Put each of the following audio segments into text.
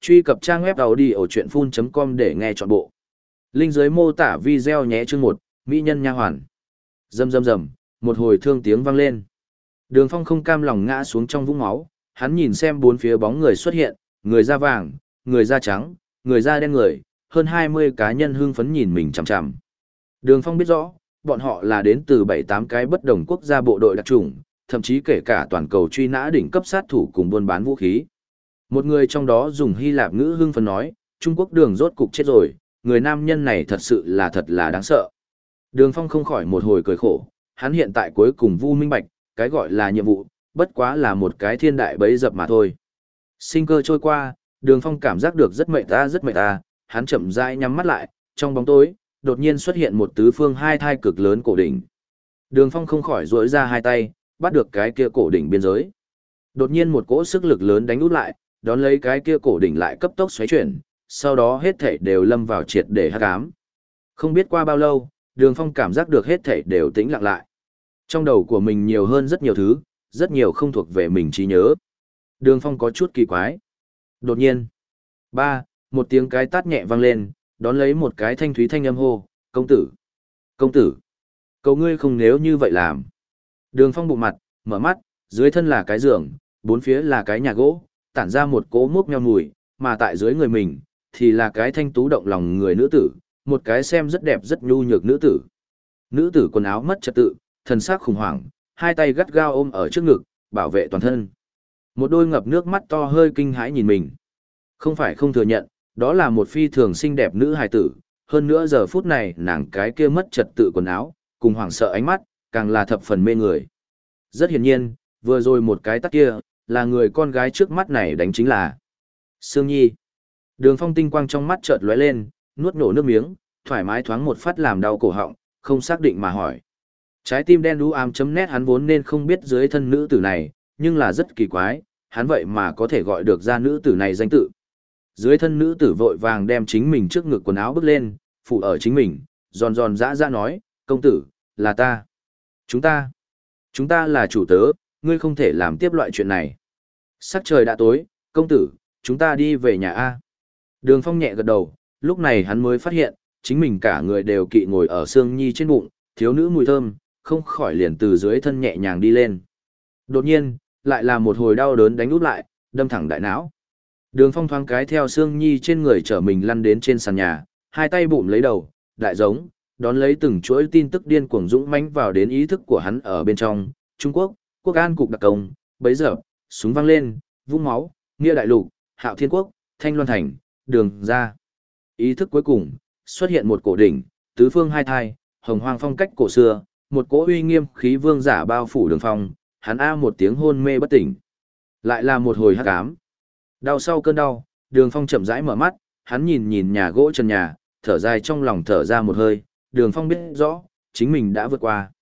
truy cập trang web đầu đi ở truyện com để nghe trọn bộ. Linh dưới mô tả video nhé chương một Mỹ nhân nha hoàn. Rầm rầm rầm, một hồi thương tiếng vang lên. Đường phong không cam lòng ngã xuống trong vũng máu, hắn nhìn xem bốn phía bóng người xuất hiện, người da vàng, người da trắng, người da đen người, hơn 20 cá nhân hưng phấn nhìn mình chằm chằm. Đường phong biết rõ, bọn họ là đến từ 7-8 cái bất đồng quốc gia bộ đội đặc trùng, thậm chí kể cả toàn cầu truy nã đỉnh cấp sát thủ cùng buôn bán vũ khí. Một người trong đó dùng Hy Lạp ngữ hưng phấn nói, Trung Quốc đường rốt cục chết rồi, người nam nhân này thật sự là thật là đáng sợ. Đường Phong không khỏi một hồi cười khổ, hắn hiện tại cuối cùng vu minh bạch, cái gọi là nhiệm vụ, bất quá là một cái thiên đại bấy dập mà thôi. Sinh cơ trôi qua, đường Phong cảm giác được rất mệt ta rất mệt ta, hắn chậm rãi nhắm mắt lại, trong bóng tối, đột nhiên xuất hiện một tứ phương hai thai cực lớn cổ đỉnh. Đường Phong không khỏi duỗi ra hai tay, bắt được cái kia cổ đỉnh biên giới. Đột nhiên một cỗ sức lực lớn đánh út lại, đón lấy cái kia cổ đỉnh lại cấp tốc xoáy chuyển, sau đó hết thảy đều lâm vào triệt để hắc ám. Không biết qua bao lâu, Đường Phong cảm giác được hết thảy đều tĩnh lặng lại. Trong đầu của mình nhiều hơn rất nhiều thứ, rất nhiều không thuộc về mình trí nhớ. Đường Phong có chút kỳ quái. Đột nhiên, ba, một tiếng cái tát nhẹ vang lên, đón lấy một cái thanh thúy thanh âm hô, công tử, công tử, cầu ngươi không nếu như vậy làm. Đường Phong bụng mặt, mở mắt, dưới thân là cái giường, bốn phía là cái nhà gỗ, tản ra một cỗ mốc meo mùi, mà tại dưới người mình, thì là cái thanh tú động lòng người nữ tử, một cái xem rất đẹp rất nhu nhược nữ tử. Nữ tử quần áo mất trật tự, thần sắc khủng hoảng, hai tay gắt gao ôm ở trước ngực, bảo vệ toàn thân. Một đôi ngập nước mắt to hơi kinh hãi nhìn mình. Không phải không thừa nhận, đó là một phi thường xinh đẹp nữ hài tử, hơn nữa giờ phút này nàng cái kia mất trật tự quần áo, cùng hoảng sợ ánh mắt, càng là thập phần mê người. Rất hiển nhiên, vừa rồi một cái tắt kia, là người con gái trước mắt này đánh chính là Sương Nhi. Đường phong tinh quang trong mắt chợt lóe lên, nuốt nổ nước miếng, thoải mái thoáng một phát làm đau cổ họng, không xác định mà hỏi. Trái tim đen đu ám chấm nét hắn vốn nên không biết dưới thân nữ tử này, nhưng là rất kỳ quái, hắn vậy mà có thể gọi được ra nữ tử này danh tự. Dưới thân nữ tử vội vàng đem chính mình trước ngực quần áo bước lên, phủ ở chính mình, giòn giòn dã dã nói, công tử, là ta. Chúng ta, chúng ta là chủ tớ, ngươi không thể làm tiếp loại chuyện này. Sắc trời đã tối, công tử, chúng ta đi về nhà A. Đường phong nhẹ gật đầu, lúc này hắn mới phát hiện, chính mình cả người đều kỵ ngồi ở xương nhi trên bụng, thiếu nữ mùi thơm, không khỏi liền từ dưới thân nhẹ nhàng đi lên. Đột nhiên, lại là một hồi đau đớn đánh út lại, đâm thẳng đại não. Đường phong thoáng cái theo xương nhi trên người trở mình lăn đến trên sàn nhà, hai tay bụng lấy đầu, đại giống, đón lấy từng chuỗi tin tức điên cuồng dũng mãnh vào đến ý thức của hắn ở bên trong, Trung Quốc, quốc an cục đặc công, bấy giờ, súng vang lên, vung máu, nghĩa đại lục, hạo thiên quốc, thanh loan thành, đường ra. Ý thức cuối cùng, xuất hiện một cổ đỉnh, tứ phương hai thai, hồng hoang phong cách cổ xưa, một cỗ uy nghiêm khí vương giả bao phủ đường phong, hắn a một tiếng hôn mê bất tỉnh. Lại là một hồi hắc ám. Đau sau cơn đau, đường phong chậm rãi mở mắt, hắn nhìn nhìn nhà gỗ trần nhà, thở dài trong lòng thở ra một hơi, đường phong biết rõ, chính mình đã vượt qua.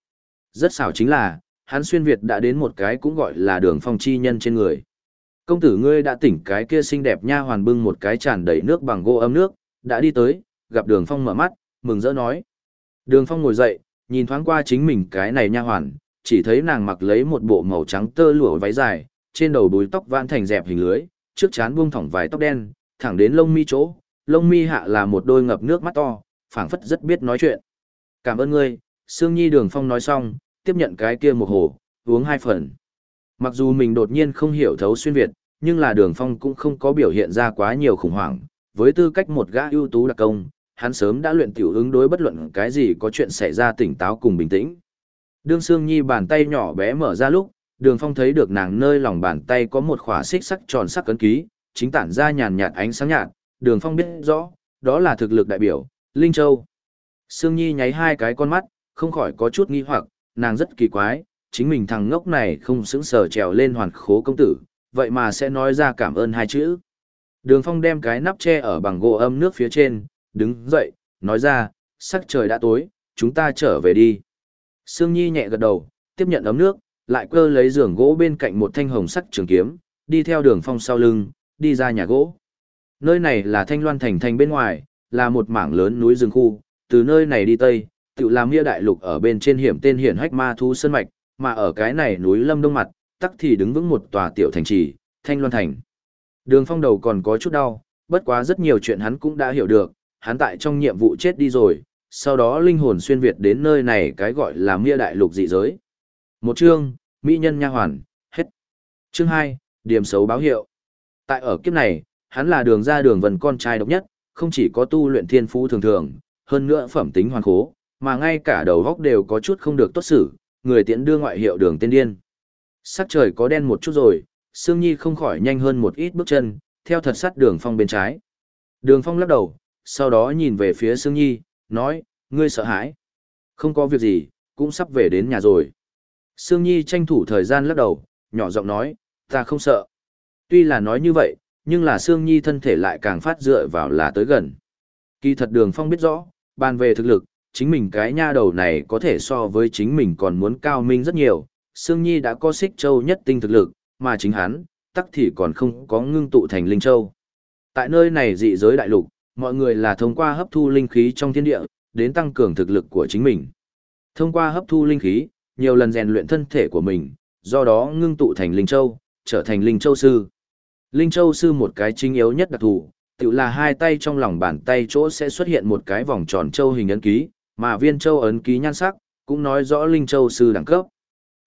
Rất xảo chính là, hắn xuyên Việt đã đến một cái cũng gọi là đường phong chi nhân trên người. Công tử ngươi đã tỉnh cái kia xinh đẹp nha hoàn bưng một cái tràn đầy nước bằng gỗ ấm nước, đã đi tới, gặp đường phong mở mắt, mừng rỡ nói. Đường phong ngồi dậy, nhìn thoáng qua chính mình cái này nha hoàn, chỉ thấy nàng mặc lấy một bộ màu trắng tơ lụa váy dài, trên đầu búi tóc vãn thành dẹp hình lưới, trước chán buông thỏng vài tóc đen, thẳng đến lông mi chỗ, lông mi hạ là một đôi ngập nước mắt to, phảng phất rất biết nói chuyện. Cảm ơn ngươi, Sương Nhi Đường Phong nói xong, tiếp nhận cái kia một hồ, uống hai phần. Mặc dù mình đột nhiên không hiểu thấu xuyên Việt, nhưng là Đường Phong cũng không có biểu hiện ra quá nhiều khủng hoảng. Với tư cách một gã ưu tú đặc công, hắn sớm đã luyện tiểu ứng đối bất luận cái gì có chuyện xảy ra tỉnh táo cùng bình tĩnh. Đương Sương Nhi bàn tay nhỏ bé mở ra lúc, Đường Phong thấy được nàng nơi lòng bàn tay có một khỏa xích sắc tròn sắc cấn ký, chính tản ra nhàn nhạt ánh sáng nhạt, Đường Phong biết rõ, đó là thực lực đại biểu, Linh Châu. Sương Nhi nháy hai cái con mắt, không khỏi có chút nghi hoặc, nàng rất kỳ quái, chính mình thằng ngốc này không xứng sở trèo lên hoàn khố công tử, vậy mà sẽ nói ra cảm ơn hai chữ. Đường Phong đem cái nắp che ở bằng gỗ âm nước phía trên, đứng dậy, nói ra, sắc trời đã tối, chúng ta trở về đi. Sương Nhi nhẹ gật đầu, tiếp nhận ấm nước, lại cơ lấy giường gỗ bên cạnh một thanh hồng sắc trường kiếm, đi theo đường phong sau lưng, đi ra nhà gỗ. Nơi này là thanh loan thành thành bên ngoài, là một mảng lớn núi rừng khu, từ nơi này đi tây, tự làm nghĩa đại lục ở bên trên hiểm tên hiển hách ma thu sơn mạch, mà ở cái này núi lâm đông mặt, tắc thì đứng vững một tòa tiểu thành trì, thanh loan thành. Đường phong đầu còn có chút đau, bất quá rất nhiều chuyện hắn cũng đã hiểu được, hắn tại trong nhiệm vụ chết đi rồi, sau đó linh hồn xuyên Việt đến nơi này cái gọi là mia đại lục dị giới. Một chương, Mỹ nhân nha hoàn, hết. Chương 2, điểm xấu báo hiệu. Tại ở kiếp này, hắn là đường ra đường vần con trai độc nhất, không chỉ có tu luyện thiên phú thường thường, hơn nữa phẩm tính hoàn khố, mà ngay cả đầu góc đều có chút không được tốt xử, người tiễn đưa ngoại hiệu đường tiên điên. Sắc trời có đen một chút rồi, Sương Nhi không khỏi nhanh hơn một ít bước chân, theo thật sắt đường phong bên trái. Đường phong lắc đầu, sau đó nhìn về phía Sương Nhi, nói, ngươi sợ hãi. Không có việc gì, cũng sắp về đến nhà rồi. Sương Nhi tranh thủ thời gian lắc đầu, nhỏ giọng nói, ta không sợ. Tuy là nói như vậy, nhưng là Sương Nhi thân thể lại càng phát dựa vào là tới gần. Kỳ thật đường phong biết rõ, bàn về thực lực, chính mình cái nha đầu này có thể so với chính mình còn muốn cao minh rất nhiều. Sương Nhi đã có xích châu nhất tinh thực lực, mà chính hắn, tắc thì còn không có ngưng tụ thành linh châu. Tại nơi này dị giới đại lục, mọi người là thông qua hấp thu linh khí trong thiên địa, đến tăng cường thực lực của chính mình. Thông qua hấp thu linh khí, nhiều lần rèn luyện thân thể của mình, do đó ngưng tụ thành linh châu, trở thành linh châu sư. Linh châu sư một cái chính yếu nhất đặc thù, tự là hai tay trong lòng bàn tay chỗ sẽ xuất hiện một cái vòng tròn châu hình ấn ký, mà viên châu ấn ký nhan sắc, cũng nói rõ linh châu sư đẳng cấp.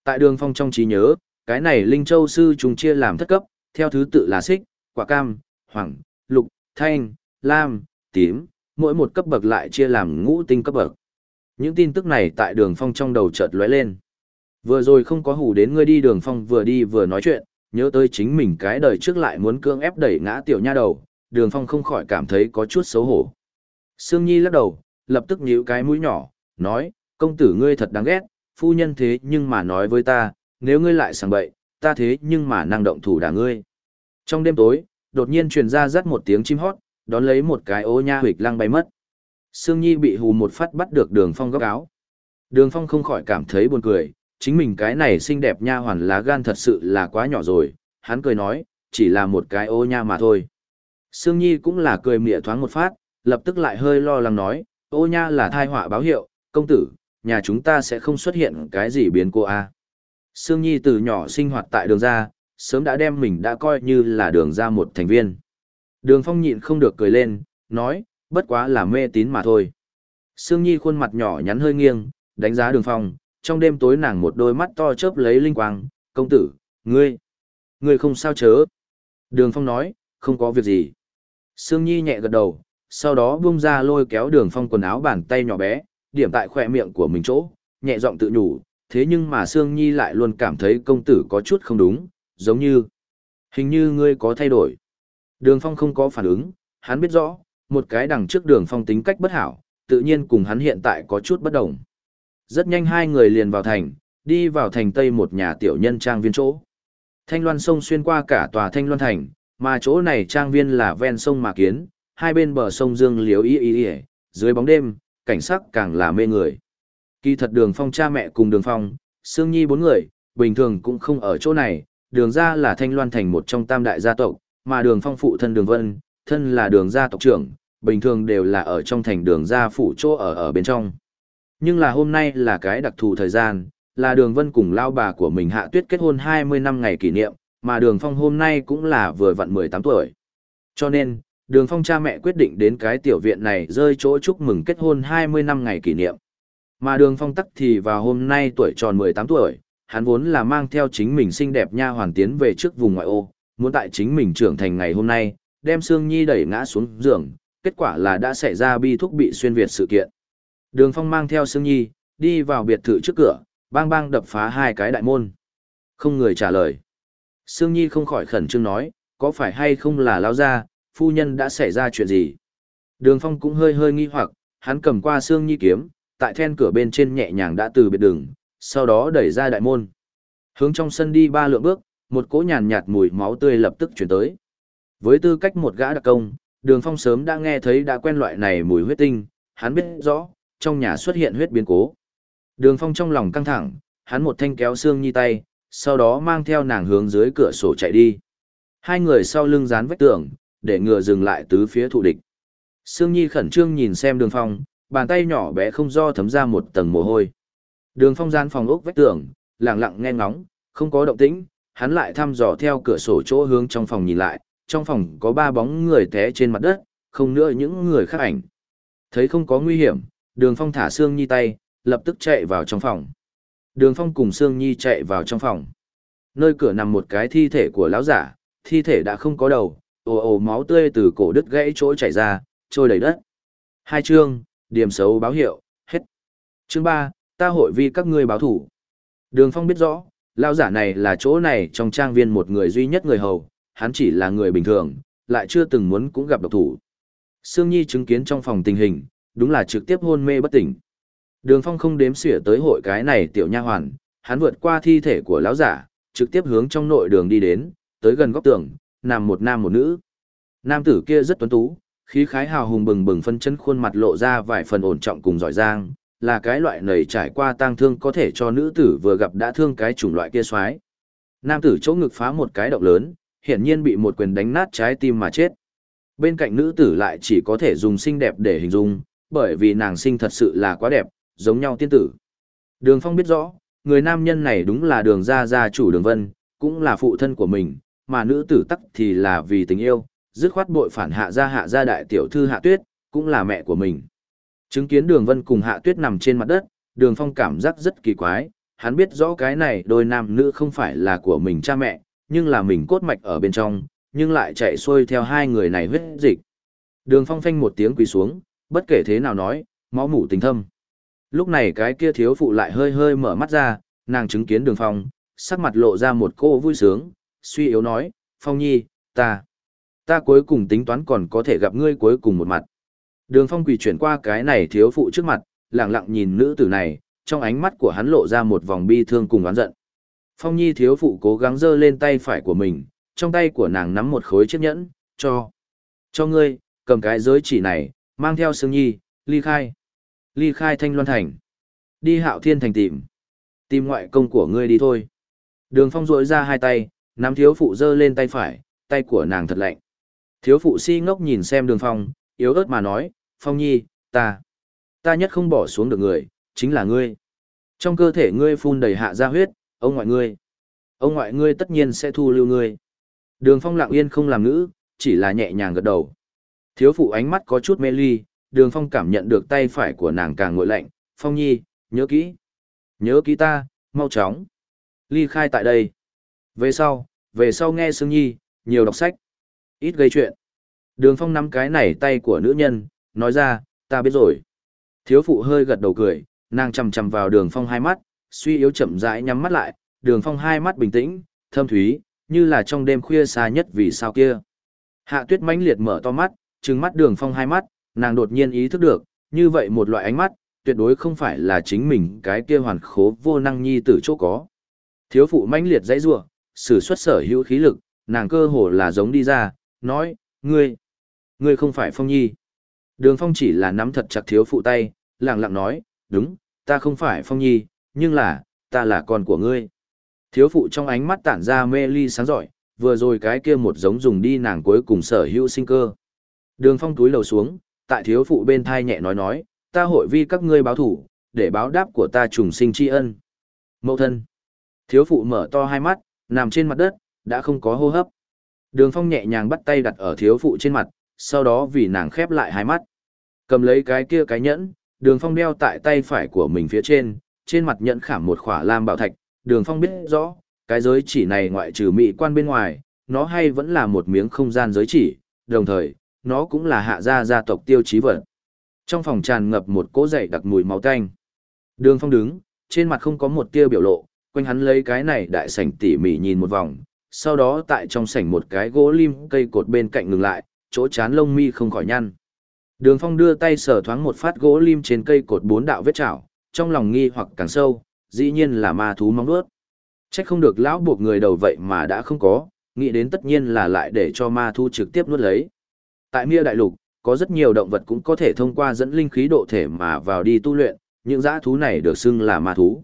Tại đường phong trong trí nhớ, cái này linh châu sư trùng chia làm thất cấp, theo thứ tự là xích, quả cam, hoàng, lục, thanh, lam, tím, mỗi một cấp bậc lại chia làm ngũ tinh cấp bậc. Những tin tức này tại đường phong trong đầu chợt lóe lên. Vừa rồi không có hủ đến ngươi đi đường phong vừa đi vừa nói chuyện, nhớ tới chính mình cái đời trước lại muốn cưỡng ép đẩy ngã tiểu nha đầu, đường phong không khỏi cảm thấy có chút xấu hổ. Sương Nhi lắc đầu, lập tức nhíu cái mũi nhỏ, nói, công tử ngươi thật đáng ghét, phu nhân thế nhưng mà nói với ta, nếu ngươi lại sàng bậy, ta thế nhưng mà năng động thủ đả ngươi. Trong đêm tối, đột nhiên truyền ra rắt một tiếng chim hót, đón lấy một cái ô nha huỵch lăng bay mất. Sương Nhi bị hù một phát bắt được đường phong góc áo. Đường phong không khỏi cảm thấy buồn cười, chính mình cái này xinh đẹp nha hoàn lá gan thật sự là quá nhỏ rồi, hắn cười nói, chỉ là một cái ô nha mà thôi. Sương Nhi cũng là cười mỉa thoáng một phát, lập tức lại hơi lo lắng nói, ô nha là thai họa báo hiệu, công tử, nhà chúng ta sẽ không xuất hiện cái gì biến cô a. Sương Nhi từ nhỏ sinh hoạt tại đường ra, sớm đã đem mình đã coi như là đường ra một thành viên. Đường phong nhịn không được cười lên, nói, bất quá là mê tín mà thôi. Sương Nhi khuôn mặt nhỏ nhắn hơi nghiêng, đánh giá đường phong, trong đêm tối nàng một đôi mắt to chớp lấy linh quang, công tử, ngươi, ngươi không sao chớ. Đường phong nói, không có việc gì. Sương Nhi nhẹ gật đầu, sau đó bung ra lôi kéo đường phong quần áo bàn tay nhỏ bé, điểm tại khỏe miệng của mình chỗ, nhẹ giọng tự nhủ, thế nhưng mà Sương Nhi lại luôn cảm thấy công tử có chút không đúng, giống như, hình như ngươi có thay đổi. Đường phong không có phản ứng, hắn biết rõ, một cái đằng trước đường phong tính cách bất hảo, tự nhiên cùng hắn hiện tại có chút bất đồng. Rất nhanh hai người liền vào thành, đi vào thành tây một nhà tiểu nhân trang viên chỗ. Thanh loan sông xuyên qua cả tòa thanh loan thành, mà chỗ này trang viên là ven sông mà kiến, hai bên bờ sông dương liếu y y y, dưới bóng đêm, cảnh sắc càng là mê người. Kỳ thật đường phong cha mẹ cùng đường phong, Sương Nhi bốn người, bình thường cũng không ở chỗ này, đường ra là thanh loan thành một trong tam đại gia tộc, mà đường phong phụ thân đường vân, thân là đường gia tộc trưởng, bình thường đều là ở trong thành đường gia phủ chỗ ở ở bên trong. Nhưng là hôm nay là cái đặc thù thời gian, là đường vân cùng lao bà của mình hạ tuyết kết hôn 20 năm ngày kỷ niệm, mà đường phong hôm nay cũng là vừa vặn 18 tuổi. Cho nên, đường phong cha mẹ quyết định đến cái tiểu viện này rơi chỗ chúc mừng kết hôn 20 năm ngày kỷ niệm. Mà đường phong tắc thì vào hôm nay tuổi tròn 18 tuổi, hắn vốn là mang theo chính mình xinh đẹp nha hoàn tiến về trước vùng ngoại ô, muốn tại chính mình trưởng thành ngày hôm nay, đem Sương Nhi đẩy ngã xuống giường, kết quả là đã xảy ra bi thúc bị xuyên việt sự kiện. Đường Phong mang theo Sương Nhi, đi vào biệt thự trước cửa, bang bang đập phá hai cái đại môn. Không người trả lời. Sương Nhi không khỏi khẩn trương nói, có phải hay không là lao ra, phu nhân đã xảy ra chuyện gì? Đường Phong cũng hơi hơi nghi hoặc, hắn cầm qua xương Nhi kiếm, tại then cửa bên trên nhẹ nhàng đã từ biệt đường, sau đó đẩy ra đại môn. Hướng trong sân đi ba lượng bước, một cỗ nhàn nhạt mùi máu tươi lập tức chuyển tới. Với tư cách một gã đặc công, Đường Phong sớm đã nghe thấy đã quen loại này mùi huyết tinh, hắn biết rõ, trong nhà xuất hiện huyết biến cố. Đường Phong trong lòng căng thẳng, hắn một thanh kéo xương nhi tay, sau đó mang theo nàng hướng dưới cửa sổ chạy đi. Hai người sau lưng dán vách tường, để ngừa dừng lại tứ phía thụ địch. Sương Nhi khẩn trương nhìn xem Đường Phong, bàn tay nhỏ bé không do thấm ra một tầng mồ hôi. Đường Phong gian phòng ốc vách tường, lặng lặng nghe ngóng, không có động tĩnh, hắn lại thăm dò theo cửa sổ chỗ hướng trong phòng nhìn lại, trong phòng có ba bóng người té trên mặt đất, không nữa những người khác ảnh. Thấy không có nguy hiểm, đường phong thả Sương Nhi tay, lập tức chạy vào trong phòng. Đường phong cùng Sương Nhi chạy vào trong phòng. Nơi cửa nằm một cái thi thể của lão giả, thi thể đã không có đầu, ồ ồ máu tươi từ cổ đứt gãy chỗ chảy ra, trôi đầy đất. Hai chương, điểm xấu báo hiệu, hết. Chương ba, ta hội vi các ngươi báo thủ. Đường Phong biết rõ, lão giả này là chỗ này trong trang viên một người duy nhất người hầu, hắn chỉ là người bình thường, lại chưa từng muốn cũng gặp độc thủ. Sương Nhi chứng kiến trong phòng tình hình, đúng là trực tiếp hôn mê bất tỉnh. Đường Phong không đếm xỉa tới hội cái này tiểu nha hoàn, hắn vượt qua thi thể của lão giả, trực tiếp hướng trong nội đường đi đến, tới gần góc tường, nằm một nam một nữ. Nam tử kia rất tuấn tú, khí khái hào hùng bừng bừng phân chân khuôn mặt lộ ra vài phần ổn trọng cùng giỏi giang, là cái loại nảy trải qua tang thương có thể cho nữ tử vừa gặp đã thương cái chủng loại kia xoái. Nam tử chỗ ngực phá một cái động lớn, hiển nhiên bị một quyền đánh nát trái tim mà chết. Bên cạnh nữ tử lại chỉ có thể dùng xinh đẹp để hình dung, bởi vì nàng sinh thật sự là quá đẹp, giống nhau tiên tử. Đường Phong biết rõ, người nam nhân này đúng là đường gia gia chủ đường vân, cũng là phụ thân của mình, mà nữ tử tắc thì là vì tình yêu, dứt khoát bội phản hạ gia hạ gia đại tiểu thư hạ tuyết, cũng là mẹ của mình. Chứng kiến đường vân cùng hạ tuyết nằm trên mặt đất, đường phong cảm giác rất kỳ quái, hắn biết rõ cái này đôi nam nữ không phải là của mình cha mẹ, nhưng là mình cốt mạch ở bên trong, nhưng lại chạy xuôi theo hai người này huyết dịch. Đường phong phanh một tiếng quỳ xuống, bất kể thế nào nói, máu mủ tình thâm. Lúc này cái kia thiếu phụ lại hơi hơi mở mắt ra, nàng chứng kiến đường phong, sắc mặt lộ ra một cô vui sướng, suy yếu nói, phong nhi, ta, ta cuối cùng tính toán còn có thể gặp ngươi cuối cùng một mặt. Đường phong quỳ chuyển qua cái này thiếu phụ trước mặt, lặng lặng nhìn nữ tử này, trong ánh mắt của hắn lộ ra một vòng bi thương cùng oán giận. Phong nhi thiếu phụ cố gắng giơ lên tay phải của mình, trong tay của nàng nắm một khối chiếc nhẫn, cho. Cho ngươi, cầm cái giới chỉ này, mang theo Sương Nhi, ly khai. Ly khai Thanh Loan Thành. Đi hạo thiên thành tìm. Tìm ngoại công của ngươi đi thôi. Đường phong duỗi ra hai tay, nắm thiếu phụ giơ lên tay phải, tay của nàng thật lạnh. Thiếu phụ si ngốc nhìn xem đường phong, yếu ớt mà nói, phong nhi, ta, ta nhất không bỏ xuống được người, chính là ngươi. Trong cơ thể ngươi phun đầy hạ ra huyết, ông ngoại ngươi. Ông ngoại ngươi tất nhiên sẽ thu lưu ngươi. Đường phong lặng yên không làm ngữ, chỉ là nhẹ nhàng gật đầu. Thiếu phụ ánh mắt có chút mê ly, đường phong cảm nhận được tay phải của nàng càng ngội lạnh. Phong nhi, nhớ kỹ. Nhớ kỹ ta, mau chóng. Ly khai tại đây. Về sau, về sau nghe Sương Nhi, nhiều đọc sách. Ít gây chuyện. Đường phong nắm cái này tay của nữ nhân, nói ra, ta biết rồi. Thiếu phụ hơi gật đầu cười, nàng chầm chầm vào đường phong hai mắt, suy yếu chậm rãi nhắm mắt lại, đường phong hai mắt bình tĩnh, thâm thúy, như là trong đêm khuya xa nhất vì sao kia. Hạ tuyết mãnh liệt mở to mắt, trừng mắt đường phong hai mắt, nàng đột nhiên ý thức được, như vậy một loại ánh mắt, tuyệt đối không phải là chính mình cái kia hoàn khố vô năng nhi tử chỗ có. Thiếu phụ mãnh liệt dãy rủa, sử xuất sở hữu khí lực, nàng cơ hồ là giống đi ra, nói, ngươi, ngươi không phải Phong Nhi. Đường Phong chỉ là nắm thật chặt thiếu phụ tay, lặng lặng nói, đúng, ta không phải Phong Nhi, nhưng là, ta là con của ngươi. Thiếu phụ trong ánh mắt tản ra mê ly sáng giỏi, vừa rồi cái kia một giống dùng đi nàng cuối cùng sở hữu sinh cơ. Đường Phong túi lầu xuống, tại thiếu phụ bên thai nhẹ nói nói, ta hội vi các ngươi báo thủ, để báo đáp của ta trùng sinh tri ân. Mậu thân. Thiếu phụ mở to hai mắt, nằm trên mặt đất, đã không có hô hấp. Đường phong nhẹ nhàng bắt tay đặt ở thiếu phụ trên mặt, sau đó vì nàng khép lại hai mắt. Cầm lấy cái kia cái nhẫn, đường phong đeo tại tay phải của mình phía trên, trên mặt nhẫn khảm một khỏa lam bảo thạch. Đường phong biết rõ, cái giới chỉ này ngoại trừ mỹ quan bên ngoài, nó hay vẫn là một miếng không gian giới chỉ, đồng thời, nó cũng là hạ gia gia tộc tiêu chí vật. Trong phòng tràn ngập một cỗ dậy đặc mùi máu tanh. Đường phong đứng, trên mặt không có một tia biểu lộ, quanh hắn lấy cái này đại sảnh tỉ mỉ nhìn một vòng, sau đó tại trong sảnh một cái gỗ lim cây cột bên cạnh ngừng lại, chỗ chán lông mi không khỏi nhăn. Đường Phong đưa tay sờ thoáng một phát gỗ lim trên cây cột bốn đạo vết chảo, trong lòng nghi hoặc càng sâu, dĩ nhiên là ma thú móng vuốt. Chắc không được lão buộc người đầu vậy mà đã không có, nghĩ đến tất nhiên là lại để cho ma thú trực tiếp nuốt lấy. Tại Mia Đại Lục, có rất nhiều động vật cũng có thể thông qua dẫn linh khí độ thể mà vào đi tu luyện, những dã thú này được xưng là ma thú.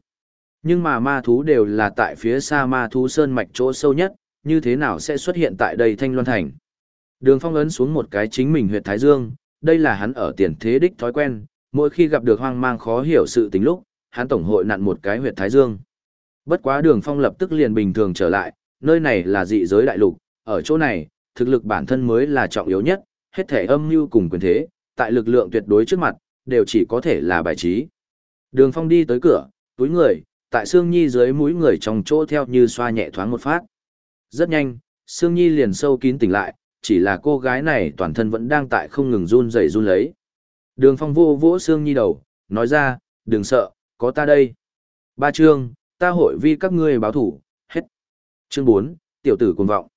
Nhưng mà ma thú đều là tại phía xa ma thú sơn mạch chỗ sâu nhất, như thế nào sẽ xuất hiện tại đây Thanh Loan Thành. Đường phong ấn xuống một cái chính mình huyệt Thái Dương, đây là hắn ở tiền thế đích thói quen, mỗi khi gặp được hoang mang khó hiểu sự tình lúc, hắn tổng hội nặn một cái huyệt Thái Dương. Bất quá đường phong lập tức liền bình thường trở lại, nơi này là dị giới đại lục, ở chỗ này, thực lực bản thân mới là trọng yếu nhất, hết thể âm mưu cùng quyền thế, tại lực lượng tuyệt đối trước mặt, đều chỉ có thể là bài trí. Đường Phong đi tới cửa, túi người, tại Sương Nhi dưới mũi người trong chỗ theo như xoa nhẹ thoáng một phát. Rất nhanh, Sương Nhi liền sâu kín tỉnh lại, chỉ là cô gái này toàn thân vẫn đang tại không ngừng run rẩy run lấy. Đường Phong vô vỗ Sương Nhi đầu, nói ra, đừng sợ, có ta đây. Ba chương, ta hội vi các ngươi báo thủ, hết. Chương 4, tiểu tử cuồng vọng.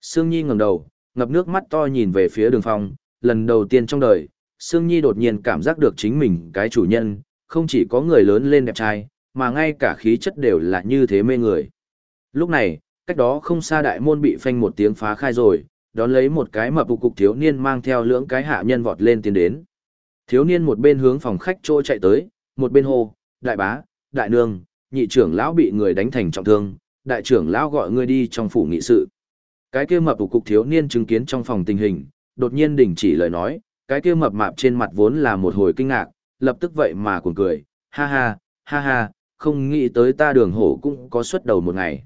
Sương Nhi ngẩng đầu, ngập nước mắt to nhìn về phía đường phong, lần đầu tiên trong đời, Sương Nhi đột nhiên cảm giác được chính mình cái chủ nhân, không chỉ có người lớn lên đẹp trai, mà ngay cả khí chất đều là như thế mê người. Lúc này, cách đó không xa đại môn bị phanh một tiếng phá khai rồi, đón lấy một cái mập cục thiếu niên mang theo lưỡng cái hạ nhân vọt lên tiến đến. Thiếu niên một bên hướng phòng khách trôi chạy tới, một bên hô, đại bá, đại nương, nhị trưởng lão bị người đánh thành trọng thương, đại trưởng lão gọi ngươi đi trong phủ nghị sự. Cái kia mập cục thiếu niên chứng kiến trong phòng tình hình, đột nhiên đình chỉ lời nói, cái kia mập mạp trên mặt vốn là một hồi kinh ngạc, lập tức vậy mà cuồng cười, ha ha, ha ha, không nghĩ tới ta đường hổ cũng có xuất đầu một ngày.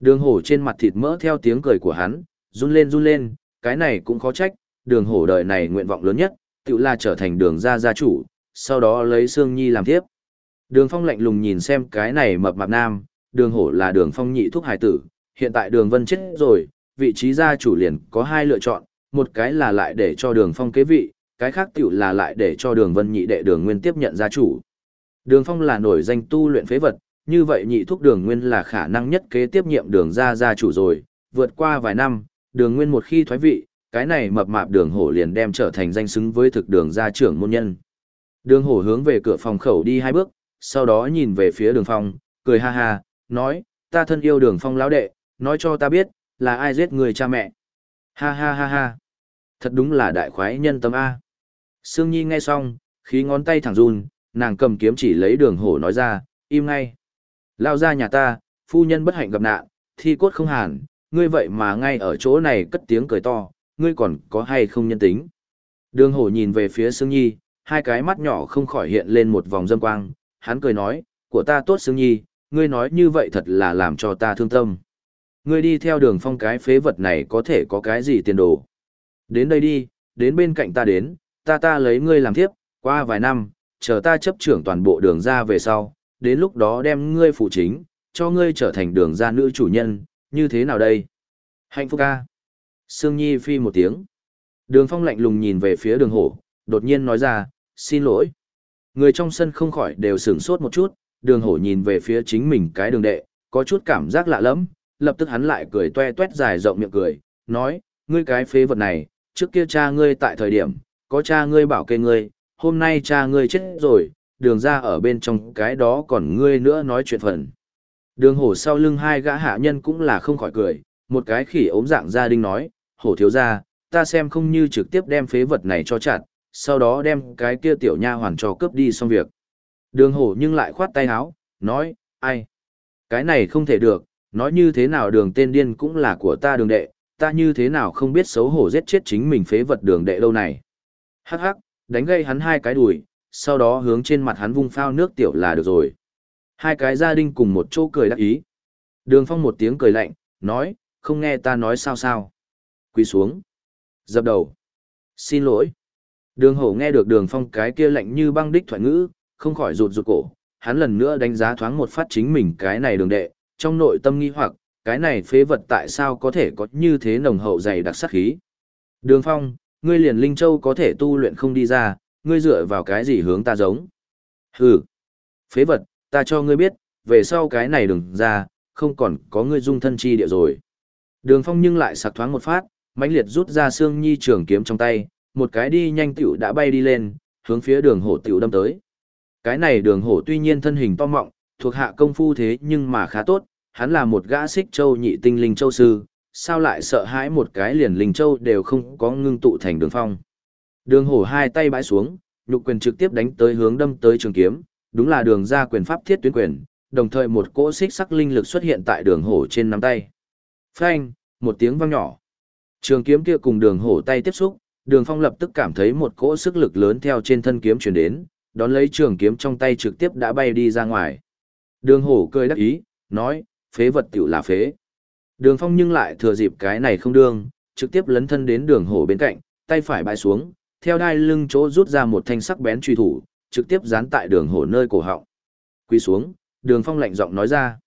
Đường hổ trên mặt thịt mỡ theo tiếng cười của hắn, run lên run lên, cái này cũng khó trách, đường hổ đời này nguyện vọng lớn nhất, tự là trở thành đường gia gia chủ, sau đó lấy Sương Nhi làm tiếp. Đường phong lạnh lùng nhìn xem cái này mập mạp nam, đường hổ là đường phong nhị thuốc hải tử, hiện tại đường vân chết rồi, vị trí gia chủ liền có hai lựa chọn, một cái là lại để cho đường phong kế vị, cái khác tiểu là lại để cho đường vân nhị đệ đường nguyên tiếp nhận gia chủ. Đường phong là nổi danh tu luyện phế vật, như vậy nhị thúc đường nguyên là khả năng nhất kế tiếp nhiệm đường gia gia chủ rồi, vượt qua vài năm, đường nguyên một khi thoái vị, cái này mập mạp đường hổ liền đem trở thành danh xứng với thực đường gia trưởng môn nhân. Đường hổ hướng về cửa phòng khẩu đi hai bước, sau đó nhìn về phía đường phong, cười ha ha, nói, ta thân yêu đường phong lão đệ, nói cho ta biết, là ai giết người cha mẹ. Ha ha ha ha. Thật đúng là đại khoái nhân tâm A. Sương Nhi nghe xong, khí ngón tay thẳng run, nàng cầm kiếm chỉ lấy đường hổ nói ra, im ngay. Lao ra nhà ta, phu nhân bất hạnh gặp nạn, thi cốt không hàn, ngươi vậy mà ngay ở chỗ này cất tiếng cười to, ngươi còn có hay không nhân tính. Đường hổ nhìn về phía Sương Nhi, hai cái mắt nhỏ không khỏi hiện lên một vòng dâm quang, hắn cười nói, của ta tốt Sương Nhi, ngươi nói như vậy thật là làm cho ta thương tâm. Ngươi đi theo đường phong cái phế vật này có thể có cái gì tiền đồ. Đến đây đi, đến bên cạnh ta đến, ta ta lấy ngươi làm thiếp, qua vài năm, chờ ta chấp trưởng toàn bộ đường ra về sau, đến lúc đó đem ngươi phụ chính, cho ngươi trở thành đường ra nữ chủ nhân, như thế nào đây? Hạnh phúc ca. Sương Nhi phi một tiếng. Đường phong lạnh lùng nhìn về phía đường hổ, đột nhiên nói ra, xin lỗi. Người trong sân không khỏi đều sửng sốt một chút, đường hổ nhìn về phía chính mình cái đường đệ, có chút cảm giác lạ lẫm, lập tức hắn lại cười toe toét dài rộng miệng cười, nói, ngươi cái phế vật này, trước kia cha ngươi tại thời điểm, có cha ngươi bảo kê ngươi, hôm nay cha ngươi chết rồi, đường ra ở bên trong cái đó còn ngươi nữa nói chuyện phần. Đường hổ sau lưng hai gã hạ nhân cũng là không khỏi cười, một cái khỉ ốm dạng gia đình nói, hổ thiếu ra, ta xem không như trực tiếp đem phế vật này cho chặt, sau đó đem cái kia tiểu nha hoàn cho cướp đi xong việc. Đường hổ nhưng lại khoát tay áo, nói, ai? Cái này không thể được, nói như thế nào đường tên điên cũng là của ta đường đệ, ta như thế nào không biết xấu hổ giết chết chính mình phế vật đường đệ lâu này. Hắc hắc, đánh gây hắn hai cái đùi, sau đó hướng trên mặt hắn vung phao nước tiểu là được rồi. Hai cái gia đình cùng một chỗ cười đắc ý. Đường phong một tiếng cười lạnh, nói, không nghe ta nói sao sao. Quỳ xuống. Dập đầu. Xin lỗi. Đường hổ nghe được đường phong cái kia lạnh như băng đích thoại ngữ, không khỏi rụt rụt cổ, hắn lần nữa đánh giá thoáng một phát chính mình cái này đường đệ, trong nội tâm nghi hoặc, cái này phế vật tại sao có thể có như thế nồng hậu dày đặc sắc khí. Đường phong, ngươi liền Linh Châu có thể tu luyện không đi ra, ngươi dựa vào cái gì hướng ta giống. Hừ, phế vật, ta cho ngươi biết, về sau cái này đừng ra, không còn có ngươi dung thân chi địa rồi. Đường phong nhưng lại sặc thoáng một phát, mãnh liệt rút ra xương nhi trường kiếm trong tay, một cái đi nhanh tiểu đã bay đi lên, hướng phía đường hổ tiểu đâm tới. Cái này đường hổ tuy nhiên thân hình to mọng, thuộc hạ công phu thế nhưng mà khá tốt, hắn là một gã xích châu nhị tinh linh châu sư, sao lại sợ hãi một cái liền linh châu đều không có ngưng tụ thành đường phong. Đường hổ hai tay bãi xuống, nhục quyền trực tiếp đánh tới hướng đâm tới trường kiếm, đúng là đường ra quyền pháp thiết tuyến quyền, đồng thời một cỗ xích sắc linh lực xuất hiện tại đường hổ trên nắm tay. Phanh, một tiếng vang nhỏ. Trường kiếm kia cùng đường hổ tay tiếp xúc, đường phong lập tức cảm thấy một cỗ sức lực lớn theo trên thân kiếm chuyển đến, đón lấy trường kiếm trong tay trực tiếp đã bay đi ra ngoài. Đường hổ cười đắc ý, nói, phế vật tiểu là phế. Đường phong nhưng lại thừa dịp cái này không đương, trực tiếp lấn thân đến đường hổ bên cạnh, tay phải bãi xuống, theo đai lưng chỗ rút ra một thanh sắc bén truy thủ, trực tiếp dán tại đường hổ nơi cổ họng. Quy xuống, đường phong lạnh giọng nói ra.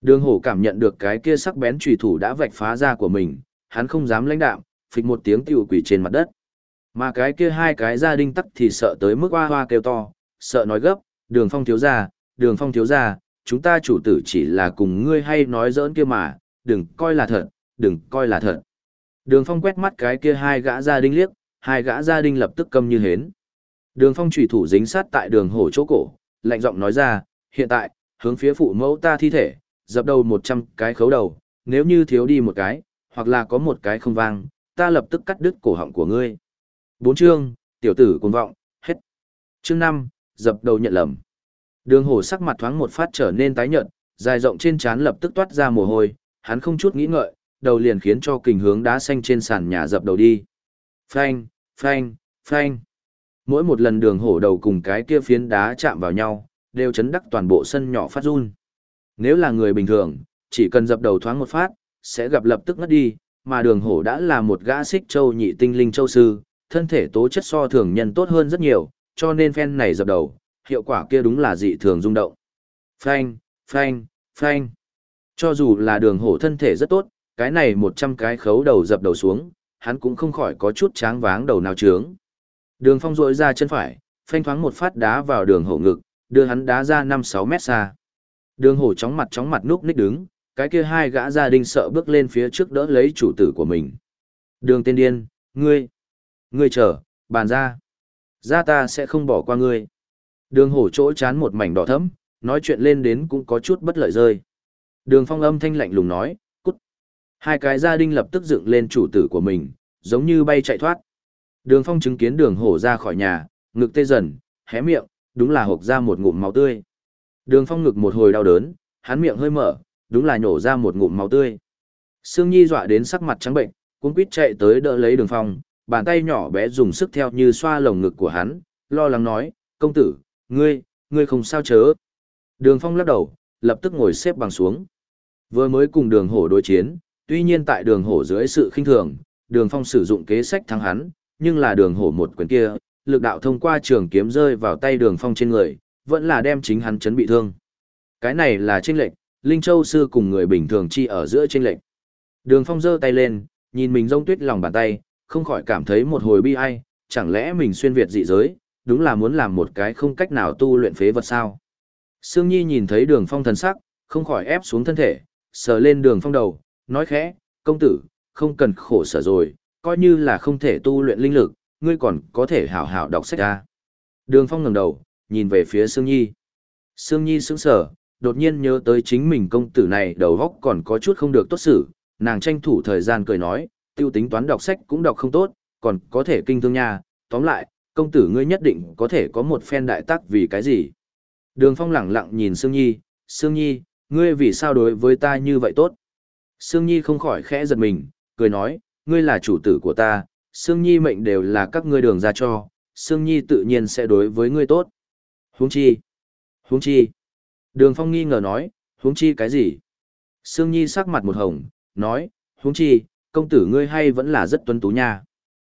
Đường hổ cảm nhận được cái kia sắc bén truy thủ đã vạch phá ra của mình, hắn không dám lãnh đạm, phịch một tiếng tiểu quỷ trên mặt đất. Mà cái kia hai cái gia đinh tắc thì sợ tới mức hoa hoa kêu to, sợ nói gấp, đường phong thiếu ra, đường phong thiếu ra, chúng ta chủ tử chỉ là cùng ngươi hay nói giỡn kia mà, đừng coi là thật, đừng coi là thật. Đường phong quét mắt cái kia hai gã gia đinh liếc, hai gã gia đinh lập tức câm như hến. Đường phong chủy thủ dính sát tại đường hổ chỗ cổ, lạnh giọng nói ra, hiện tại, hướng phía phụ mẫu ta thi thể, dập đầu một trăm cái khấu đầu, nếu như thiếu đi một cái, hoặc là có một cái không vang, ta lập tức cắt đứt cổ họng của ngươi. Bốn chương, tiểu tử cuồng vọng, hết. Chương năm, dập đầu nhận lầm. Đường hổ sắc mặt thoáng một phát trở nên tái nhợt, dài rộng trên trán lập tức toát ra mồ hôi, hắn không chút nghĩ ngợi, đầu liền khiến cho kình hướng đá xanh trên sàn nhà dập đầu đi. Phanh, phanh, phanh. Mỗi một lần đường hổ đầu cùng cái kia phiến đá chạm vào nhau, đều chấn đắc toàn bộ sân nhỏ phát run. Nếu là người bình thường, chỉ cần dập đầu thoáng một phát, sẽ gặp lập tức ngất đi, mà đường hổ đã là một gã xích châu nhị tinh linh châu sư, thân thể tố chất so thường nhân tốt hơn rất nhiều, cho nên phen này dập đầu, hiệu quả kia đúng là dị thường rung động. Phanh, phanh, phanh. Cho dù là đường hổ thân thể rất tốt, cái này 100 cái khấu đầu dập đầu xuống, hắn cũng không khỏi có chút tráng váng đầu nào trướng. Đường phong rội ra chân phải, phanh thoáng một phát đá vào đường hổ ngực, đưa hắn đá ra 5-6 mét xa. Đường hổ chóng mặt chóng mặt núp ních đứng, cái kia hai gã gia đình sợ bước lên phía trước đỡ lấy chủ tử của mình. Đường tên điên, ngươi, ngươi chờ, bàn ra. Ra ta sẽ không bỏ qua ngươi. Đường hổ chỗ chán một mảnh đỏ thẫm, nói chuyện lên đến cũng có chút bất lợi rơi. Đường phong âm thanh lạnh lùng nói, cút. Hai cái gia đình lập tức dựng lên chủ tử của mình, giống như bay chạy thoát. Đường phong chứng kiến đường hổ ra khỏi nhà, ngực tê dần, hé miệng, đúng là hộc ra một ngụm máu tươi. Đường phong ngực một hồi đau đớn, hắn miệng hơi mở, đúng là nhổ ra một ngụm máu tươi. Sương Nhi dọa đến sắc mặt trắng bệnh, cuống quýt chạy tới đỡ lấy đường phong, bàn tay nhỏ bé dùng sức theo như xoa lồng ngực của hắn, lo lắng nói, công tử, ngươi, ngươi không sao chớ. Đường phong lắc đầu, lập tức ngồi xếp bằng xuống. Vừa mới cùng đường hổ đối chiến, tuy nhiên tại đường hổ dưới sự khinh thường, đường phong sử dụng kế sách thắng hắn, nhưng là đường hổ một quyền kia, lực đạo thông qua trường kiếm rơi vào tay đường phong trên người, vẫn là đem chính hắn chấn bị thương. Cái này là chênh lệnh, Linh Châu sư cùng người bình thường chi ở giữa chênh lệnh. Đường phong giơ tay lên, nhìn mình rông tuyết lòng bàn tay, không khỏi cảm thấy một hồi bi ai, chẳng lẽ mình xuyên Việt dị giới, đúng là muốn làm một cái không cách nào tu luyện phế vật sao. Sương Nhi nhìn thấy đường phong thần sắc, không khỏi ép xuống thân thể, sờ lên đường phong đầu, nói khẽ, công tử, không cần khổ sở rồi, coi như là không thể tu luyện linh lực, ngươi còn có thể hảo hảo đọc sách ra. Đường phong ngẩng đầu, nhìn về phía Sương Nhi. Sương Nhi sững sờ, đột nhiên nhớ tới chính mình công tử này đầu góc còn có chút không được tốt xử, nàng tranh thủ thời gian cười nói, tiêu tính toán đọc sách cũng đọc không tốt, còn có thể kinh thương nha, tóm lại, công tử ngươi nhất định có thể có một phen đại tác vì cái gì. Đường phong lẳng lặng nhìn Sương Nhi, Sương Nhi, ngươi vì sao đối với ta như vậy tốt? Sương Nhi không khỏi khẽ giật mình, cười nói, ngươi là chủ tử của ta, Sương Nhi mệnh đều là các ngươi đường ra cho, Sương Nhi tự nhiên sẽ đối với ngươi tốt. Huống chi? Huống chi? Đường Phong nghi ngờ nói, huống chi cái gì? Sương Nhi sắc mặt một hồng, nói, huống chi, công tử ngươi hay vẫn là rất tuấn tú nha.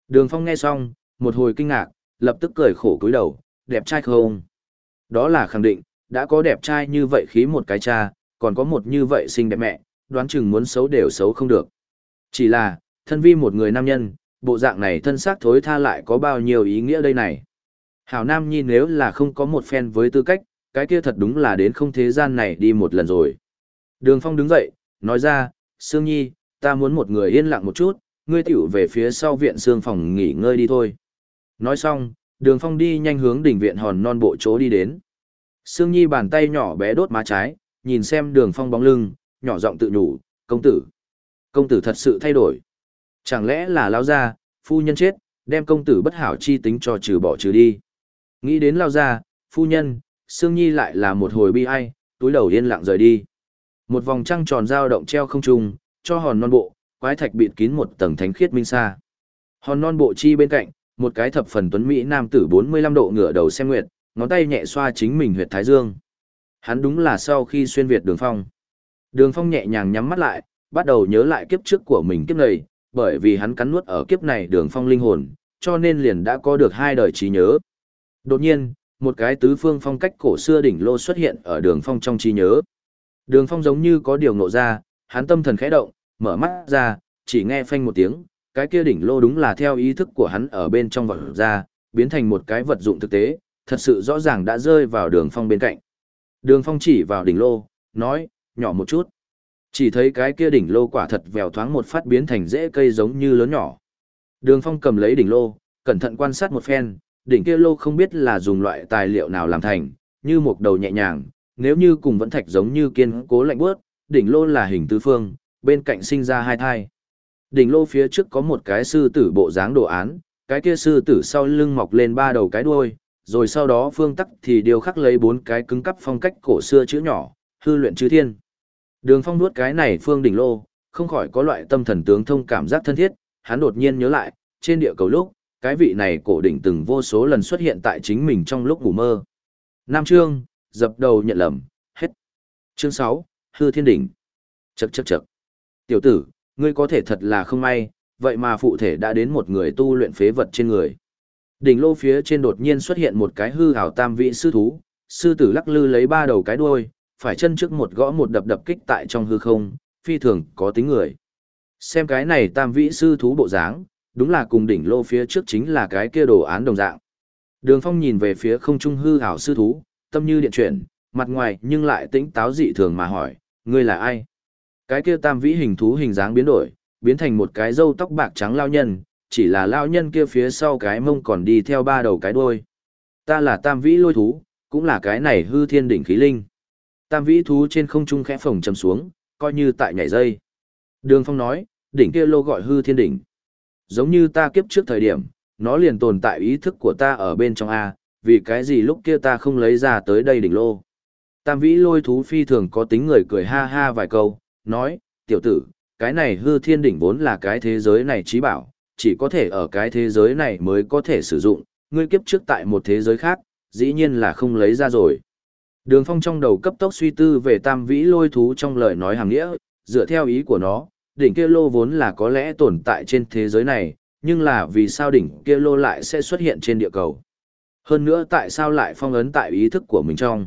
Đường Phong nghe xong, một hồi kinh ngạc, lập tức cười khổ cúi đầu, đẹp trai không? Đó là khẳng định, đã có đẹp trai như vậy khí một cái cha, còn có một như vậy xinh đẹp mẹ, đoán chừng muốn xấu đều xấu không được. Chỉ là, thân vi một người nam nhân, bộ dạng này thân xác thối tha lại có bao nhiêu ý nghĩa đây này. Hảo Nam Nhi nếu là không có một phen với tư cách, cái kia thật đúng là đến không thế gian này đi một lần rồi. Đường Phong đứng dậy, nói ra, Sương Nhi, ta muốn một người yên lặng một chút, ngươi tiểu về phía sau viện xương phòng nghỉ ngơi đi thôi. Nói xong, đường Phong đi nhanh hướng đỉnh viện hòn non bộ chỗ đi đến. Sương Nhi bàn tay nhỏ bé đốt má trái, nhìn xem đường Phong bóng lưng, nhỏ giọng tự nhủ, công tử. Công tử thật sự thay đổi. Chẳng lẽ là lao gia phu nhân chết, đem công tử bất hảo chi tính cho trừ bỏ trừ đi. Nghĩ đến lao gia phu nhân, Sương Nhi lại là một hồi bi ai, túi đầu yên lặng rời đi. Một vòng trăng tròn dao động treo không trung, cho hòn non bộ, quái thạch bịt kín một tầng thánh khiết minh sa. Hòn non bộ chi bên cạnh, một cái thập phần tuấn mỹ nam tử 45 độ ngửa đầu xem nguyệt, ngón tay nhẹ xoa chính mình huyệt thái dương. Hắn đúng là sau khi xuyên việt đường phong. Đường phong nhẹ nhàng nhắm mắt lại, bắt đầu nhớ lại kiếp trước của mình kiếp này, bởi vì hắn cắn nuốt ở kiếp này đường phong linh hồn, cho nên liền đã có được hai đời trí nhớ. Đột nhiên, một cái tứ phương phong cách cổ xưa đỉnh lô xuất hiện ở đường phong trong trí nhớ. Đường phong giống như có điều ngộ ra, hắn tâm thần khẽ động, mở mắt ra, chỉ nghe phanh một tiếng, cái kia đỉnh lô đúng là theo ý thức của hắn ở bên trong vật ra, biến thành một cái vật dụng thực tế, thật sự rõ ràng đã rơi vào đường phong bên cạnh. Đường phong chỉ vào đỉnh lô, nói, nhỏ một chút. Chỉ thấy cái kia đỉnh lô quả thật vèo thoáng một phát biến thành rễ cây giống như lớn nhỏ. Đường phong cầm lấy đỉnh lô, cẩn thận quan sát một phen, đỉnh kia lô không biết là dùng loại tài liệu nào làm thành, như một đầu nhẹ nhàng, nếu như cùng vẫn thạch giống như kiên cố lạnh bước, đỉnh lô là hình tứ phương, bên cạnh sinh ra hai thai. Đỉnh lô phía trước có một cái sư tử bộ dáng đồ án, cái kia sư tử sau lưng mọc lên ba đầu cái đuôi, rồi sau đó phương tắc thì điều khắc lấy bốn cái cứng cắp phong cách cổ xưa chữ nhỏ, hư luyện chữ thiên. Đường phong nuốt cái này phương đỉnh lô, không khỏi có loại tâm thần tướng thông cảm giác thân thiết, hắn đột nhiên nhớ lại, trên địa cầu lúc, cái vị này cổ đỉnh từng vô số lần xuất hiện tại chính mình trong lúc ngủ mơ. Nam trương dập đầu nhận lầm, hết. Chương 6, hư thiên đỉnh. Chậc chậc chậc. Tiểu tử, ngươi có thể thật là không may, vậy mà phụ thể đã đến một người tu luyện phế vật trên người. Đỉnh lô phía trên đột nhiên xuất hiện một cái hư hảo tam vị sư thú, sư tử lắc lư lấy ba đầu cái đuôi, phải chân trước một gõ một đập đập kích tại trong hư không, phi thường có tính người. Xem cái này tam vị sư thú bộ dáng, đúng là cùng đỉnh lô phía trước chính là cái kia đồ án đồng dạng. Đường Phong nhìn về phía không trung hư hảo sư thú, tâm như điện chuyển, mặt ngoài nhưng lại tĩnh táo dị thường mà hỏi, ngươi là ai? Cái kia tam vĩ hình thú hình dáng biến đổi, biến thành một cái râu tóc bạc trắng lao nhân, chỉ là lao nhân kia phía sau cái mông còn đi theo ba đầu cái đuôi. Ta là tam vĩ lôi thú, cũng là cái này hư thiên đỉnh khí linh. Tam vĩ thú trên không trung khẽ phồng chầm xuống, coi như tại nhảy dây. Đường Phong nói, đỉnh kia lô gọi hư thiên đỉnh. Giống như ta kiếp trước thời điểm, nó liền tồn tại ý thức của ta ở bên trong A, vì cái gì lúc kia ta không lấy ra tới đây đỉnh lô. Tam vĩ lôi thú phi thường có tính người cười ha ha vài câu, nói, tiểu tử, cái này hư thiên đỉnh vốn là cái thế giới này trí bảo, chỉ có thể ở cái thế giới này mới có thể sử dụng, ngươi kiếp trước tại một thế giới khác, dĩ nhiên là không lấy ra rồi. Đường phong trong đầu cấp tốc suy tư về tam vĩ lôi thú trong lời nói hàng nghĩa, dựa theo ý của nó, đỉnh kia lô vốn là có lẽ tồn tại trên thế giới này, nhưng là vì sao đỉnh kia lô lại sẽ xuất hiện trên địa cầu. Hơn nữa tại sao lại phong ấn tại ý thức của mình trong.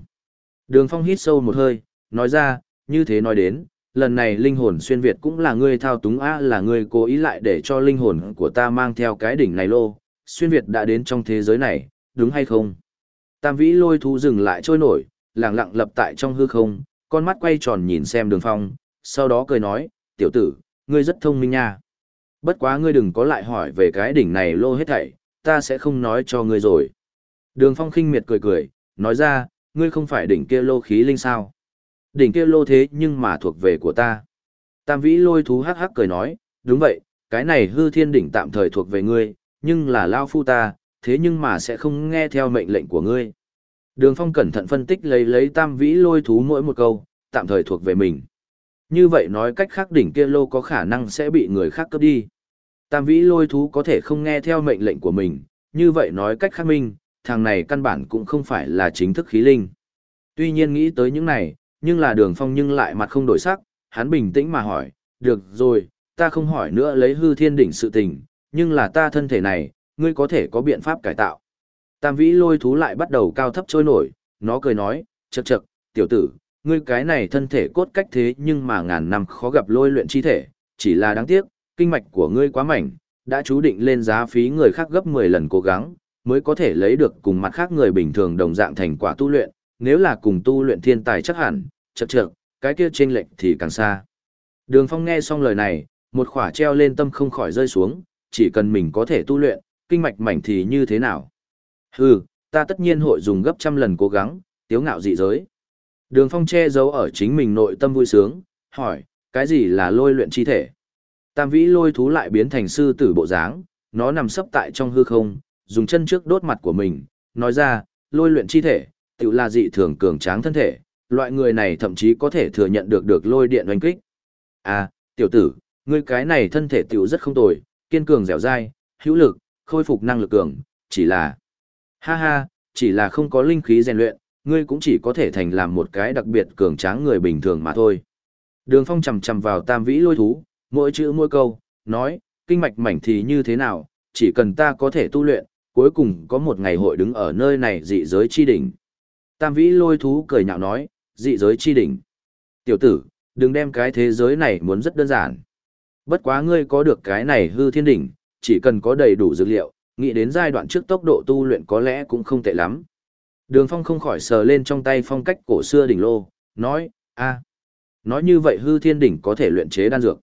Đường phong hít sâu một hơi, nói ra, như thế nói đến, lần này linh hồn xuyên Việt cũng là ngươi thao túng a là ngươi cố ý lại để cho linh hồn của ta mang theo cái đỉnh này lô, xuyên Việt đã đến trong thế giới này, đúng hay không? Tam vĩ lôi thú dừng lại trôi nổi, lặng lặng lập tại trong hư không, con mắt quay tròn nhìn xem đường phong, sau đó cười nói, tiểu tử, ngươi rất thông minh nha. Bất quá ngươi đừng có lại hỏi về cái đỉnh này lô hết thảy, ta sẽ không nói cho ngươi rồi. Đường phong khinh miệt cười cười, nói ra, ngươi không phải đỉnh kia lô khí linh sao. Đỉnh kia lô thế nhưng mà thuộc về của ta. Tam vĩ lôi thú hắc hắc cười nói, đúng vậy, cái này hư thiên đỉnh tạm thời thuộc về ngươi, nhưng là lao phu ta, thế nhưng mà sẽ không nghe theo mệnh lệnh của ngươi. Đường phong cẩn thận phân tích lấy lấy tam vĩ lôi thú mỗi một câu, tạm thời thuộc về mình. Như vậy nói cách khác đỉnh kia lô có khả năng sẽ bị người khác cướp đi. Tam vĩ lôi thú có thể không nghe theo mệnh lệnh của mình, như vậy nói cách khác minh, thằng này căn bản cũng không phải là chính thức khí linh. Tuy nhiên nghĩ tới những này, nhưng là đường phong nhưng lại mặt không đổi sắc, hắn bình tĩnh mà hỏi, được rồi, ta không hỏi nữa lấy hư thiên đỉnh sự tình, nhưng là ta thân thể này, ngươi có thể có biện pháp cải tạo. Tam vĩ lôi thú lại bắt đầu cao thấp trôi nổi, nó cười nói, chậc chậc, tiểu tử, ngươi cái này thân thể cốt cách thế nhưng mà ngàn năm khó gặp lôi luyện chi thể, chỉ là đáng tiếc, kinh mạch của ngươi quá mảnh, đã chú định lên giá phí người khác gấp 10 lần cố gắng, mới có thể lấy được cùng mặt khác người bình thường đồng dạng thành quả tu luyện, nếu là cùng tu luyện thiên tài chắc hẳn, chật chậc, cái kia chênh lệch thì càng xa. Đường Phong nghe xong lời này, một khỏa treo lên tâm không khỏi rơi xuống, chỉ cần mình có thể tu luyện, kinh mạch mảnh thì như thế nào? Hừ, ta tất nhiên hội dùng gấp trăm lần cố gắng, tiếu ngạo dị giới. Đường Phong che giấu ở chính mình nội tâm vui sướng, hỏi, cái gì là lôi luyện chi thể? Tam vĩ lôi thú lại biến thành sư tử bộ dáng, nó nằm sấp tại trong hư không, dùng chân trước đốt mặt của mình, nói ra, lôi luyện chi thể, tự là dị thường cường tráng thân thể, loại người này thậm chí có thể thừa nhận được được lôi điện oanh kích. À, tiểu tử, ngươi cái này thân thể tiểu rất không tồi, kiên cường dẻo dai, hữu lực, khôi phục năng lực cường, chỉ là... Ha ha, chỉ là không có linh khí rèn luyện, ngươi cũng chỉ có thể thành làm một cái đặc biệt cường tráng người bình thường mà thôi. Đường phong chầm chầm vào tam vĩ lôi thú, mỗi chữ mỗi câu, nói, kinh mạch mảnh thì như thế nào, chỉ cần ta có thể tu luyện, cuối cùng có một ngày hội đứng ở nơi này dị giới chi đỉnh. Tam vĩ lôi thú cười nhạo nói, dị giới chi đỉnh. Tiểu tử, đừng đem cái thế giới này muốn rất đơn giản. Bất quá ngươi có được cái này hư thiên đỉnh, chỉ cần có đầy đủ dược liệu, nghĩ đến giai đoạn trước tốc độ tu luyện có lẽ cũng không tệ lắm. Đường Phong không khỏi sờ lên trong tay phong cách cổ xưa đỉnh lô, nói, a, nói như vậy hư thiên đỉnh có thể luyện chế đan dược.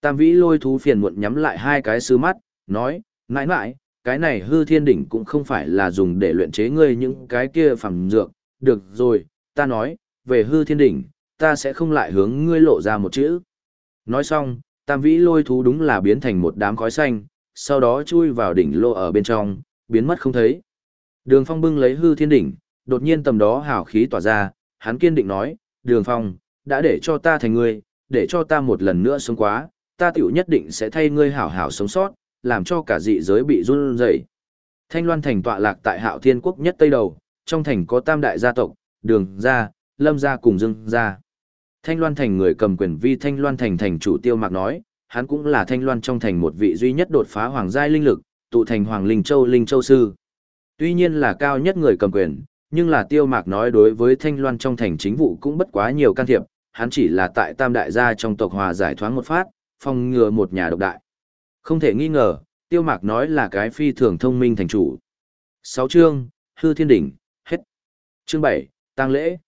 Tam vĩ lôi thú phiền muộn nhắm lại hai cái sư mắt, nói, mãi mãi, cái này hư thiên đỉnh cũng không phải là dùng để luyện chế ngươi những cái kia phẩm dược, được rồi, ta nói, về hư thiên đỉnh, ta sẽ không lại hướng ngươi lộ ra một chữ. Nói xong, tam vĩ lôi thú đúng là biến thành một đám khói xanh, sau đó chui vào đỉnh lô ở bên trong, biến mất không thấy. Đường phong bưng lấy hư thiên đỉnh, đột nhiên tầm đó hào khí tỏa ra, hắn kiên định nói, đường phong, đã để cho ta thành ngươi, để cho ta một lần nữa sống quá, ta tiểu nhất định sẽ thay ngươi hảo hảo sống sót, làm cho cả dị giới bị run rẩy. Thanh Loan thành tọa lạc tại Hạo Thiên quốc nhất tây đầu, trong thành có tam đại gia tộc, Đường gia, Lâm gia cùng Dương gia. Thanh Loan thành người cầm quyền vi Thanh Loan thành thành chủ Tiêu Mạc nói, hắn cũng là Thanh Loan trong thành một vị duy nhất đột phá hoàng giai linh lực, tụ thành Hoàng Linh Châu Linh Châu sư. Tuy nhiên là cao nhất người cầm quyền, nhưng là Tiêu Mạc nói đối với Thanh Loan trong thành chính vụ cũng bất quá nhiều can thiệp, hắn chỉ là tại Tam đại gia trong tộc hòa giải thoáng một phát, phòng ngừa một nhà độc đại. Không thể nghi ngờ, Tiêu Mạc nói là cái phi thường thông minh thành chủ. Sáu chương, hư thiên đỉnh, hết. Chương bảy, tang lễ.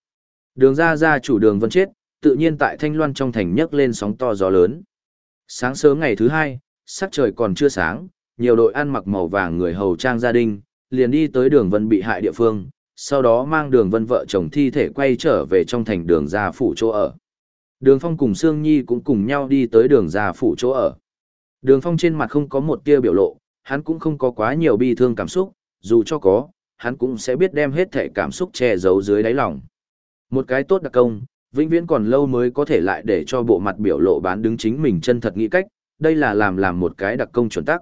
Đường ra ra chủ đường vân chết, tự nhiên tại Thanh Loan trong thành nhấc lên sóng to gió lớn. Sáng sớm ngày thứ hai, sắc trời còn chưa sáng, nhiều đội ăn mặc màu vàng người hầu trang gia đình, liền đi tới đường vân bị hại địa phương, sau đó mang đường vân vợ chồng thi thể quay trở về trong thành đường gia phủ chỗ ở. Đường Phong cùng Sương Nhi cũng cùng nhau đi tới đường gia phủ chỗ ở. Đường Phong trên mặt không có một tia biểu lộ, hắn cũng không có quá nhiều bi thương cảm xúc, dù cho có, hắn cũng sẽ biết đem hết thể cảm xúc che giấu dưới đáy lòng. Một cái tốt đặc công, vĩnh viễn còn lâu mới có thể lại để cho bộ mặt biểu lộ bán đứng chính mình chân thật nghĩ cách, đây là làm làm một cái đặc công chuẩn tắc.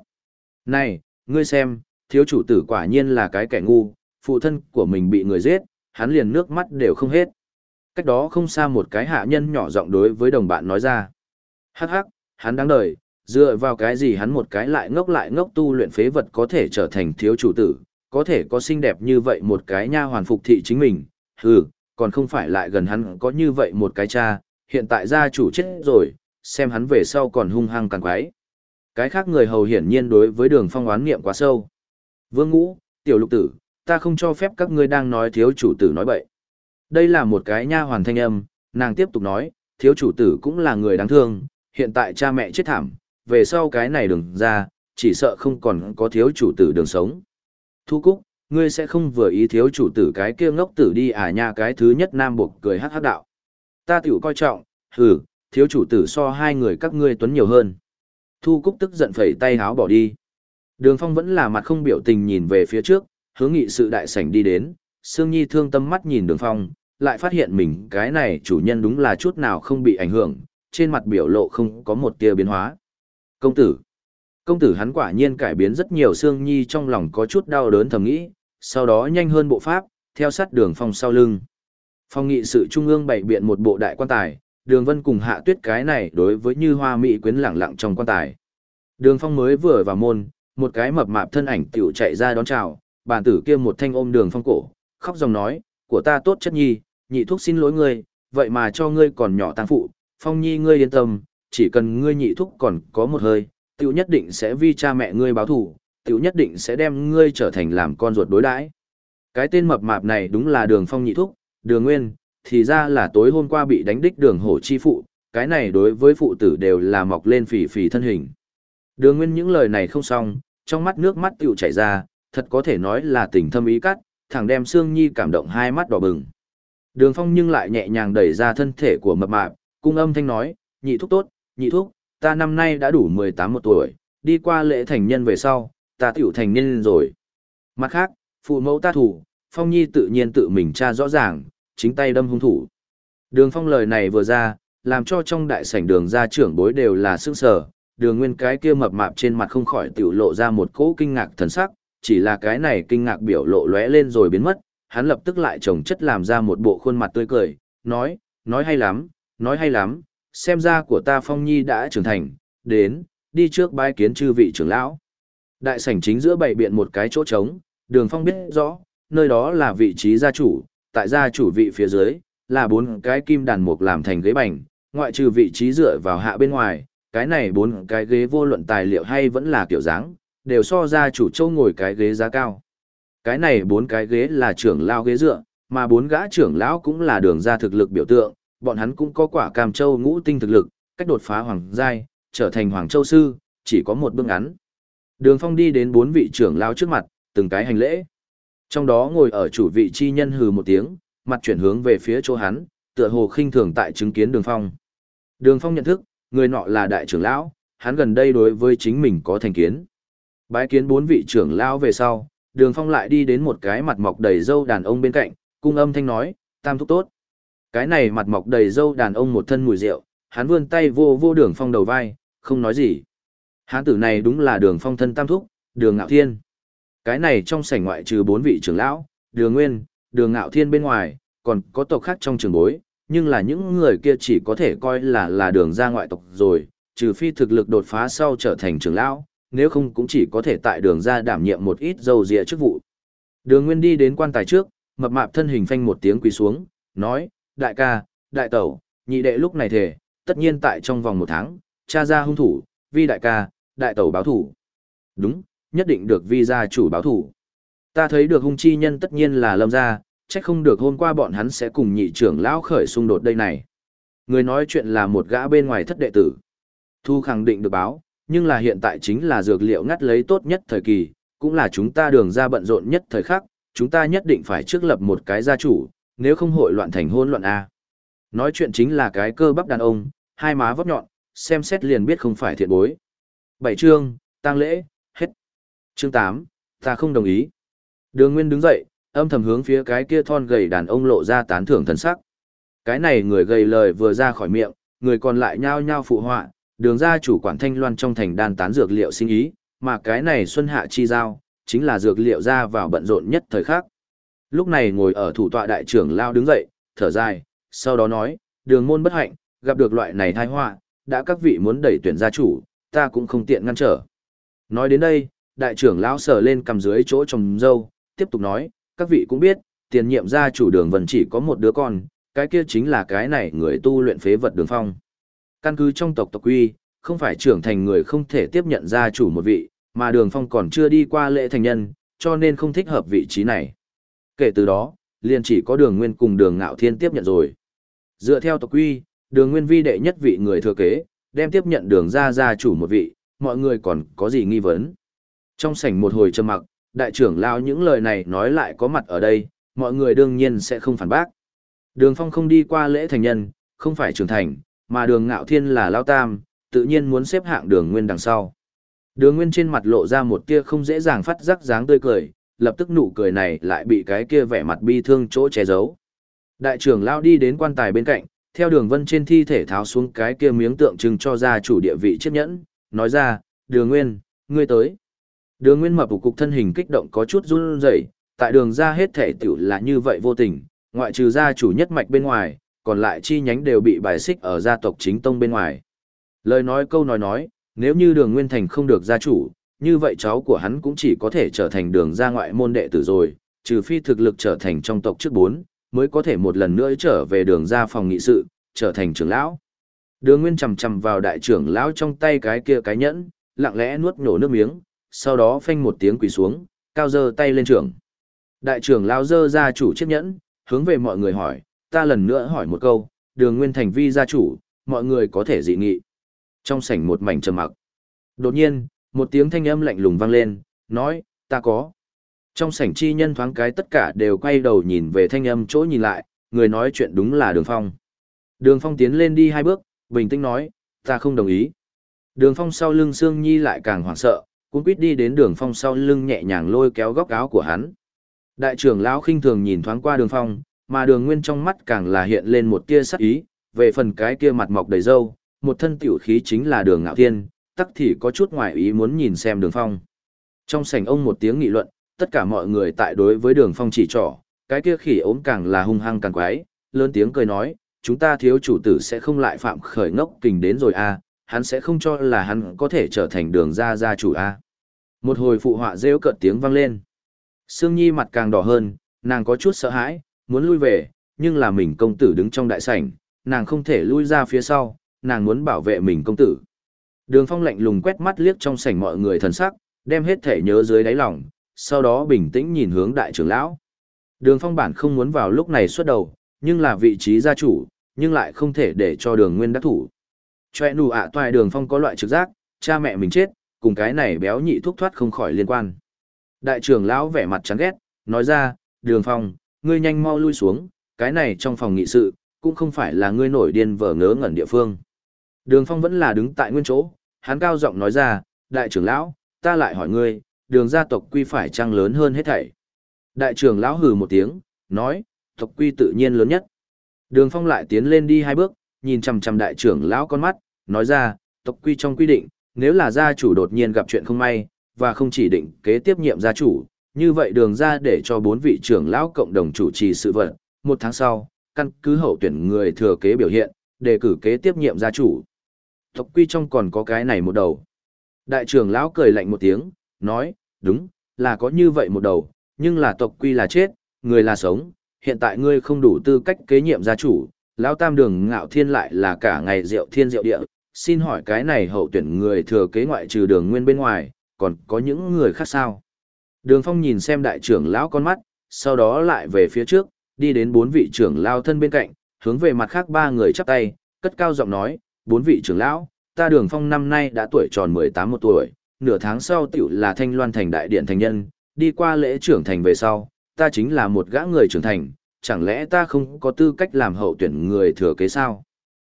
Này, ngươi xem, thiếu chủ tử quả nhiên là cái kẻ ngu, phụ thân của mình bị người giết, hắn liền nước mắt đều không hết. Cách đó không xa một cái hạ nhân nhỏ giọng đối với đồng bạn nói ra. Hắc hắc, hắn đáng đời, dựa vào cái gì hắn một cái lại ngốc lại ngốc tu luyện phế vật có thể trở thành thiếu chủ tử, có thể có xinh đẹp như vậy một cái nha hoàn phục thị chính mình, hừ, còn không phải lại gần hắn có như vậy một cái cha, hiện tại gia chủ chết rồi, xem hắn về sau còn hung hăng càng quái. Cái khác người hầu hiển nhiên đối với đường phong oán niệm quá sâu. Vương ngũ, tiểu lục tử, ta không cho phép các ngươi đang nói thiếu chủ tử nói bậy. Đây là một cái nha hoàn thanh âm, nàng tiếp tục nói, thiếu chủ tử cũng là người đáng thương, hiện tại cha mẹ chết thảm, về sau cái này đừng ra, chỉ sợ không còn có thiếu chủ tử đường sống. Thu Cúc, ngươi sẽ không vừa ý thiếu chủ tử cái kia ngốc tử đi à nha cái thứ nhất nam buộc cười hát hát đạo. Ta tiểu coi trọng, hừ, thiếu chủ tử so hai người các ngươi tuấn nhiều hơn. Thu Cúc tức giận phẩy tay háo bỏ đi. Đường Phong vẫn là mặt không biểu tình nhìn về phía trước, hướng nghị sự đại sảnh đi đến, Sương Nhi thương tâm mắt nhìn Đường Phong, lại phát hiện mình cái này chủ nhân đúng là chút nào không bị ảnh hưởng, trên mặt biểu lộ không có một tia biến hóa. Công tử. Công tử hắn quả nhiên cải biến rất nhiều Sương Nhi trong lòng có chút đau đớn thầm nghĩ, sau đó nhanh hơn bộ pháp, theo sát đường phong sau lưng. Phong nghị sự trung ương bày biện một bộ đại quan tài, đường vân cùng hạ tuyết cái này đối với như hoa mỹ quyến lẳng lặng trong quan tài. Đường phong mới vừa vào môn, một cái mập mạp thân ảnh tiểu chạy ra đón chào, bản tử kia một thanh ôm đường phong cổ, khóc dòng nói, của ta tốt chất nhi, nhị thuốc xin lỗi ngươi, vậy mà cho ngươi còn nhỏ tăng phụ, phong nhi ngươi yên tâm, chỉ cần ngươi nhị thúc còn có một hơi, tiểu nhất định sẽ vi cha mẹ ngươi báo thù, tiểu nhất định sẽ đem ngươi trở thành làm con ruột đối đãi. Cái tên mập mạp này đúng là đường phong nhị thúc, đường nguyên, thì ra là tối hôm qua bị đánh đích đường hổ chi phụ, cái này đối với phụ tử đều là mọc lên phì phì thân hình. Đường nguyên những lời này không xong, trong mắt nước mắt tiểu chảy ra, thật có thể nói là tình thâm ý cắt, thẳng đem Sương Nhi cảm động hai mắt đỏ bừng. Đường phong nhưng lại nhẹ nhàng đẩy ra thân thể của mập mạp, cung âm thanh nói, nhị thúc tốt, nhị thúc, ta năm nay đã đủ 18 một tuổi, đi qua lễ thành nhân về sau, ta tiểu thành niên rồi. Mặt khác, phụ mẫu ta thủ, Phong Nhi tự nhiên tự mình tra rõ ràng, chính tay đâm hung thủ. Đường Phong lời này vừa ra, làm cho trong đại sảnh đường ra trưởng bối đều là sững sờ, đường nguyên cái kia mập mạp trên mặt không khỏi tiểu lộ ra một cỗ kinh ngạc thần sắc, chỉ là cái này kinh ngạc biểu lộ lóe lên rồi biến mất, hắn lập tức lại trồng chất làm ra một bộ khuôn mặt tươi cười, nói, nói hay lắm, nói hay lắm, xem ra của ta Phong Nhi đã trưởng thành, đến, đi trước bái kiến chư vị trưởng lão. Đại sảnh chính giữa bày biện một cái chỗ trống, đường phong biết rõ, nơi đó là vị trí gia chủ, tại gia chủ vị phía dưới, là bốn cái kim đàn mục làm thành ghế bành, ngoại trừ vị trí dựa vào hạ bên ngoài, cái này bốn cái ghế vô luận tài liệu hay vẫn là kiểu dáng, đều so gia chủ châu ngồi cái ghế giá cao. Cái này bốn cái ghế là trưởng lao ghế dựa, mà bốn gã trưởng lão cũng là đường ra thực lực biểu tượng, bọn hắn cũng có quả cam châu ngũ tinh thực lực, cách đột phá hoàng giai, trở thành hoàng châu sư, chỉ có một bước ngắn. Đường Phong đi đến bốn vị trưởng lão trước mặt, từng cái hành lễ. Trong đó ngồi ở chủ vị chi nhân hừ một tiếng, mặt chuyển hướng về phía chỗ hắn, tựa hồ khinh thường tại chứng kiến Đường Phong. Đường Phong nhận thức, người nọ là đại trưởng lão, hắn gần đây đối với chính mình có thành kiến. Bái kiến bốn vị trưởng lão về sau, Đường Phong lại đi đến một cái mặt mọc đầy râu đàn ông bên cạnh, cung âm thanh nói, tam thúc tốt. Cái này mặt mọc đầy râu đàn ông một thân mùi rượu, hắn vươn tay vô vô Đường Phong đầu vai, không nói gì. Hán tử này đúng là Đường Phong thân tam thúc, Đường Ngạo Thiên. Cái này trong sảnh ngoại trừ bốn vị trưởng lão, Đường Nguyên, Đường Ngạo Thiên bên ngoài, còn có tộc khác trong trường bối, nhưng là những người kia chỉ có thể coi là là đường ra ngoại tộc rồi, trừ phi thực lực đột phá sau trở thành trưởng lão, nếu không cũng chỉ có thể tại đường ra đảm nhiệm một ít dầu dịa chức vụ. Đường Nguyên đi đến quan tài trước, mập mạp thân hình phanh một tiếng quỳ xuống, nói, đại ca, đại tẩu, nhị đệ lúc này thể, tất nhiên tại trong vòng một tháng, cha ra hung thủ, vi đại ca, đại tẩu báo thủ. Đúng, nhất định được vi gia chủ báo thủ. Ta thấy được hung chi nhân tất nhiên là lâm gia, chắc không được hôm qua bọn hắn sẽ cùng nhị trưởng lão khởi xung đột đây này. Người nói chuyện là một gã bên ngoài thất đệ tử. Thu khẳng định được báo, nhưng là hiện tại chính là dược liệu ngắt lấy tốt nhất thời kỳ, cũng là chúng ta đường ra bận rộn nhất thời khắc, chúng ta nhất định phải trước lập một cái gia chủ, nếu không hội loạn thành hôn loạn A. Nói chuyện chính là cái cơ bắp đàn ông, hai má vóc nhọn, xem xét liền biết không phải thiện bối. Bảy chương, tang lễ, hết. Chương 8, ta không đồng ý. Đường Nguyên đứng dậy, âm thầm hướng phía cái kia thon gầy đàn ông lộ ra tán thưởng thần sắc. Cái này người gầy lời vừa ra khỏi miệng, người còn lại nhao nhao phụ họa, đường ra chủ quản thanh loan trong thành đan tán dược liệu sinh ý, mà cái này xuân hạ chi giao, chính là dược liệu ra vào bận rộn nhất thời khắc. Lúc này ngồi ở thủ tọa đại trưởng lao đứng dậy, thở dài, sau đó nói, đường môn bất hạnh, gặp được loại này thai họa, đã các vị muốn đẩy tuyển gia chủ, ta cũng không tiện ngăn trở. Nói đến đây, đại trưởng lão sờ lên cầm dưới chỗ trồng dâu, tiếp tục nói, các vị cũng biết, tiền nhiệm gia chủ đường vần chỉ có một đứa con, cái kia chính là cái này người tu luyện phế vật đường phong. Căn cứ trong tộc tộc quy, không phải trưởng thành người không thể tiếp nhận gia chủ một vị, mà đường phong còn chưa đi qua lễ thành nhân, cho nên không thích hợp vị trí này. Kể từ đó, liền chỉ có đường nguyên cùng đường ngạo thiên tiếp nhận rồi. Dựa theo tộc quy, đường nguyên vi đệ nhất vị người thừa kế, đem tiếp nhận đường ra gia chủ một vị, mọi người còn có gì nghi vấn. Trong sảnh một hồi trầm mặc, đại trưởng lao những lời này nói lại có mặt ở đây, mọi người đương nhiên sẽ không phản bác. Đường phong không đi qua lễ thành nhân, không phải trưởng thành, mà đường ngạo thiên là lao tam, tự nhiên muốn xếp hạng đường nguyên đằng sau. Đường nguyên trên mặt lộ ra một tia không dễ dàng phát giác dáng tươi cười, lập tức nụ cười này lại bị cái kia vẻ mặt bi thương chỗ che giấu. Đại trưởng lao đi đến quan tài bên cạnh, theo đường vân trên thi thể tháo xuống cái kia miếng tượng trưng cho ra chủ địa vị chiếc nhẫn, nói ra, đường nguyên, ngươi tới. Đường nguyên mập cục thân hình kích động có chút run rẩy, tại đường ra hết thể tiểu là như vậy vô tình, ngoại trừ gia chủ nhất mạch bên ngoài, còn lại chi nhánh đều bị bài xích ở gia tộc chính tông bên ngoài. Lời nói câu nói nói, nếu như đường nguyên thành không được gia chủ, như vậy cháu của hắn cũng chỉ có thể trở thành đường ra ngoại môn đệ tử rồi, trừ phi thực lực trở thành trong tộc trước bốn, mới có thể một lần nữa trở về đường ra phòng nghị sự, trở thành trưởng lão. Đường Nguyên chầm chầm vào đại trưởng lão trong tay cái kia cái nhẫn, lặng lẽ nuốt nhổ nước miếng, sau đó phanh một tiếng quỳ xuống, cao dơ tay lên trưởng. Đại trưởng lão dơ ra chủ chiếc nhẫn, hướng về mọi người hỏi, ta lần nữa hỏi một câu, đường Nguyên thành vi gia chủ, mọi người có thể dị nghị. Trong sảnh một mảnh trầm mặc. Đột nhiên, một tiếng thanh âm lạnh lùng vang lên, nói, ta có. Trong sảnh chi nhân thoáng cái tất cả đều quay đầu nhìn về thanh âm chỗ nhìn lại, người nói chuyện đúng là đường phong. Đường phong tiến lên đi hai bước, bình tĩnh nói, ta không đồng ý. Đường phong sau lưng Sương Nhi lại càng hoảng sợ, cũng quýt đi đến đường phong sau lưng nhẹ nhàng lôi kéo góc áo của hắn. Đại trưởng lão khinh thường nhìn thoáng qua đường phong, mà đường nguyên trong mắt càng là hiện lên một tia sắc ý, về phần cái kia mặt mọc đầy râu, một thân tiểu khí chính là đường ngạo thiên, tắc thì có chút ngoài ý muốn nhìn xem đường phong. Trong sảnh ông một tiếng nghị luận, tất cả mọi người tại đối với đường phong chỉ trỏ, cái kia khỉ ốm càng là hung hăng càng quái, lớn tiếng cười nói, chúng ta thiếu chủ tử sẽ không lại phạm khởi ngốc kình đến rồi à, hắn sẽ không cho là hắn có thể trở thành đường ra gia chủ a. Một hồi phụ họa rêu cợt tiếng vang lên. Sương Nhi mặt càng đỏ hơn, nàng có chút sợ hãi, muốn lui về, nhưng là mình công tử đứng trong đại sảnh, nàng không thể lui ra phía sau, nàng muốn bảo vệ mình công tử. Đường Phong lạnh lùng quét mắt liếc trong sảnh mọi người thần sắc, đem hết thể nhớ dưới đáy lòng, sau đó bình tĩnh nhìn hướng đại trưởng lão. Đường Phong bản không muốn vào lúc này xuất đầu, nhưng là vị trí gia chủ, nhưng lại không thể để cho đường nguyên đắc thủ. Chòe nụ ạ à toài đường Phong có loại trực giác, cha mẹ mình chết, cùng cái này béo nhị thúc thoát không khỏi liên quan. Đại trưởng lão vẻ mặt chán ghét, nói ra, đường Phong, ngươi nhanh mau lui xuống, cái này trong phòng nghị sự, cũng không phải là ngươi nổi điên vở ngớ ngẩn địa phương. Đường Phong vẫn là đứng tại nguyên chỗ, hắn cao giọng nói ra, đại trưởng lão, ta lại hỏi ngươi, đường gia tộc quy phải trăng lớn hơn hết thảy. Đại trưởng lão hừ một tiếng, nói, tộc quy tự nhiên lớn nhất. Đường Phong lại tiến lên đi hai bước, nhìn chằm chằm đại trưởng lão con mắt, nói ra, tộc quy trong quy định, nếu là gia chủ đột nhiên gặp chuyện không may, và không chỉ định kế tiếp nhiệm gia chủ, như vậy đường ra để cho bốn vị trưởng lão cộng đồng chủ trì sự vật, một tháng sau, căn cứ hậu tuyển người thừa kế biểu hiện, đề cử kế tiếp nhiệm gia chủ. Tộc quy trong còn có cái này một đầu. Đại trưởng lão cười lạnh một tiếng, nói, đúng, là có như vậy một đầu, nhưng là tộc quy là chết, người là sống, hiện tại ngươi không đủ tư cách kế nhiệm gia chủ, lão tam đường ngạo thiên lại là cả ngày rượu thiên rượu địa, xin hỏi cái này hậu tuyển người thừa kế ngoại trừ đường nguyên bên ngoài, còn có những người khác sao? Đường phong nhìn xem đại trưởng lão con mắt, sau đó lại về phía trước, đi đến bốn vị trưởng lao thân bên cạnh, hướng về mặt khác ba người chắp tay, cất cao giọng nói, bốn vị trưởng lão, ta đường phong năm nay đã tuổi tròn 18 một tuổi, nửa tháng sau tiểu là thanh loan thành đại điện thành nhân, đi qua lễ trưởng thành về sau, ta chính là một gã người trưởng thành, chẳng lẽ ta không có tư cách làm hậu tuyển người thừa kế sao?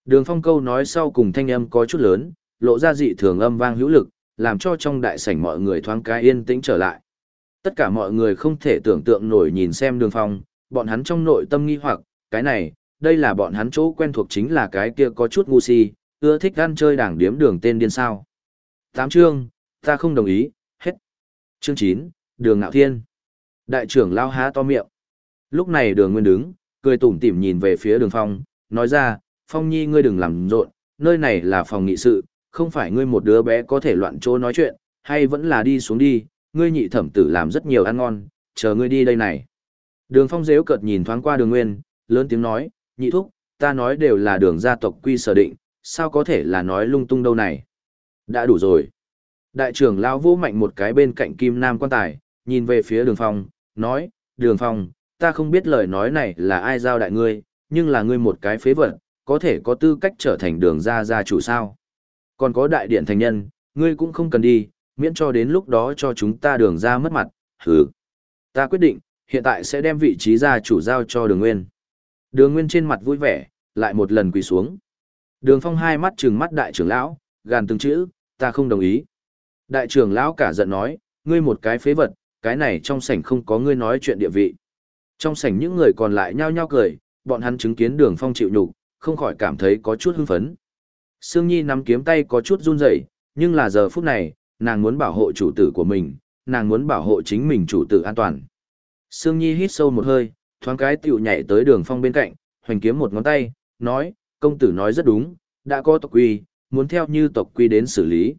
Đường phong câu nói sau cùng thanh âm có chút lớn, lộ ra dị thường âm vang hữu lực, làm cho trong đại sảnh mọi người thoáng cái yên tĩnh trở lại. Tất cả mọi người không thể tưởng tượng nổi nhìn xem đường phong, bọn hắn trong nội tâm nghi hoặc, cái này, đây là bọn hắn chỗ quen thuộc chính là cái kia có chút ngu si, ưa thích ăn chơi đảng điếm đường tên điên sao. Tám chương, ta không đồng ý, hết. Chương chín, đường ngạo thiên. Đại trưởng lao há to miệng. Lúc này đường nguyên đứng, cười tủm tỉm nhìn về phía đường phong, nói ra, phong nhi ngươi đừng làm rộn, nơi này là phòng nghị sự, không phải ngươi một đứa bé có thể loạn chỗ nói chuyện, hay vẫn là đi xuống đi, ngươi nhị thẩm tử làm rất nhiều ăn ngon, chờ ngươi đi đây này. Đường phong dễu cợt nhìn thoáng qua đường nguyên, lớn tiếng nói, nhị thúc, ta nói đều là đường gia tộc quy sở định, sao có thể là nói lung tung đâu này. Đã đủ rồi. Đại trưởng lão vô mạnh một cái bên cạnh kim nam quan tài, nhìn về phía đường phong, nói, đường phong, ta không biết lời nói này là ai giao đại ngươi, nhưng là ngươi một cái phế vật, có thể có tư cách trở thành đường gia gia chủ sao. Còn có đại điện thành nhân, ngươi cũng không cần đi, miễn cho đến lúc đó cho chúng ta đường ra mất mặt, hừ. Ta quyết định, hiện tại sẽ đem vị trí gia chủ giao cho đường nguyên. Đường nguyên trên mặt vui vẻ, lại một lần quỳ xuống. Đường phong hai mắt trừng mắt đại trưởng lão, gàn từng chữ, ta không đồng ý. Đại trưởng lão cả giận nói, ngươi một cái phế vật, cái này trong sảnh không có ngươi nói chuyện địa vị. Trong sảnh những người còn lại nhao nhao cười, bọn hắn chứng kiến đường phong chịu nhục, không khỏi cảm thấy có chút hưng phấn. Sương Nhi nắm kiếm tay có chút run rẩy, nhưng là giờ phút này, nàng muốn bảo hộ chủ tử của mình, nàng muốn bảo hộ chính mình chủ tử an toàn. Sương Nhi hít sâu một hơi, thoáng cái tiểu nhảy tới đường phong bên cạnh, hoành kiếm một ngón tay, nói, công tử nói rất đúng, đã có tộc quy, muốn theo như tộc quy đến xử lý.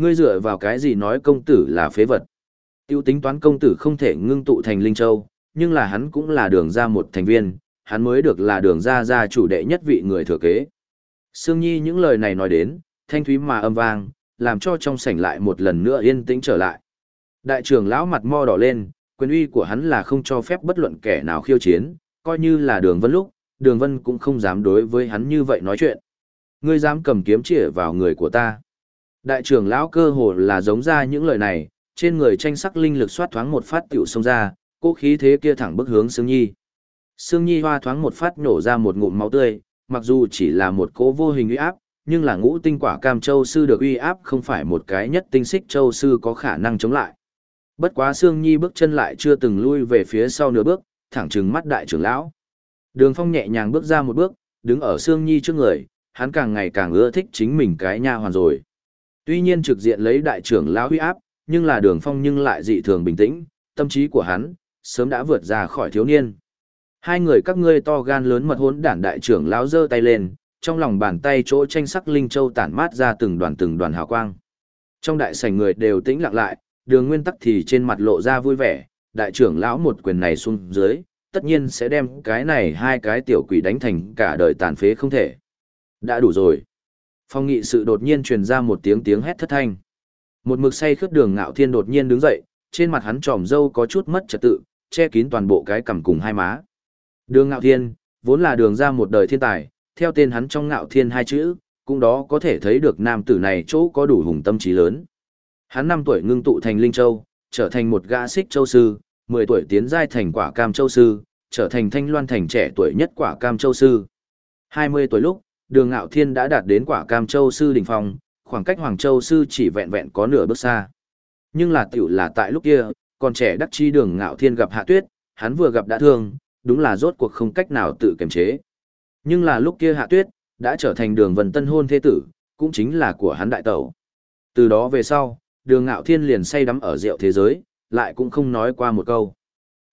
Ngươi dựa vào cái gì nói công tử là phế vật. Tiêu tính toán công tử không thể ngưng tụ thành Linh Châu, nhưng là hắn cũng là đường ra một thành viên, hắn mới được là đường ra ra chủ đệ nhất vị người thừa kế. Sương Nhi những lời này nói đến, thanh thúy mà âm vang, làm cho trong sảnh lại một lần nữa yên tĩnh trở lại. Đại trưởng lão mặt mo đỏ lên, quyền uy của hắn là không cho phép bất luận kẻ nào khiêu chiến, coi như là đường vân lúc, đường vân cũng không dám đối với hắn như vậy nói chuyện. Ngươi dám cầm kiếm chĩa vào người của ta. Đại trưởng lão cơ hồ là giống ra những lời này, trên người tranh sắc linh lực xoát thoáng một phát tiểu xông ra, cố khí thế kia thẳng bức hướng Sương Nhi. Sương Nhi hoa thoáng một phát nổ ra một ngụm máu tươi, mặc dù chỉ là một cố vô hình uy áp, nhưng là ngũ tinh quả cam châu sư được uy áp không phải một cái nhất tinh xích châu sư có khả năng chống lại. Bất quá Sương Nhi bước chân lại chưa từng lui về phía sau nửa bước, thẳng trừng mắt đại trưởng lão. Đường Phong nhẹ nhàng bước ra một bước, đứng ở Sương Nhi trước người, hắn càng ngày càng ưa thích chính mình cái nha hoàn rồi. Tuy nhiên trực diện lấy đại trưởng lão huy áp, nhưng là Đường Phong nhưng lại dị thường bình tĩnh, tâm trí của hắn sớm đã vượt ra khỏi thiếu niên. Hai người các ngươi to gan lớn mật hốn đản đại trưởng lão giơ tay lên, trong lòng bàn tay chỗ tranh sắc linh châu tản mát ra từng đoàn từng đoàn hào quang. Trong đại sảnh người đều tĩnh lặng lại, đường nguyên tắc thì trên mặt lộ ra vui vẻ, đại trưởng lão một quyền này xuống dưới, tất nhiên sẽ đem cái này hai cái tiểu quỷ đánh thành cả đời tàn phế không thể. Đã đủ rồi. Phong nghị sự đột nhiên truyền ra một tiếng tiếng hét thất thanh. Một mực say khướt đường ngạo thiên đột nhiên đứng dậy, trên mặt hắn tròm râu có chút mất trật tự, che kín toàn bộ cái cằm cùng hai má. Đường ngạo thiên, vốn là đường ra một đời thiên tài, theo tên hắn trong ngạo thiên hai chữ, cũng đó có thể thấy được nam tử này chỗ có đủ hùng tâm trí lớn. Hắn năm tuổi ngưng tụ thành Linh Châu, trở thành một gã xích châu sư, 10 tuổi tiến giai thành quả cam châu sư, trở thành thanh loan thành trẻ tuổi nhất quả cam châu sư. 20 tuổi lúc, đường ngạo thiên đã đạt đến quả cam châu sư Đình phong, khoảng cách hoàng châu sư chỉ vẹn vẹn có nửa bước xa. Nhưng là tiểu là tại lúc kia, còn trẻ đắc chi đường ngạo thiên gặp hạ tuyết, hắn vừa gặp đã thương, đúng là rốt cuộc không cách nào tự kiềm chế. Nhưng là lúc kia hạ tuyết, đã trở thành đường vần tân hôn thế tử, cũng chính là của hắn đại tẩu. Từ đó về sau, đường ngạo thiên liền say đắm ở rượu thế giới, lại cũng không nói qua một câu.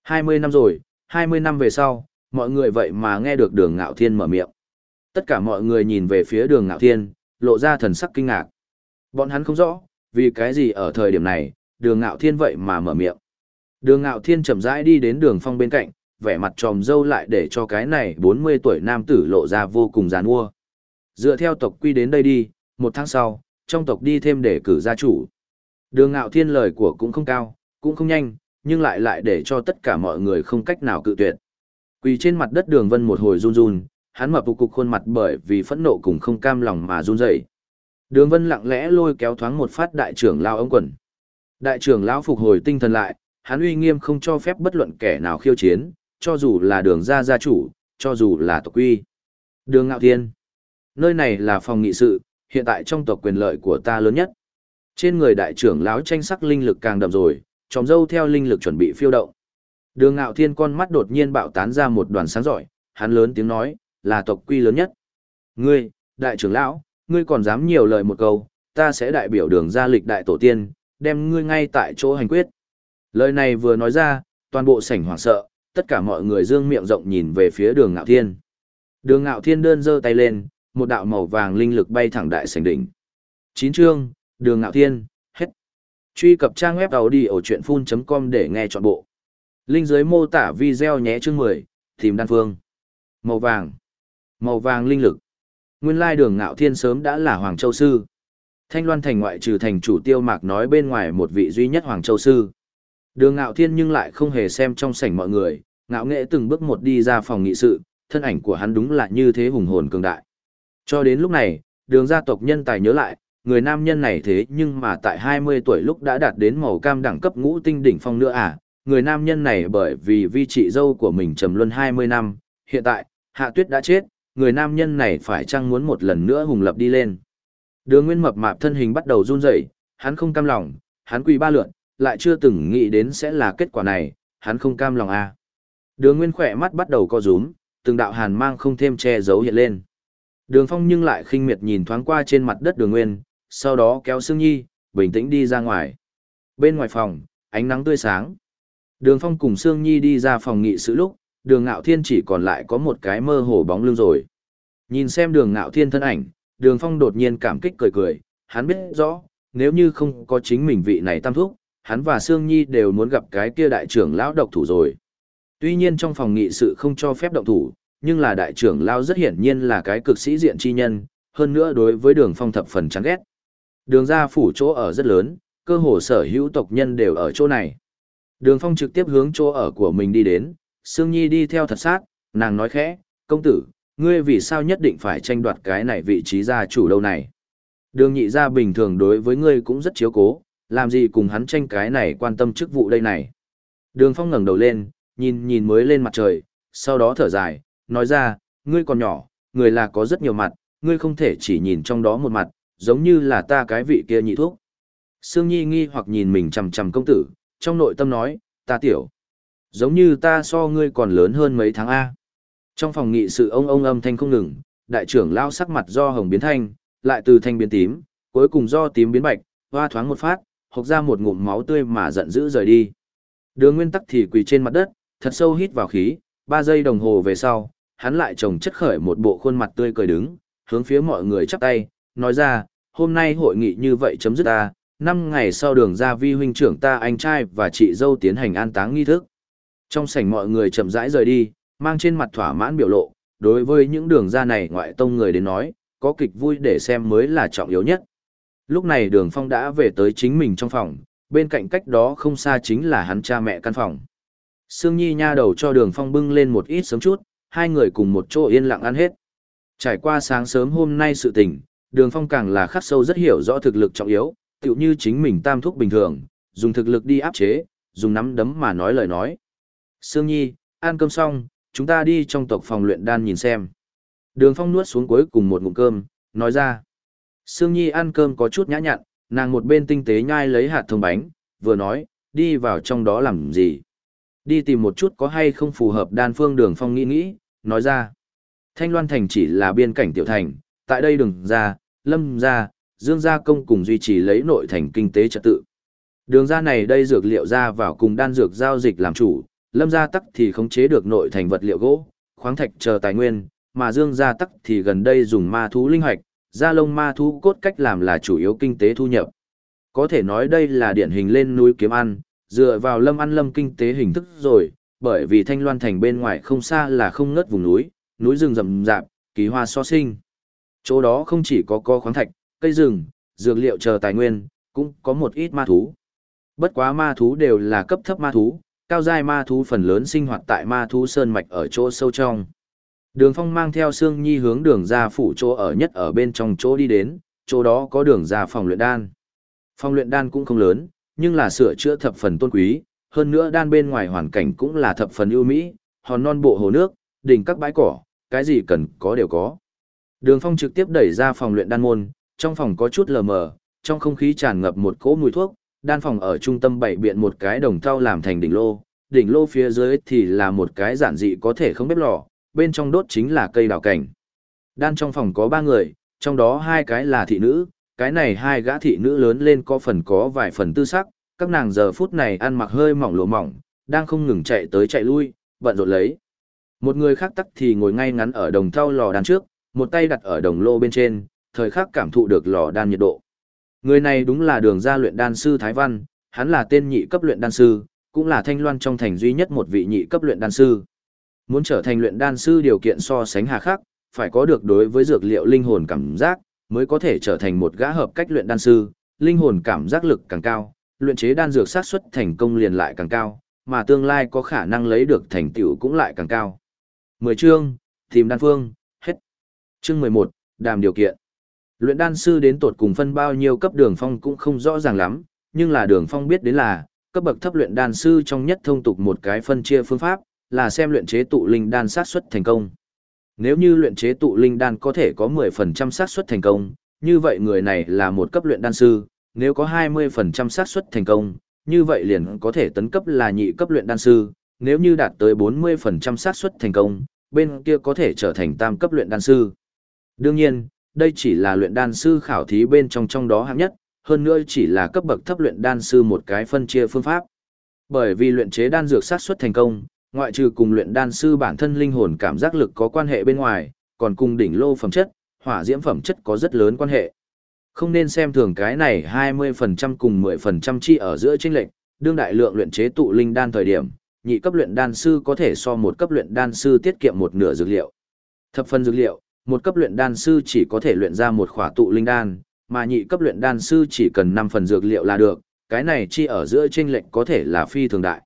20 năm rồi, 20 năm về sau, mọi người vậy mà nghe được đường ngạo thiên mở miệng. Tất cả mọi người nhìn về phía đường ngạo thiên, lộ ra thần sắc kinh ngạc. Bọn hắn không rõ, vì cái gì ở thời điểm này, đường ngạo thiên vậy mà mở miệng. Đường ngạo thiên chậm rãi đi đến đường phong bên cạnh, vẻ mặt tròm dâu lại để cho cái này 40 tuổi nam tử lộ ra vô cùng giàn mua. Dựa theo tộc quy đến đây đi, một tháng sau, trong tộc đi thêm để cử gia chủ. Đường ngạo thiên lời của cũng không cao, cũng không nhanh, nhưng lại lại để cho tất cả mọi người không cách nào cự tuyệt. Quỳ trên mặt đất đường vân một hồi run run, hắn mập cục khuôn mặt bởi vì phẫn nộ cùng không cam lòng mà run rẩy. Đường vân lặng lẽ lôi kéo thoáng một phát đại trưởng lao ống quần. Đại trưởng lão phục hồi tinh thần lại, hắn uy nghiêm không cho phép bất luận kẻ nào khiêu chiến, cho dù là đường gia gia chủ, cho dù là tộc quy. Đường ngạo thiên. Nơi này là phòng nghị sự, hiện tại trong tộc quyền lợi của ta lớn nhất. Trên người đại trưởng lão tranh sắc linh lực càng đậm rồi, tròm dâu theo linh lực chuẩn bị phiêu động. Đường ngạo thiên con mắt đột nhiên bạo tán ra một đoàn sáng giỏi, hắn lớn tiếng nói, là tộc quy lớn nhất. Ngươi, đại trưởng lão, ngươi còn dám nhiều lời một câu, ta sẽ đại biểu đường gia lịch đại tổ tiên, đem ngươi ngay tại chỗ hành quyết. Lời này vừa nói ra, toàn bộ sảnh hoảng sợ, tất cả mọi người dương miệng rộng nhìn về phía đường ngạo thiên. Đường ngạo thiên đơn giơ tay lên, một đạo màu vàng linh lực bay thẳng đại sảnh đỉnh. Chín chương, đường ngạo thiên, hết. Truy cập trang web đầu đi ở chuyện full.com để nghe trọn bộ. Linh dưới mô tả video nhé chương 10, tìm đan phương. Màu vàng. Màu vàng linh lực. Nguyên lai đường ngạo thiên sớm đã là Hoàng Châu Sư. Thanh Loan thành ngoại trừ thành chủ tiêu mạc nói bên ngoài một vị duy nhất Hoàng Châu Sư. Đường ngạo thiên nhưng lại không hề xem trong sảnh mọi người, ngạo nghệ từng bước một đi ra phòng nghị sự, thân ảnh của hắn đúng là như thế hùng hồn cường đại. Cho đến lúc này, đường gia tộc nhân tài nhớ lại, người nam nhân này thế nhưng mà tại 20 tuổi lúc đã đạt đến màu cam đẳng cấp ngũ tinh đỉnh phong nữa à, người nam nhân này bởi vì vi trị dâu của mình trầm luân 20 năm, hiện tại, hạ tuyết đã chết, người nam nhân này phải chăng muốn một lần nữa hùng lập đi lên. Đường Nguyên mập mạp thân hình bắt đầu run rẩy, hắn không cam lòng, hắn quỳ ba lượn, lại chưa từng nghĩ đến sẽ là kết quả này, hắn không cam lòng à. Đường Nguyên khỏe mắt bắt đầu co rúm, từng đạo hàn mang không thêm che giấu hiện lên. Đường Phong nhưng lại khinh miệt nhìn thoáng qua trên mặt đất Đường Nguyên, sau đó kéo Sương Nhi, bình tĩnh đi ra ngoài. Bên ngoài phòng, ánh nắng tươi sáng. Đường Phong cùng Sương Nhi đi ra phòng nghị sự lúc, Đường Ngạo Thiên chỉ còn lại có một cái mơ hồ bóng lưng rồi. Nhìn xem Đường Ngạo Thiên thân ảnh, Đường Phong đột nhiên cảm kích cười cười, hắn biết rõ, nếu như không có chính mình vị này tam thúc, hắn và Sương Nhi đều muốn gặp cái kia đại trưởng lão độc thủ rồi. Tuy nhiên trong phòng nghị sự không cho phép động thủ, nhưng là đại trưởng lão rất hiển nhiên là cái cực sĩ diện chi nhân, hơn nữa đối với đường phong thập phần chán ghét. Đường ra phủ chỗ ở rất lớn, cơ hồ sở hữu tộc nhân đều ở chỗ này. Đường phong trực tiếp hướng chỗ ở của mình đi đến, Sương Nhi đi theo thật sát, nàng nói khẽ, công tử, ngươi vì sao nhất định phải tranh đoạt cái này vị trí gia chủ đâu này. Đường nhị gia bình thường đối với ngươi cũng rất chiếu cố, làm gì cùng hắn tranh cái này quan tâm chức vụ đây này. Đường phong ngẩng đầu lên, nhìn nhìn mới lên mặt trời, sau đó thở dài, nói ra, ngươi còn nhỏ, người là có rất nhiều mặt, ngươi không thể chỉ nhìn trong đó một mặt, giống như là ta cái vị kia nhị thuốc. Sương Nhi nghi hoặc nhìn mình chằm chằm công tử, trong nội tâm nói, ta tiểu. Giống như ta so ngươi còn lớn hơn mấy tháng A. Trong phòng nghị sự ông ông âm thanh không ngừng, đại trưởng lao sắc mặt do hồng biến thanh, lại từ thanh biến tím, cuối cùng do tím biến bạch, hoa thoáng một phát, hộc ra một ngụm máu tươi mà giận dữ rời đi. Đường nguyên tắc thì quỳ trên mặt đất, thật sâu hít vào khí, ba giây đồng hồ về sau, hắn lại trồng chất khởi một bộ khuôn mặt tươi cười đứng, hướng phía mọi người chắp tay, nói ra, hôm nay hội nghị như vậy chấm dứt ta, năm ngày sau đường ra vi huynh trưởng ta anh trai và chị dâu tiến hành an táng nghi thức. Trong sảnh mọi người chậm rãi rời đi, mang trên mặt thỏa mãn biểu lộ, đối với những đường ra này ngoại tông người đến nói, có kịch vui để xem mới là trọng yếu nhất. Lúc này đường phong đã về tới chính mình trong phòng, bên cạnh cách đó không xa chính là hắn cha mẹ căn phòng. Sương Nhi nha đầu cho đường phong bưng lên một ít sớm chút, hai người cùng một chỗ yên lặng ăn hết. Trải qua sáng sớm hôm nay sự tình, đường phong càng là khắc sâu rất hiểu rõ thực lực trọng yếu, tựu như chính mình tam thúc bình thường, dùng thực lực đi áp chế, dùng nắm đấm mà nói lời nói. Sương Nhi, ăn cơm xong, chúng ta đi trong tộc phòng luyện đan nhìn xem. Đường phong nuốt xuống cuối cùng một ngụm cơm, nói ra. Sương Nhi ăn cơm có chút nhã nhặn, nàng một bên tinh tế nhai lấy hạt thông bánh, vừa nói, đi vào trong đó làm gì. Đi tìm một chút có hay không phù hợp đan phương đường phong nghĩ nghĩ, nói ra. Thanh Loan Thành chỉ là biên cảnh tiểu thành, tại đây đường ra, lâm ra, dương gia công cùng duy trì lấy nội thành kinh tế trật tự. Đường ra này đây dược liệu ra vào cùng đan dược giao dịch làm chủ, lâm gia tắc thì khống chế được nội thành vật liệu gỗ, khoáng thạch chờ tài nguyên, mà dương gia tắc thì gần đây dùng ma thú linh hoạch, gia lông ma thú cốt cách làm là chủ yếu kinh tế thu nhập. Có thể nói đây là điển hình lên núi kiếm ăn, dựa vào lâm ăn lâm kinh tế hình thức rồi, bởi vì thanh loan thành bên ngoài không xa là không ngớt vùng núi, núi rừng rậm rạp, kỳ hoa so sinh. Chỗ đó không chỉ có co khoáng thạch, cây rừng, dược liệu chờ tài nguyên, cũng có một ít ma thú. Bất quá ma thú đều là cấp thấp ma thú, cao giai ma thú phần lớn sinh hoạt tại ma thú sơn mạch ở chỗ sâu trong. Đường Phong mang theo Sương Nhi hướng đường ra phủ chỗ ở nhất ở bên trong chỗ đi đến, chỗ đó có đường ra phòng luyện đan. Phòng luyện đan cũng không lớn, nhưng là sửa chữa thập phần tôn quý, hơn nữa đan bên ngoài hoàn cảnh cũng là thập phần ưu mỹ, hòn non bộ hồ nước, đỉnh các bãi cỏ, cái gì cần có đều có. Đường Phong trực tiếp đẩy ra phòng luyện đan môn, trong phòng có chút lờ mờ, trong không khí tràn ngập một cỗ mùi thuốc, đan phòng ở trung tâm bảy biện một cái đồng thau làm thành đỉnh lô, đỉnh lô phía dưới thì là một cái giản dị có thể không bếp lò, bên trong đốt chính là cây đào cảnh. Đan trong phòng có ba người, trong đó hai cái là thị nữ, cái này hai gã thị nữ lớn lên có phần có vài phần tư sắc, các nàng giờ phút này ăn mặc hơi mỏng lụa mỏng, đang không ngừng chạy tới chạy lui, bận rộn lấy. Một người khác tắc thì ngồi ngay ngắn ở đồng thau lò đan trước, một tay đặt ở đồng lô bên trên, thời khắc cảm thụ được lò đan nhiệt độ. Người này đúng là đường gia luyện đan sư Thái Văn, hắn là tên nhị cấp luyện đan sư, cũng là thanh loan trong thành duy nhất một vị nhị cấp luyện đan sư. Muốn trở thành luyện đan sư điều kiện so sánh hà khắc, phải có được đối với dược liệu linh hồn cảm giác, mới có thể trở thành một gã hợp cách luyện đan sư, linh hồn cảm giác lực càng cao, luyện chế đan dược xác suất thành công liền lại càng cao, mà tương lai có khả năng lấy được thành tựu cũng lại càng cao. 10 chương, tìm đan phương, hết. Chương 11, đàm điều kiện. Luyện đan sư đến tột cùng phân bao nhiêu cấp đường phong cũng không rõ ràng lắm, nhưng là đường phong biết đến là, cấp bậc thấp luyện đan sư trong nhất thông tục một cái phân chia phương pháp, là xem luyện chế tụ linh đan sát suất thành công. Nếu như luyện chế tụ linh đan có thể có 10% sát suất thành công, như vậy người này là một cấp luyện đan sư, nếu có 20% xác suất thành công, như vậy liền có thể tấn cấp là nhị cấp luyện đan sư, nếu như đạt tới 40% xác suất thành công, bên kia có thể trở thành tam cấp luyện đan sư. Đương nhiên, đây chỉ là luyện đan sư khảo thí bên trong trong đó hạng nhất, hơn nữa chỉ là cấp bậc thấp luyện đan sư một cái phân chia phương pháp. Bởi vì luyện chế đan dược sát xuất thành công, ngoại trừ cùng luyện đan sư bản thân linh hồn cảm giác lực có quan hệ bên ngoài, còn cùng đỉnh lô phẩm chất, hỏa diễm phẩm chất có rất lớn quan hệ. Không nên xem thường cái này 20% cùng 10% chi ở giữa chênh lệnh, đương đại lượng luyện chế tụ linh đan thời điểm, nhị cấp luyện đan sư có thể so một cấp luyện đan sư tiết kiệm một nửa dược liệu. Thập phân dược liệu, một cấp luyện đan sư chỉ có thể luyện ra một khỏa tụ linh đan, mà nhị cấp luyện đan sư chỉ cần 5 phần dược liệu là được, cái này chi ở giữa chênh lệnh có thể là phi thường đại.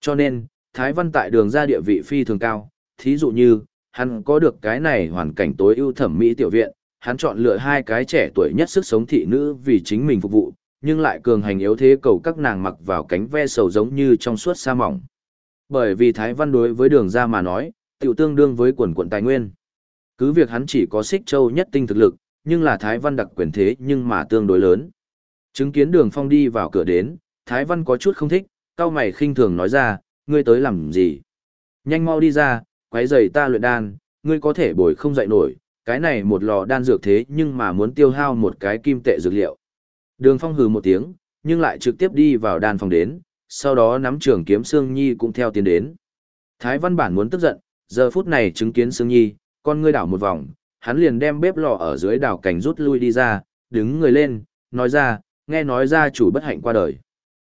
Cho nên, Thái Văn tại đường ra địa vị phi thường cao, thí dụ như, hắn có được cái này hoàn cảnh tối ưu thẩm mỹ tiểu viện, hắn chọn lựa hai cái trẻ tuổi nhất sức sống thị nữ vì chính mình phục vụ, nhưng lại cường hành yếu thế cầu các nàng mặc vào cánh ve sầu giống như trong suốt sa mỏng. Bởi vì Thái Văn đối với đường ra mà nói, tiểu tương đương với quần quận tài nguyên. Cứ việc hắn chỉ có xích châu nhất tinh thực lực, nhưng là Thái Văn đặc quyền thế nhưng mà tương đối lớn. Chứng kiến đường phong đi vào cửa đến, Thái Văn có chút không thích, cao mày khinh thường nói ra, ngươi tới làm gì? Nhanh mau đi ra, quấy giày ta luyện đan, ngươi có thể bồi không dậy nổi, cái này một lò đan dược thế nhưng mà muốn tiêu hao một cái kim tệ dược liệu. Đường Phong hừ một tiếng, nhưng lại trực tiếp đi vào đan phòng đến, sau đó nắm trường kiếm Sương Nhi cũng theo tiến đến. Thái Văn bản muốn tức giận, giờ phút này chứng kiến Sương Nhi, con ngươi đảo một vòng, hắn liền đem bếp lò ở dưới đảo cảnh rút lui đi ra, đứng người lên, nói ra, nghe nói ra chủ bất hạnh qua đời.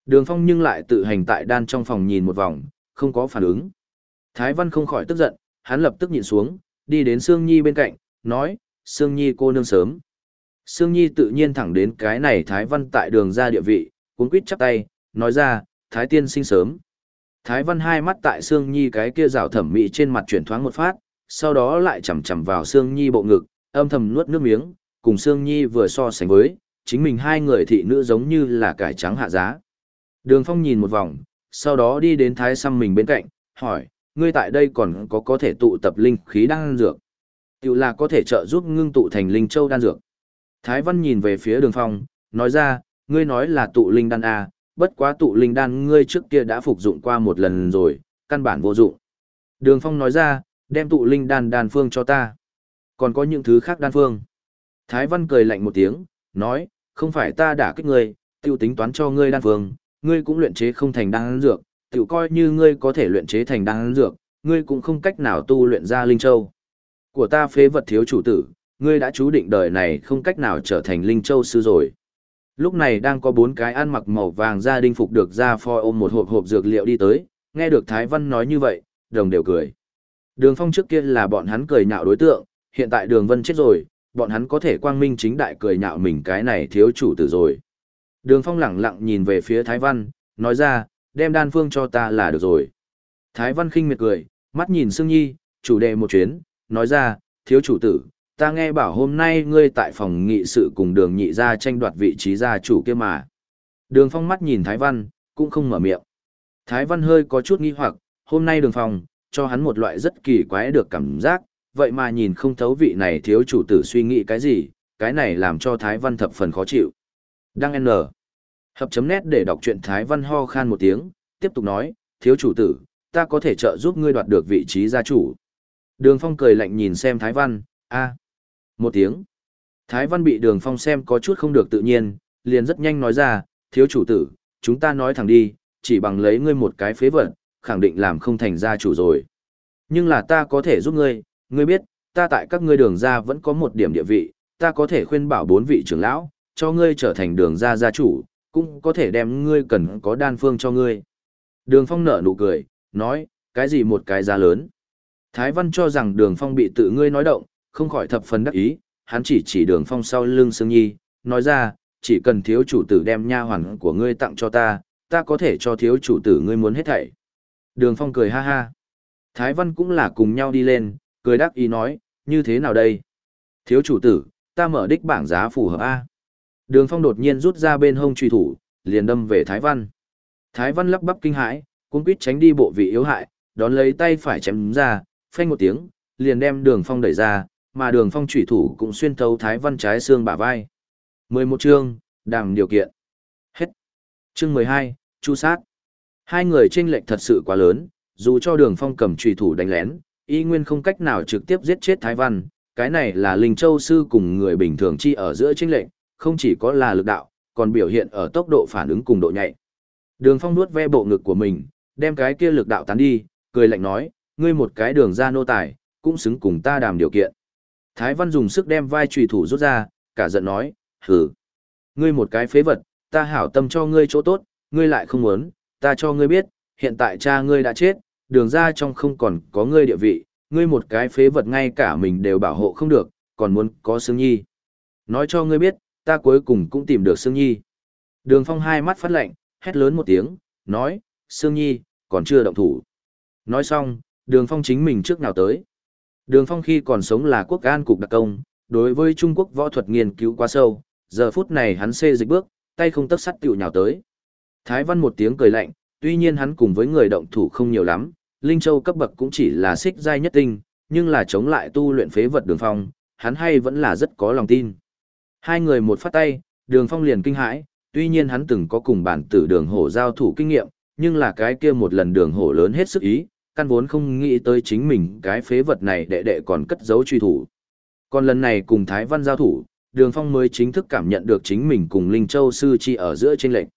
Đường Phong nhưng lại tự hành tại đan trong phòng nhìn một vòng, không có phản ứng. Thái Văn không khỏi tức giận, hắn lập tức nhìn xuống, đi đến Sương Nhi bên cạnh, nói, Sương Nhi cô nương sớm. Sương Nhi tự nhiên thẳng đến cái này Thái Văn tại đường ra địa vị, cuốn quýt chắp tay, nói ra, Thái tiên sinh sớm. Thái Văn hai mắt tại Sương Nhi cái kia rào thẩm mỹ trên mặt chuyển thoáng một phát, sau đó lại chầm chầm vào Sương Nhi bộ ngực, âm thầm nuốt nước miếng, cùng Sương Nhi vừa so sánh với, chính mình hai người thị nữ giống như là cải trắng hạ giá. Đường Phong nhìn một vòng, sau đó đi đến Thái Xăm mình bên cạnh, hỏi, ngươi tại đây còn có có thể tụ tập linh khí đan dược. Tiểu là có thể trợ giúp ngưng tụ thành linh châu đan dược. Thái Văn nhìn về phía đường phong, nói ra, ngươi nói là tụ linh đan A, bất quá tụ linh đan ngươi trước kia đã phục dụng qua một lần rồi, căn bản vô dụng. Đường phong nói ra, đem tụ linh đan đan phương cho ta. Còn có những thứ khác đan phương. Thái Văn cười lạnh một tiếng, nói, không phải ta đã kích ngươi, tiêu tính toán cho ngươi đan phương, ngươi cũng luyện chế không thành đan dược, tiểu coi như ngươi có thể luyện chế thành đan dược, ngươi cũng không cách nào tu luyện ra linh châu. Của ta phế vật thiếu chủ tử, ngươi đã chú định đời này không cách nào trở thành linh châu sư rồi. Lúc này đang có bốn cái ăn mặc màu vàng gia đinh phục được ra phoi ôm một hộp hộp dược liệu đi tới, nghe được Thái Văn nói như vậy, đồng đều cười. Đường phong trước kia là bọn hắn cười nhạo đối tượng, hiện tại đường vân chết rồi, bọn hắn có thể quang minh chính đại cười nhạo mình cái này thiếu chủ tử rồi. Đường phong lẳng lặng nhìn về phía Thái Văn, nói ra, đem đan phương cho ta là được rồi. Thái Văn khinh miệt cười, mắt nhìn Sương Nhi, chủ đề một chuyến, nói ra, thiếu chủ tử, ta nghe bảo hôm nay ngươi tại phòng nghị sự cùng đường nhị ra tranh đoạt vị trí gia chủ kia mà. Đường phong mắt nhìn Thái Văn, cũng không mở miệng. Thái Văn hơi có chút nghi hoặc, hôm nay đường phong, cho hắn một loại rất kỳ quái được cảm giác, vậy mà nhìn không thấu vị này thiếu chủ tử suy nghĩ cái gì, cái này làm cho Thái Văn thập phần khó chịu. Đăng N. Hợp chấm nét để đọc truyện Thái Văn ho khan một tiếng, tiếp tục nói, thiếu chủ tử, ta có thể trợ giúp ngươi đoạt được vị trí gia chủ. Đường Phong cười lạnh nhìn xem Thái Văn, a, một tiếng. Thái Văn bị Đường Phong xem có chút không được tự nhiên, liền rất nhanh nói ra, thiếu chủ tử, chúng ta nói thẳng đi, chỉ bằng lấy ngươi một cái phế vật, khẳng định làm không thành gia chủ rồi. Nhưng là ta có thể giúp ngươi, ngươi biết, ta tại các ngươi đường gia vẫn có một điểm địa vị, ta có thể khuyên bảo bốn vị trưởng lão, cho ngươi trở thành đường gia gia chủ, cũng có thể đem ngươi cần có đan phương cho ngươi. Đường Phong nở nụ cười, nói, cái gì một cái giá lớn. Thái Văn cho rằng đường Phong bị tự ngươi nói động, không khỏi thập phần đắc ý, hắn chỉ chỉ đường Phong sau lưng Sương Nhi, nói ra, chỉ cần thiếu chủ tử đem nha hoàn của ngươi tặng cho ta, ta có thể cho thiếu chủ tử ngươi muốn hết thảy. Đường Phong cười ha ha. Thái Văn cũng là cùng nhau đi lên, cười đắc ý nói, như thế nào đây? Thiếu chủ tử, ta mở đích bảng giá phù hợp A. Đường Phong đột nhiên rút ra bên hông truy thủ, liền đâm về Thái Văn. Thái Văn lắp bắp kinh hãi, cũng quýt tránh đi bộ vị yếu hại, đón lấy tay phải chém ra, phanh một tiếng, liền đem Đường Phong đẩy ra, mà Đường Phong truy thủ cũng xuyên thấu Thái Văn trái xương bả vai. 11 chương, đàm điều kiện. Hết. Chương 12, chu sát. Hai người chênh lệch thật sự quá lớn, dù cho Đường Phong cầm chùy thủ đánh lén, y nguyên không cách nào trực tiếp giết chết Thái Văn, cái này là Linh Châu sư cùng người bình thường chi ở giữa chênh lệch, không chỉ có là lực đạo, còn biểu hiện ở tốc độ phản ứng cùng độ nhạy. Đường Phong nuốt ve bộ ngực của mình, đem cái kia lực đạo tán đi, cười lạnh nói, ngươi một cái đường ra nô tài, cũng xứng cùng ta đàm điều kiện. Thái Văn dùng sức đem vai trùy thủ rút ra, cả giận nói, hừ, ngươi một cái phế vật, ta hảo tâm cho ngươi chỗ tốt, ngươi lại không muốn, ta cho ngươi biết, hiện tại cha ngươi đã chết, đường ra trong không còn có ngươi địa vị, ngươi một cái phế vật ngay cả mình đều bảo hộ không được, còn muốn có Sương Nhi. Nói cho ngươi biết, ta cuối cùng cũng tìm được Sương Nhi. Đường Phong hai mắt phát lạnh, hét lớn một tiếng, nói, Sương Nhi, còn chưa động thủ. Nói xong, Đường Phong chính mình trước nào tới. Đường Phong khi còn sống là quốc an cục đặc công, đối với Trung Quốc võ thuật nghiên cứu quá sâu, giờ phút này hắn xê dịch bước, tay không tấp sắt tiểu nhào tới. Thái Văn một tiếng cười lạnh, tuy nhiên hắn cùng với người động thủ không nhiều lắm, Linh Châu cấp bậc cũng chỉ là xích giai nhất tinh, nhưng là chống lại tu luyện phế vật Đường Phong, hắn hay vẫn là rất có lòng tin. Hai người một phát tay, Đường Phong liền kinh hãi, tuy nhiên hắn từng có cùng bản tử đường hổ giao thủ kinh nghiệm, nhưng là cái kia một lần đường hổ lớn hết sức ý, căn vốn không nghĩ tới chính mình cái phế vật này đệ đệ còn cất giấu truy thủ. Còn lần này cùng Thái Văn giao thủ, đường phong mới chính thức cảm nhận được chính mình cùng Linh Châu Sư Chi ở giữa trên lệnh.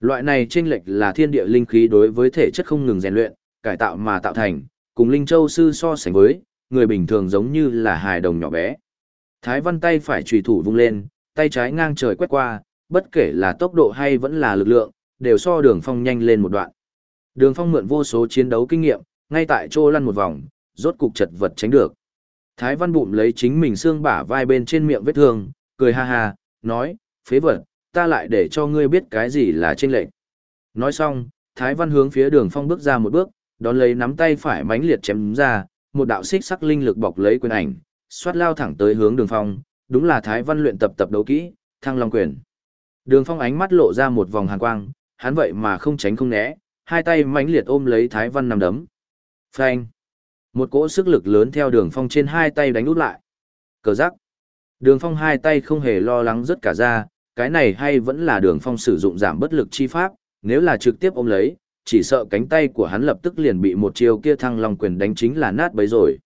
Loại này chênh lệch là thiên địa linh khí đối với thể chất không ngừng rèn luyện, cải tạo mà tạo thành, cùng Linh Châu Sư so sánh với, người bình thường giống như là hài đồng nhỏ bé. Thái Văn tay phải trùy thủ vung lên, tay trái ngang trời quét qua, bất kể là tốc độ hay vẫn là lực lượng, đều so đường phong nhanh lên một đoạn. Đường phong mượn vô số chiến đấu kinh nghiệm, ngay tại chỗ lăn một vòng, rốt cục chật vật tránh được. Thái Văn bụng lấy chính mình xương bả vai bên trên miệng vết thương, cười ha ha, nói, phế vật, ta lại để cho ngươi biết cái gì là trên lệnh. Nói xong, Thái Văn hướng phía đường phong bước ra một bước, đón lấy nắm tay phải mãnh liệt chém ra, một đạo xích sắc linh lực bọc lấy quyền ảnh, xoát lao thẳng tới hướng đường phong, đúng là Thái Văn luyện tập tập đấu kỹ, thăng long quyền. Đường phong ánh mắt lộ ra một vòng hàn quang, hắn vậy mà không tránh không né, hai tay mãnh liệt ôm lấy Thái Văn nằm đấm. Phanh! Một cỗ sức lực lớn theo đường phong trên hai tay đánh út lại. Cờ rắc! Đường phong hai tay không hề lo lắng rất cả ra, cái này hay vẫn là đường phong sử dụng giảm bất lực chi pháp, nếu là trực tiếp ôm lấy, chỉ sợ cánh tay của hắn lập tức liền bị một chiêu kia thăng long quyền đánh chính là nát bấy rồi.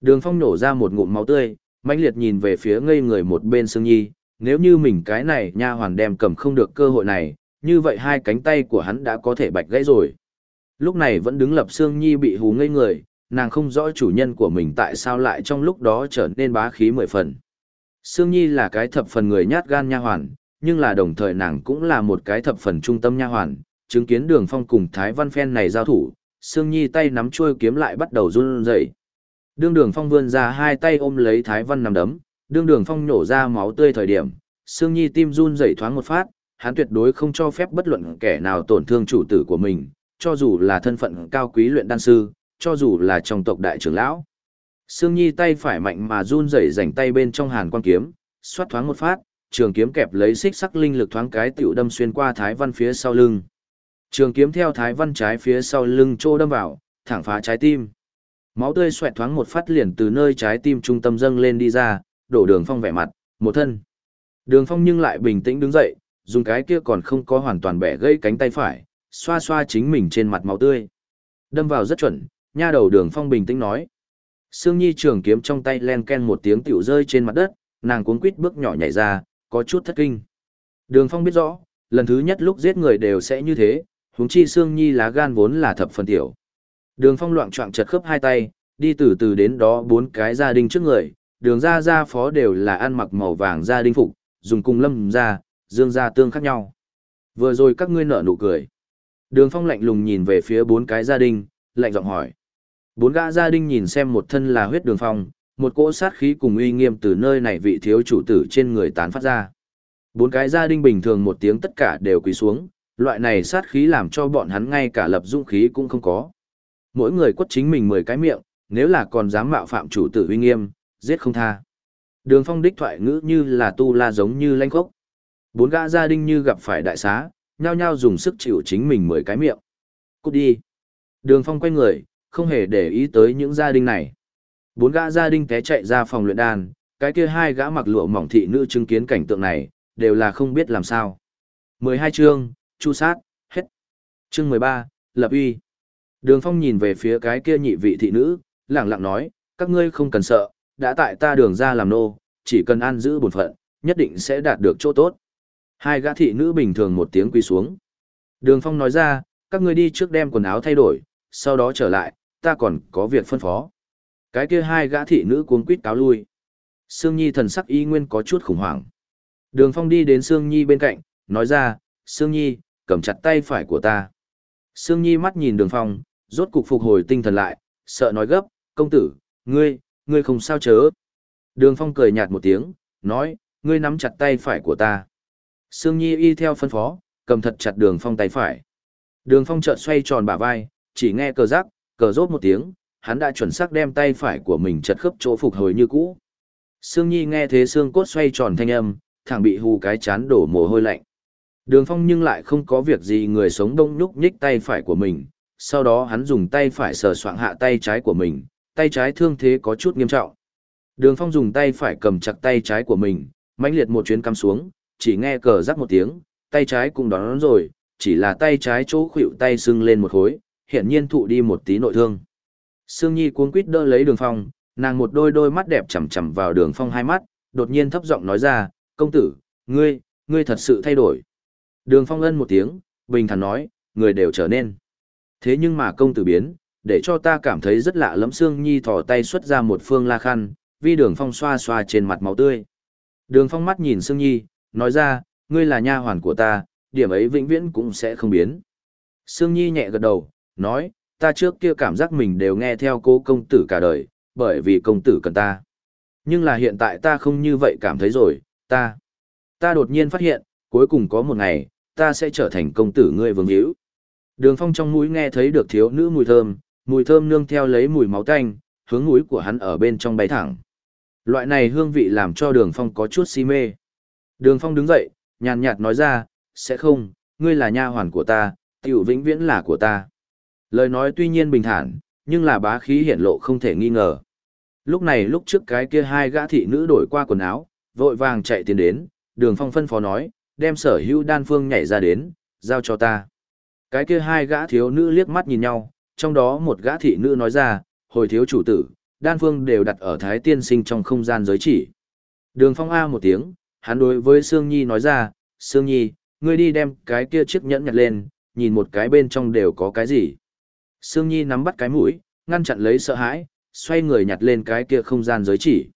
Đường phong nổ ra một ngụm máu tươi, mãnh liệt nhìn về phía ngây người một bên Sương Nhi, nếu như mình cái này nha hoàn đem cầm không được cơ hội này, như vậy hai cánh tay của hắn đã có thể bạch gãy rồi. Lúc này vẫn đứng lập Sương Nhi bị hù ngây người, nàng không rõ chủ nhân của mình tại sao lại trong lúc đó trở nên bá khí mười phần. Sương Nhi là cái thập phần người nhát gan nha hoàn, nhưng là đồng thời nàng cũng là một cái thập phần trung tâm nha hoàn, chứng kiến đường phong cùng Thái Văn Phen này giao thủ, Sương Nhi tay nắm chuôi kiếm lại bắt đầu run rẩy. Đương đường phong vươn ra hai tay ôm lấy Thái Văn nằm đấm, đương đường phong nổ ra máu tươi thời điểm, Sương Nhi tim run rẩy thoáng một phát, hắn tuyệt đối không cho phép bất luận kẻ nào tổn thương chủ tử của mình, cho dù là thân phận cao quý luyện đan sư, cho dù là trong tộc đại trưởng lão. Sương Nhi tay phải mạnh mà run rẩy rảnh tay bên trong hàn quan kiếm, xoát thoáng một phát, trường kiếm kẹp lấy xích sắc linh lực thoáng cái tiểu đâm xuyên qua Thái Văn phía sau lưng. Trường kiếm theo Thái Văn trái phía sau lưng trô đâm vào, thẳng phá trái tim. Máu tươi xoẹt thoáng một phát liền từ nơi trái tim trung tâm dâng lên đi ra, đổ đường phong vẻ mặt, một thân. Đường phong nhưng lại bình tĩnh đứng dậy, dùng cái kia còn không có hoàn toàn bẻ gãy cánh tay phải, xoa xoa chính mình trên mặt máu tươi. Đâm vào rất chuẩn, nha đầu đường phong bình tĩnh nói. Sương Nhi trường kiếm trong tay len ken một tiếng tiểu rơi trên mặt đất, nàng cuống quít bước nhỏ nhảy ra, có chút thất kinh. Đường phong biết rõ, lần thứ nhất lúc giết người đều sẽ như thế, huống chi Sương Nhi lá gan vốn là thập phần tiểu. Đường phong loạn trọng chật khớp hai tay, đi từ từ đến đó bốn cái gia đình trước người, đường ra gia phó đều là ăn mặc màu vàng gia đình phục, dùng cùng lâm ra, dương gia tương khác nhau. Vừa rồi các ngươi nở nụ cười. Đường phong lạnh lùng nhìn về phía bốn cái gia đình, lạnh giọng hỏi. Bốn gã gia đình nhìn xem một thân là huyết đường phong, một cỗ sát khí cùng uy nghiêm từ nơi này vị thiếu chủ tử trên người tán phát ra. Bốn cái gia đình bình thường một tiếng tất cả đều quỳ xuống, loại này sát khí làm cho bọn hắn ngay cả lập dũng khí cũng không có. Mỗi người quất chính mình mười cái miệng, nếu là còn dám mạo phạm chủ tử uy nghiêm, giết không tha. Đường phong đích thoại ngữ như là tu la giống như lanh khốc. Bốn gã gia đình như gặp phải đại xá, nhao nhao dùng sức chịu chính mình mười cái miệng. Cút đi. Đường phong quay người, không hề để ý tới những gia đình này. Bốn gã gia đình té chạy ra phòng luyện đan, cái kia hai gã mặc lụa mỏng thị nữ chứng kiến cảnh tượng này, đều là không biết làm sao. 12 chương, chu sát, hết. Chương 13, lập uy. Đường Phong nhìn về phía cái kia nhị vị thị nữ, lẳng lặng nói, các ngươi không cần sợ, đã tại ta đường ra làm nô, chỉ cần ăn giữ bổn phận, nhất định sẽ đạt được chỗ tốt. Hai gã thị nữ bình thường một tiếng quỳ xuống. Đường Phong nói ra, các ngươi đi trước đem quần áo thay đổi, sau đó trở lại, ta còn có việc phân phó. Cái kia hai gã thị nữ cuống quýt cáo lui. Sương Nhi thần sắc y nguyên có chút khủng hoảng. Đường Phong đi đến Sương Nhi bên cạnh, nói ra, Sương Nhi, cầm chặt tay phải của ta. Sương Nhi mắt nhìn Đường Phong, rốt cục phục hồi tinh thần lại, sợ nói gấp, công tử, ngươi, ngươi không sao chớ. Đường Phong cười nhạt một tiếng, nói, ngươi nắm chặt tay phải của ta. Sương Nhi y theo phân phó, cầm thật chặt Đường Phong tay phải. Đường Phong chợt xoay tròn bả vai, chỉ nghe cờ rắc, cờ rốt một tiếng, hắn đã chuẩn xác đem tay phải của mình chật khớp chỗ phục hồi như cũ. Sương Nhi nghe thế xương cốt xoay tròn thanh âm, thẳng bị hù cái chán đổ mồ hôi lạnh. Đường Phong nhưng lại không có việc gì người sống đông nhúc nhích tay phải của mình, sau đó hắn dùng tay phải sờ soạng hạ tay trái của mình, tay trái thương thế có chút nghiêm trọng. Đường Phong dùng tay phải cầm chặt tay trái của mình, mãnh liệt một chuyến cắm xuống, chỉ nghe cờ rắc một tiếng, tay trái cũng đón rồi, chỉ là tay trái chỗ khuỵu tay sưng lên một khối, hiển nhiên thụ đi một tí nội thương. Sương Nhi cuống quýt đỡ lấy đường phong, nàng một đôi đôi mắt đẹp chằm chằm vào đường phong hai mắt, đột nhiên thấp giọng nói ra, công tử, ngươi, ngươi thật sự thay đổi. Đường phong ân một tiếng, bình thản nói, người đều trở nên. Thế nhưng mà công tử biến, để cho ta cảm thấy rất lạ lẫm Sương Nhi thò tay xuất ra một phương la khăn, vi đường phong xoa xoa trên mặt máu tươi. Đường phong mắt nhìn Sương Nhi, nói ra, ngươi là nha hoàn của ta, điểm ấy vĩnh viễn cũng sẽ không biến. Sương Nhi nhẹ gật đầu, nói, ta trước kia cảm giác mình đều nghe theo cố công tử cả đời, bởi vì công tử cần ta. Nhưng là hiện tại ta không như vậy cảm thấy rồi, ta. Ta đột nhiên phát hiện, cuối cùng có một ngày, ta sẽ trở thành công tử ngươi vương hữu. Đường phong trong mũi nghe thấy được thiếu nữ mùi thơm, mùi thơm nương theo lấy mùi máu tanh, hướng mũi của hắn ở bên trong bay thẳng. Loại này hương vị làm cho đường phong có chút si mê. Đường phong đứng dậy, nhàn nhạt nói ra, sẽ không, ngươi là nha hoàn của ta, tiểu vĩnh viễn là của ta. Lời nói tuy nhiên bình thản, nhưng là bá khí hiển lộ không thể nghi ngờ. Lúc này lúc trước cái kia hai gã thị nữ đổi qua quần áo, vội vàng chạy tiến đến, đường phong phân phó nói, đem sở hữu đan phương nhảy ra đến, giao cho ta. Cái kia hai gã thiếu nữ liếc mắt nhìn nhau, trong đó một gã thị nữ nói ra, hồi thiếu chủ tử, đan phương đều đặt ở thái tiên sinh trong không gian giới chỉ. Đường phong A một tiếng, hắn đối với Sương Nhi nói ra, Sương Nhi, ngươi đi đem cái kia chiếc nhẫn nhặt lên, nhìn một cái bên trong đều có cái gì. Sương Nhi nắm bắt cái mũi, ngăn chặn lấy sợ hãi, xoay người nhặt lên cái kia không gian giới chỉ.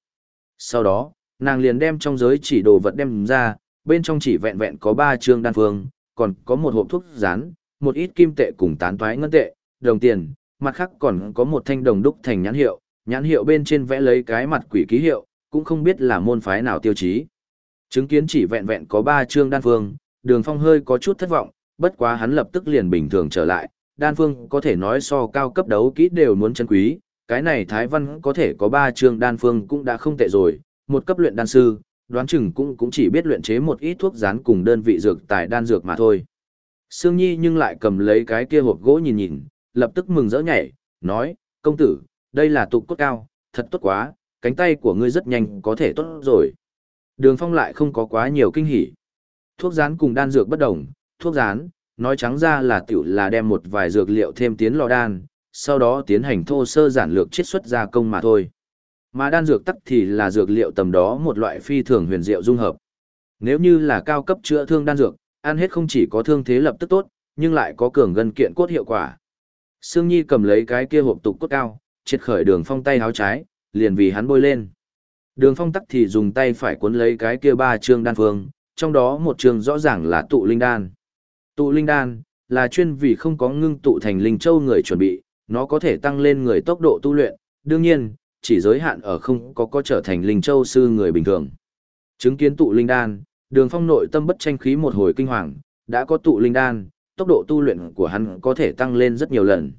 Sau đó, nàng liền đem trong giới chỉ đồ vật đem ra, bên trong chỉ vẹn vẹn có ba trương đan phương, còn có một hộp thuốc rán, một ít kim tệ cùng tán toái ngân tệ, đồng tiền, mặt khác còn có một thanh đồng đúc thành nhãn hiệu, nhãn hiệu bên trên vẽ lấy cái mặt quỷ ký hiệu, cũng không biết là môn phái nào tiêu chí. Chứng kiến chỉ vẹn vẹn có ba trương đan phương, đường phong hơi có chút thất vọng, bất quá hắn lập tức liền bình thường trở lại, đan phương có thể nói so cao cấp đấu kỹ đều muốn chân quý, cái này Thái Văn có thể có ba chương đan phương cũng đã không tệ rồi, một cấp luyện đan sư, đoán chừng cũng cũng chỉ biết luyện chế một ít thuốc rán cùng đơn vị dược tại đan dược mà thôi. Sương Nhi nhưng lại cầm lấy cái kia hộp gỗ nhìn nhìn, lập tức mừng rỡ nhảy, nói, công tử, đây là tục cốt cao, thật tốt quá, cánh tay của ngươi rất nhanh có thể tốt rồi. Đường phong lại không có quá nhiều kinh hỉ. Thuốc rán cùng đan dược bất đồng, thuốc rán, nói trắng ra là tiểu là đem một vài dược liệu thêm tiến lò đan, sau đó tiến hành thô sơ giản lược chiết xuất gia công mà thôi. Mà đan dược tắc thì là dược liệu tầm đó một loại phi thường huyền diệu dung hợp. Nếu như là cao cấp chữa thương đan dược, ăn hết không chỉ có thương thế lập tức tốt, nhưng lại có cường gân kiện cốt hiệu quả. Sương Nhi cầm lấy cái kia hộp tục cốt cao, triệt khởi đường phong tay háo trái, liền vì hắn bôi lên. Đường phong tắc thì dùng tay phải cuốn lấy cái kia ba chương đan phương, trong đó một chương rõ ràng là tụ linh đan. Tụ linh đan là chuyên vì không có ngưng tụ thành linh châu người chuẩn bị, nó có thể tăng lên người tốc độ tu luyện, đương nhiên, chỉ giới hạn ở không có có trở thành linh châu sư người bình thường. Chứng kiến tụ linh đan, đường phong nội tâm bất tranh khí một hồi kinh hoàng, đã có tụ linh đan, tốc độ tu luyện của hắn có thể tăng lên rất nhiều lần.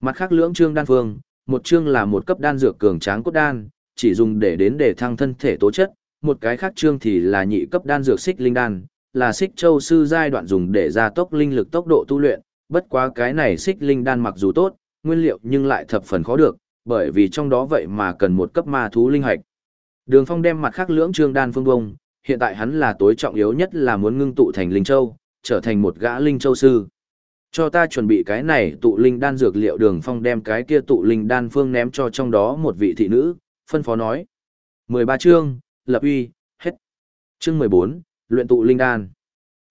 Mặt khác lưỡng trương đan phương, một chương là một cấp đan dược cường tráng cốt đan, chỉ dùng để đến để thăng thân thể tố chất, một cái khác chương thì là nhị cấp đan dược xích linh đan, là xích châu sư giai đoạn dùng để gia tốc linh lực tốc độ tu luyện, bất quá cái này xích linh đan mặc dù tốt, nguyên liệu nhưng lại thập phần khó được, bởi vì trong đó vậy mà cần một cấp ma thú linh hạch. Đường Phong đem mặt khác lưỡng trương đan phương bông, hiện tại hắn là tối trọng yếu nhất là muốn ngưng tụ thành linh châu, trở thành một gã linh châu sư. Cho ta chuẩn bị cái này tụ linh đan dược liệu Đường Phong đem cái kia tụ linh đan phương ném cho trong đó một vị thị nữ, phân phó nói. 13 chương, lập uy, hết. Chương 14, luyện tụ linh đan.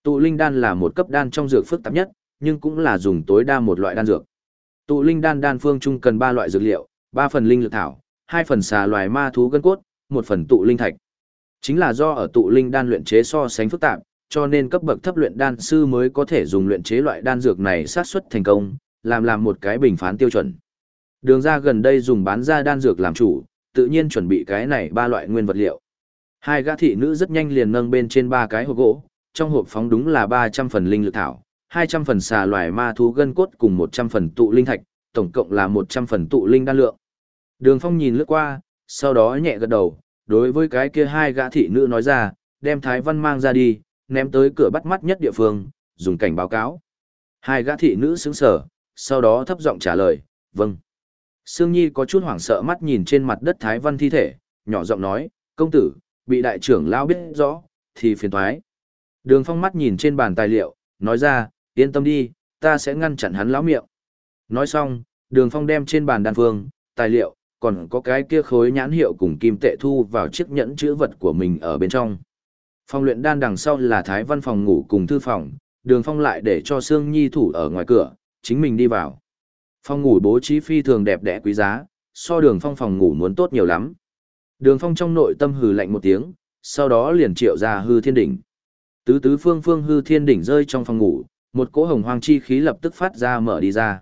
Tụ linh đan là một cấp đan trong dược phức tạp nhất, nhưng cũng là dùng tối đa một loại đan dược. Tụ linh đan đan phương chung cần 3 loại dược liệu, 3 phần linh lực thảo, 2 phần xà loài ma thú gân cốt, 1 phần tụ linh thạch. Chính là do ở tụ linh đan luyện chế so sánh phức tạp, cho nên cấp bậc thấp luyện đan sư mới có thể dùng luyện chế loại đan dược này sát xuất thành công, làm làm một cái bình phán tiêu chuẩn. Đường ra gần đây dùng bán ra đan dược làm chủ, tự nhiên chuẩn bị cái này ba loại nguyên vật liệu. Hai gã thị nữ rất nhanh liền nâng bên trên ba cái hộp gỗ, trong hộp phóng đúng là 300 phần linh lực thảo, 200 phần xà loài ma thú gân cốt cùng 100 phần tụ linh thạch, tổng cộng là 100 phần tụ linh đan lượng. Đường Phong nhìn lướt qua, sau đó nhẹ gật đầu, đối với cái kia hai gã thị nữ nói ra, đem Thái Văn mang ra đi, ném tới cửa bắt mắt nhất địa phương, dùng cảnh báo cáo. Hai gã thị nữ sững sờ sau đó thấp giọng trả lời, vâng. Sương Nhi có chút hoảng sợ mắt nhìn trên mặt đất Thái Văn thi thể, nhỏ giọng nói, công tử, bị đại trưởng lao biết rõ, thì phiền thoái. Đường phong mắt nhìn trên bàn tài liệu, nói ra, yên tâm đi, ta sẽ ngăn chặn hắn lão miệng. Nói xong, đường phong đem trên bàn đan phương, tài liệu, còn có cái kia khối nhãn hiệu cùng kim tệ thu vào chiếc nhẫn chữ vật của mình ở bên trong. Phòng luyện đan đằng sau là thái văn phòng ngủ cùng thư phòng, đường phong lại để cho Sương Nhi thủ ở ngoài cửa, chính mình đi vào. Phòng ngủ bố trí phi thường đẹp đẽ quý giá, so đường phong phòng ngủ muốn tốt nhiều lắm. Đường phong trong nội tâm hừ lạnh một tiếng, sau đó liền triệu ra hư thiên đỉnh. Tứ tứ phương phương hư thiên đỉnh rơi trong phòng ngủ, một cỗ hồng hoang chi khí lập tức phát ra mở đi ra.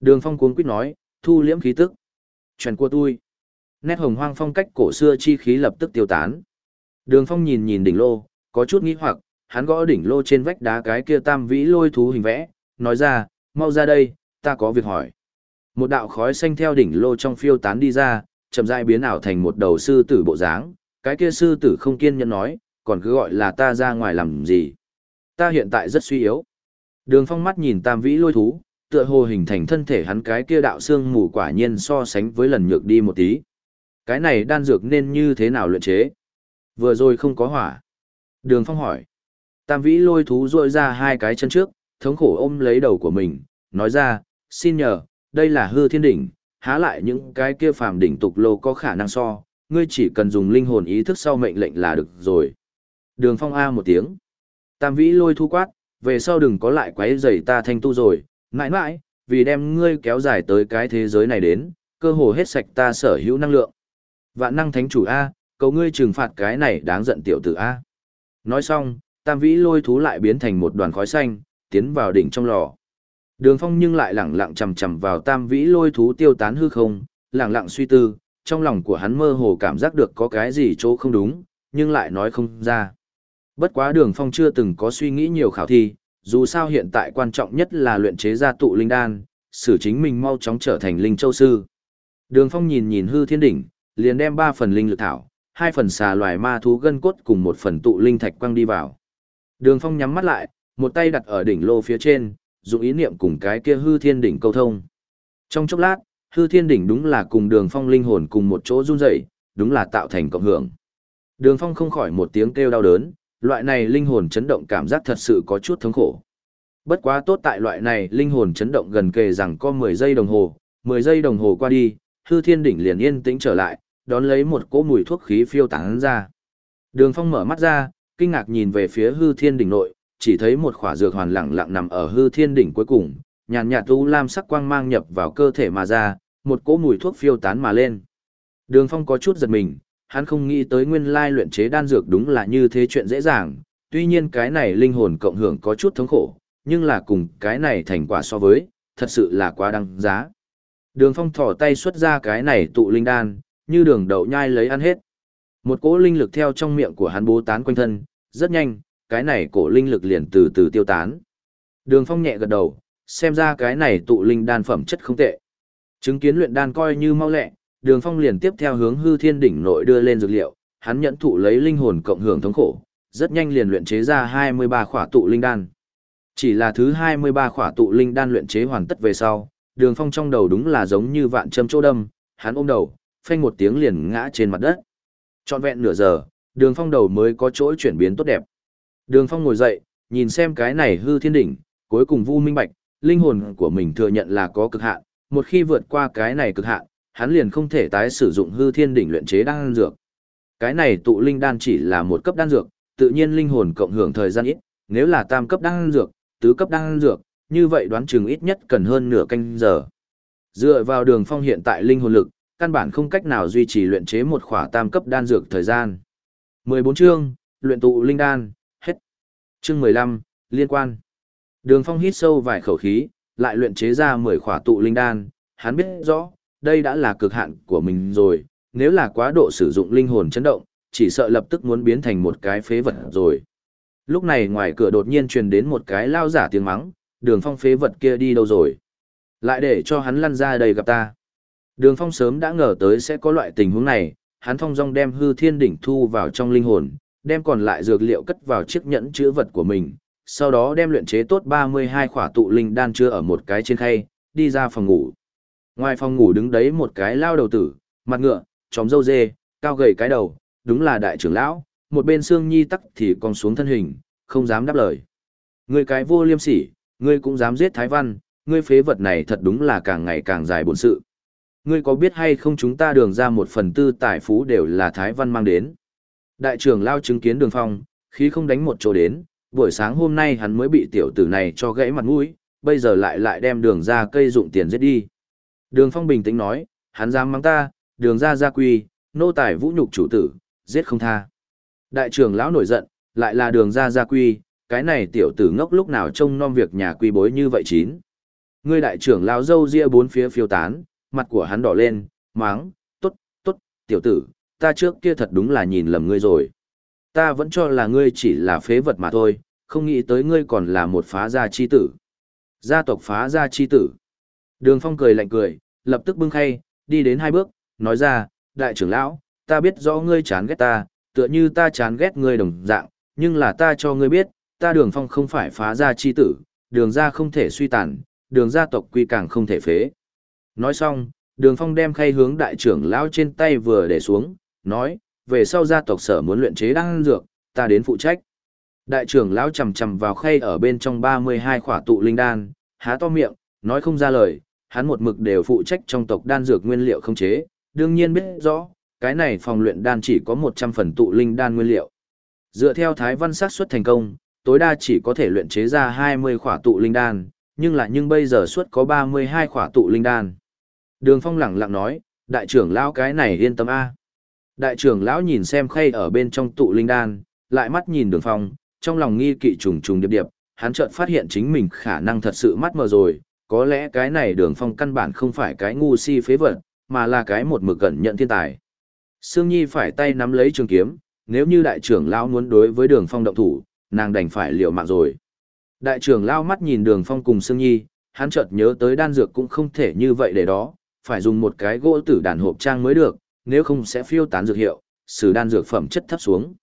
Đường phong cuống quýt nói, thu liễm khí tức. Chuyện của tôi. Nét hồng hoang phong cách cổ xưa chi khí lập tức tiêu tán. Đường phong nhìn nhìn đỉnh lô, có chút nghi hoặc, hắn gõ đỉnh lô trên vách đá cái kia tam vĩ lôi thú hình vẽ, nói ra, mau ra đây, ta có việc hỏi. Một đạo khói xanh theo đỉnh lô trong phiêu tán đi ra, chậm rãi biến ảo thành một đầu sư tử bộ dáng, cái kia sư tử không kiên nhẫn nói, còn cứ gọi là ta ra ngoài làm gì. Ta hiện tại rất suy yếu. Đường phong mắt nhìn tam vĩ lôi thú, tựa hồ hình thành thân thể hắn cái kia đạo xương mù quả nhiên so sánh với lần nhược đi một tí. Cái này đan dược nên như thế nào luyện chế? Vừa rồi không có hỏa. Đường phong hỏi. Tam vĩ lôi thú rôi ra hai cái chân trước, thống khổ ôm lấy đầu của mình, nói ra, xin nhờ, đây là hư thiên đỉnh, há lại những cái kia phàm đỉnh tục lô có khả năng so, ngươi chỉ cần dùng linh hồn ý thức sau mệnh lệnh là được rồi. Đường phong A một tiếng. Tam vĩ lôi thu quát, về sau đừng có lại quấy rầy ta thanh tu rồi, mãi mãi, vì đem ngươi kéo dài tới cái thế giới này đến, cơ hồ hết sạch ta sở hữu năng lượng. Vạn năng thánh chủ A, cầu ngươi trừng phạt cái này đáng giận tiểu tử A. Nói xong, tam vĩ lôi thú lại biến thành một đoàn khói xanh, tiến vào đỉnh trong lò. Đường phong nhưng lại lẳng lặng chầm chầm vào tam vĩ lôi thú tiêu tán hư không, lẳng lặng suy tư, trong lòng của hắn mơ hồ cảm giác được có cái gì chỗ không đúng, nhưng lại nói không ra. Bất quá đường phong chưa từng có suy nghĩ nhiều khảo thi, dù sao hiện tại quan trọng nhất là luyện chế ra tụ linh đan, xử chính mình mau chóng trở thành linh châu sư. Đường phong nhìn nhìn hư thiên đỉnh, liền đem ba phần linh lực thảo, hai phần xà loài ma thú gân cốt cùng một phần tụ linh thạch quăng đi vào. Đường phong nhắm mắt lại, một tay đặt ở đỉnh lô phía trên, dùng ý niệm cùng cái kia hư thiên đỉnh câu thông. Trong chốc lát, hư thiên đỉnh đúng là cùng đường phong linh hồn cùng một chỗ run rẩy, đúng là tạo thành cộng hưởng. Đường phong không khỏi một tiếng kêu đau đớn, loại này linh hồn chấn động cảm giác thật sự có chút thống khổ. Bất quá tốt tại loại này linh hồn chấn động gần kề rằng có 10 giây đồng hồ, 10 giây đồng hồ qua đi, hư thiên đỉnh liền yên tĩnh trở lại, đón lấy một cỗ mùi thuốc khí phiêu tán ra. Đường phong mở mắt ra, kinh ngạc nhìn về phía hư thiên đỉnh nội, chỉ thấy một khỏa dược hoàn lẳng lặng nằm ở hư thiên đỉnh cuối cùng, nhàn nhạt u lam sắc quang mang nhập vào cơ thể mà ra, một cỗ mùi thuốc phiêu tán mà lên. Đường Phong có chút giật mình, hắn không nghĩ tới nguyên lai luyện chế đan dược đúng là như thế chuyện dễ dàng, tuy nhiên cái này linh hồn cộng hưởng có chút thống khổ, nhưng là cùng cái này thành quả so với, thật sự là quá đăng giá. Đường Phong thỏ tay xuất ra cái này tụ linh đan, như đường đậu nhai lấy ăn hết. Một cỗ linh lực theo trong miệng của hắn bố tán quanh thân, rất nhanh, cái này cổ linh lực liền từ từ tiêu tán. Đường Phong nhẹ gật đầu, xem ra cái này tụ linh đan phẩm chất không tệ. Chứng kiến luyện đan coi như mau lẹ, Đường Phong liền tiếp theo hướng hư thiên đỉnh nội đưa lên dược liệu, hắn nhận thụ lấy linh hồn cộng hưởng thống khổ, rất nhanh liền luyện chế ra 23 khỏa tụ linh đan. Chỉ là thứ 23 khỏa tụ linh đan luyện chế hoàn tất về sau, Đường Phong trong đầu đúng là giống như vạn châm chỗ đâm, hắn ôm đầu, phanh một tiếng liền ngã trên mặt đất. Trọn vẹn nửa giờ, Đường Phong đầu mới có chỗ chuyển biến tốt đẹp. Đường Phong ngồi dậy, nhìn xem cái này hư thiên đỉnh, cuối cùng vu minh bạch, linh hồn của mình thừa nhận là có cực hạn, một khi vượt qua cái này cực hạn, hắn liền không thể tái sử dụng hư thiên đỉnh luyện chế đan dược. Cái này tụ linh đan chỉ là một cấp đan dược, tự nhiên linh hồn cộng hưởng thời gian ít, nếu là tam cấp đan dược, tứ cấp đan dược, như vậy đoán chừng ít nhất cần hơn nửa canh giờ. Dựa vào đường phong hiện tại linh hồn lực, căn bản không cách nào duy trì luyện chế một khỏa tam cấp đan dược thời gian. 14 chương, luyện tụ linh đan, hết. Chương 15, liên quan. Đường Phong hít sâu vài khẩu khí, lại luyện chế ra 10 khỏa tụ linh đan, hắn biết rõ, đây đã là cực hạn của mình rồi, nếu là quá độ sử dụng linh hồn chấn động, chỉ sợ lập tức muốn biến thành một cái phế vật rồi. Lúc này ngoài cửa đột nhiên truyền đến một cái lao giả tiếng mắng, đường phong phế vật kia đi đâu rồi. Lại để cho hắn lăn ra đây gặp ta. Đường phong sớm đã ngờ tới sẽ có loại tình huống này, hắn phong dong đem hư thiên đỉnh thu vào trong linh hồn, đem còn lại dược liệu cất vào chiếc nhẫn chứa vật của mình, sau đó đem luyện chế tốt 32 khỏa tụ linh đan chứa ở một cái trên khay, đi ra phòng ngủ. Ngoài phòng ngủ đứng đấy một cái lao đầu tử, mặt ngựa, tróm dâu dê, cao gầy cái đầu, đúng là đại trưởng lão, một bên xương nhi tắc thì còn xuống thân hình, không dám đáp lời. Ngươi cái vô liêm sỉ, ngươi cũng dám giết Thái Văn, ngươi phế vật này thật đúng là càng ngày càng dài bổn sự. Ngươi có biết hay không chúng ta đường ra một phần tư tài phú đều là Thái Văn mang đến. Đại trưởng lao chứng kiến đường phong, khí không đánh một chỗ đến, buổi sáng hôm nay hắn mới bị tiểu tử này cho gãy mặt mũi, bây giờ lại lại đem đường ra cây dụng tiền giết đi. Đường Phong bình tĩnh nói, hắn dám mắng ta, đường ra gia quy, nô tài vũ nhục chủ tử, giết không tha. Đại trưởng lão nổi giận, lại là đường ra gia quy, cái này tiểu tử ngốc lúc nào trông nom việc nhà quy bối như vậy chín. Ngươi đại trưởng lão dâu ria bốn phía phiêu tán, mặt của hắn đỏ lên, máng, tốt, tốt, tiểu tử, ta trước kia thật đúng là nhìn lầm ngươi rồi. Ta vẫn cho là ngươi chỉ là phế vật mà thôi, không nghĩ tới ngươi còn là một phá gia chi tử. Gia tộc phá gia chi tử. Đường Phong cười lạnh cười, lập tức bưng khay, đi đến hai bước, nói ra, đại trưởng lão, ta biết rõ ngươi chán ghét ta, tựa như ta chán ghét ngươi đồng dạng, nhưng là ta cho ngươi biết, ta đường phong không phải phá gia chi tử, đường gia không thể suy tàn, đường gia tộc quy càng không thể phế. Nói xong, đường phong đem khay hướng đại trưởng lão trên tay vừa để xuống, nói, về sau gia tộc sở muốn luyện chế đan dược, ta đến phụ trách. Đại trưởng lão chầm chầm vào khay ở bên trong 32 khỏa tụ linh đan, há to miệng, nói không ra lời, hắn một mực đều phụ trách trong tộc đan dược nguyên liệu không chế, đương nhiên biết rõ, cái này phòng luyện đan chỉ có 100 phần tụ linh đan nguyên liệu. Dựa theo thái văn sát suất thành công, tối đa chỉ có thể luyện chế ra 20 khỏa tụ linh đan, nhưng là nhưng bây giờ suất có 32 khỏa tụ linh đan. Đường Phong lẳng lặng nói, đại trưởng lão cái này yên tâm a. Đại trưởng lão nhìn xem khay ở bên trong tụ linh đan, lại mắt nhìn Đường Phong, trong lòng nghi kỵ trùng trùng điệp điệp, hắn chợt phát hiện chính mình khả năng thật sự mắt mờ rồi, có lẽ cái này Đường Phong căn bản không phải cái ngu si phế vật, mà là cái một mực cẩn nhận thiên tài. Sương Nhi phải tay nắm lấy trường kiếm, nếu như đại trưởng lão muốn đối với đường phong động thủ, nàng đành phải liều mạng rồi. Đại trưởng lão mắt nhìn đường phong cùng Sương Nhi, hắn chợt nhớ tới đan dược cũng không thể như vậy để đó, phải dùng một cái gỗ tử đàn hộp trang mới được, nếu không sẽ phiêu tán dược hiệu, sử đan dược phẩm chất thấp xuống.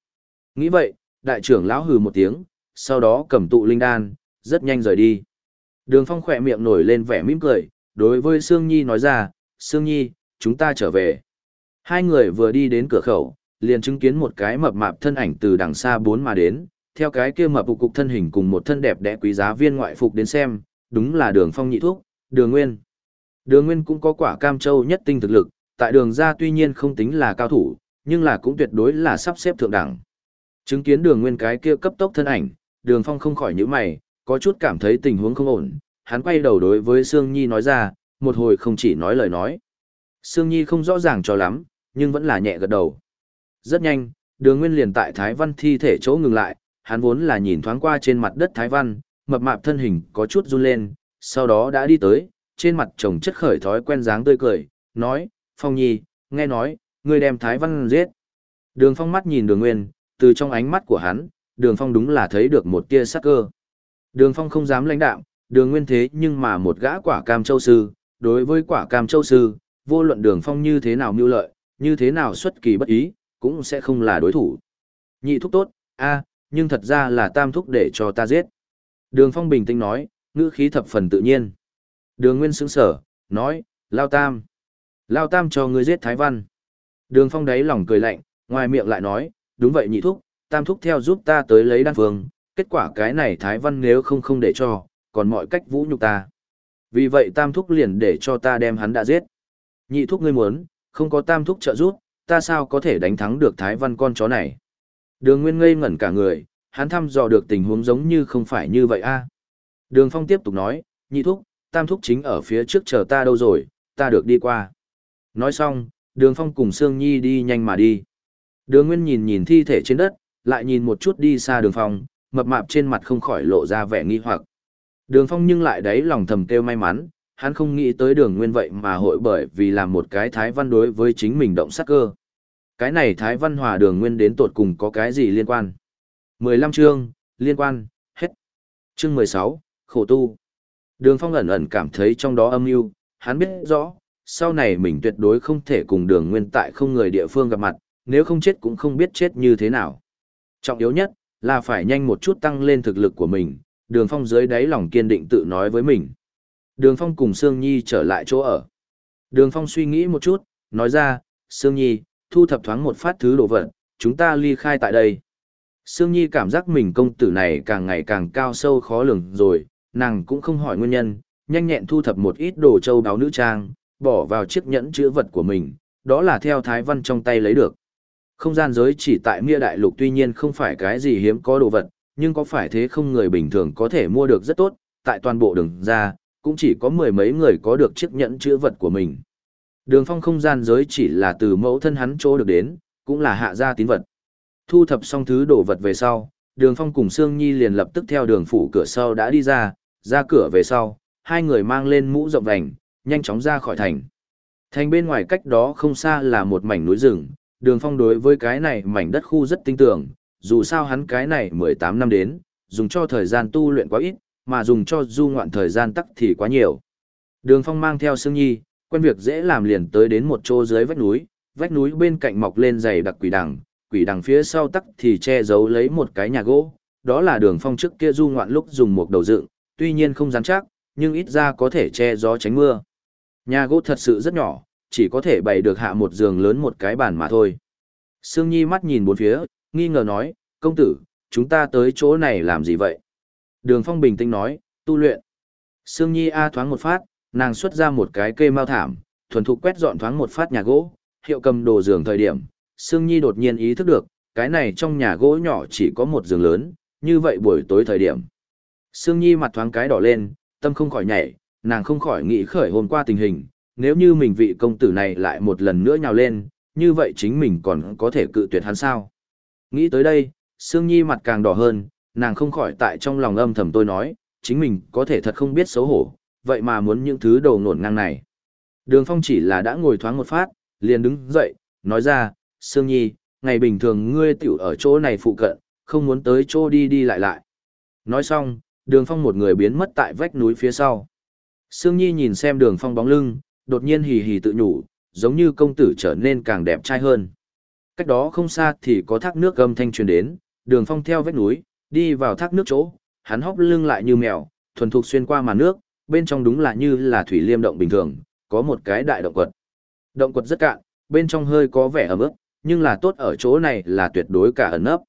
Nghĩ vậy, đại trưởng lão hừ một tiếng, sau đó cầm tụ linh đan, rất nhanh rời đi. Đường phong khỏe miệng nổi lên vẻ mỉm cười, đối với Sương Nhi nói ra, Sương Nhi, chúng ta trở về. Hai người vừa đi đến cửa khẩu, liền chứng kiến một cái mập mạp thân ảnh từ đằng xa bốn mà đến, theo cái kia mập cục cục thân hình cùng một thân đẹp đẽ quý giá viên ngoại phục đến xem, đúng là đường phong nhị thuốc, đường nguyên. Đường nguyên cũng có quả cam châu nhất tinh thực lực, tại đường ra tuy nhiên không tính là cao thủ, nhưng là cũng tuyệt đối là sắp xếp thượng đẳng. Chứng kiến đường nguyên cái kia cấp tốc thân ảnh, đường phong không khỏi nhíu mày, có chút cảm thấy tình huống không ổn, hắn quay đầu đối với Sương Nhi nói ra, một hồi không chỉ nói lời nói. Sương Nhi không rõ ràng cho lắm, nhưng vẫn là nhẹ gật đầu. Rất nhanh, đường nguyên liền tại Thái Văn thi thể chỗ ngừng lại, hắn vốn là nhìn thoáng qua trên mặt đất Thái Văn, mập mạp thân hình có chút run lên, sau đó đã đi tới, trên mặt chồng chất khởi thói quen dáng tươi cười, nói, Phong Nhi, nghe nói, ngươi đem Thái Văn giết. Đường Phong mắt nhìn đường nguyên, từ trong ánh mắt của hắn, đường Phong đúng là thấy được một tia sắc cơ. Đường Phong không dám lãnh đạo, đường nguyên thế nhưng mà một gã quả cam châu sư, đối với quả cam châu sư, vô luận đường Phong như thế nào mưu lợi, như thế nào xuất kỳ bất ý, cũng sẽ không là đối thủ. Nhị thúc tốt, a, nhưng thật ra là tam thúc để cho ta giết. Đường Phong bình tĩnh nói, ngữ khí thập phần tự nhiên. Đường Nguyên sững sở, nói, Lao Tam. Lao Tam cho ngươi giết Thái Văn. Đường Phong đáy lòng cười lạnh, ngoài miệng lại nói, đúng vậy nhị thúc, Tam thúc theo giúp ta tới lấy đan phương, kết quả cái này Thái Văn nếu không không để cho, còn mọi cách vũ nhục ta. Vì vậy Tam thúc liền để cho ta đem hắn đã giết. Nhị thúc ngươi muốn, không có tam thúc trợ giúp, ta sao có thể đánh thắng được Thái Văn con chó này. Đường Nguyên ngây ngẩn cả người, hắn thăm dò được tình huống giống như không phải như vậy a. À? Đường Phong tiếp tục nói, nhị thúc, tam thúc chính ở phía trước chờ ta đâu rồi, ta được đi qua. Nói xong, đường Phong cùng Sương Nhi đi nhanh mà đi. Đường Nguyên nhìn nhìn thi thể trên đất, lại nhìn một chút đi xa đường Phong, mập mạp trên mặt không khỏi lộ ra vẻ nghi hoặc. Đường Phong nhưng lại đấy lòng thầm kêu may mắn, hắn không nghĩ tới đường nguyên vậy mà hội bởi vì làm một cái thái văn đối với chính mình động sắc cơ. Cái này thái văn hòa đường nguyên đến tột cùng có cái gì liên quan? 15 chương, liên quan, hết. Chương 16, khổ tu. Đường phong ẩn ẩn cảm thấy trong đó âm mưu hắn biết rõ, sau này mình tuyệt đối không thể cùng đường nguyên tại không người địa phương gặp mặt, nếu không chết cũng không biết chết như thế nào. Trọng yếu nhất, là phải nhanh một chút tăng lên thực lực của mình, đường phong dưới đáy lòng kiên định tự nói với mình. Đường Phong cùng Sương Nhi trở lại chỗ ở. Đường Phong suy nghĩ một chút, nói ra, Sương Nhi, thu thập thoáng một phát thứ đồ vật, chúng ta ly khai tại đây. Sương Nhi cảm giác mình công tử này càng ngày càng cao sâu khó lường rồi, nàng cũng không hỏi nguyên nhân, nhanh nhẹn thu thập một ít đồ châu đáo nữ trang, bỏ vào chiếc nhẫn chữ vật của mình, đó là theo Thái Văn trong tay lấy được. Không gian giới chỉ tại Mia Đại Lục tuy nhiên không phải cái gì hiếm có đồ vật, nhưng có phải thế không người bình thường có thể mua được rất tốt, tại toàn bộ đường ra, cũng chỉ có mười mấy người có được chiếc nhẫn chữ vật của mình. Đường phong không gian giới chỉ là từ mẫu thân hắn chỗ được đến, cũng là hạ gia tín vật. Thu thập xong thứ đồ vật về sau, đường phong cùng Sương Nhi liền lập tức theo đường phủ cửa sau đã đi ra, ra cửa về sau, hai người mang lên mũ rộng vành, nhanh chóng ra khỏi thành. Thành bên ngoài cách đó không xa là một mảnh núi rừng, đường phong đối với cái này mảnh đất khu rất tinh tưởng, dù sao hắn cái này 18 năm đến, dùng cho thời gian tu luyện quá ít, mà dùng cho du ngoạn thời gian tắc thì quá nhiều. Đường phong mang theo Sương Nhi, quen việc dễ làm liền tới đến một chỗ dưới vách núi, vách núi bên cạnh mọc lên dày đặc quỷ đằng, quỷ đằng phía sau tắc thì che giấu lấy một cái nhà gỗ, đó là đường phong trước kia du ngoạn lúc dùng một đầu dựng, tuy nhiên không rắn chắc, nhưng ít ra có thể che gió tránh mưa. Nhà gỗ thật sự rất nhỏ, chỉ có thể bày được hạ một giường lớn một cái bàn mà thôi. Sương Nhi mắt nhìn bốn phía, nghi ngờ nói, công tử, chúng ta tới chỗ này làm gì vậy? Đường Phong bình tĩnh nói, tu luyện. Sương Nhi A thoáng một phát, nàng xuất ra một cái cây mao thảm, thuần thục quét dọn thoáng một phát nhà gỗ, hiệu cầm đồ giường thời điểm. Sương Nhi đột nhiên ý thức được, cái này trong nhà gỗ nhỏ chỉ có một giường lớn, như vậy buổi tối thời điểm. Sương Nhi mặt thoáng cái đỏ lên, tâm không khỏi nhảy, nàng không khỏi nghĩ khởi hôm qua tình hình, nếu như mình vị công tử này lại một lần nữa nhào lên, như vậy chính mình còn có thể cự tuyệt hắn sao. Nghĩ tới đây, Sương Nhi mặt càng đỏ hơn, nàng không khỏi tại trong lòng âm thầm tôi nói, chính mình có thể thật không biết xấu hổ, vậy mà muốn những thứ đầu nổn ngang này. Đường Phong chỉ là đã ngồi thoáng một phát, liền đứng dậy, nói ra, Sương Nhi, ngày bình thường ngươi tiểu ở chỗ này phụ cận, không muốn tới chỗ đi đi lại lại. Nói xong, đường Phong một người biến mất tại vách núi phía sau. Sương Nhi nhìn xem đường Phong bóng lưng, đột nhiên hì hì tự nhủ, giống như công tử trở nên càng đẹp trai hơn. Cách đó không xa thì có thác nước gầm thanh truyền đến, đường Phong theo vách núi, đi vào thác nước chỗ, hắn hóc lưng lại như mèo, thuần thục xuyên qua màn nước, bên trong đúng là như là thủy liêm động bình thường, có một cái đại động quật. Động quật rất cạn, bên trong hơi có vẻ ẩm ướt, nhưng là tốt ở chỗ này là tuyệt đối cả ẩn nấp.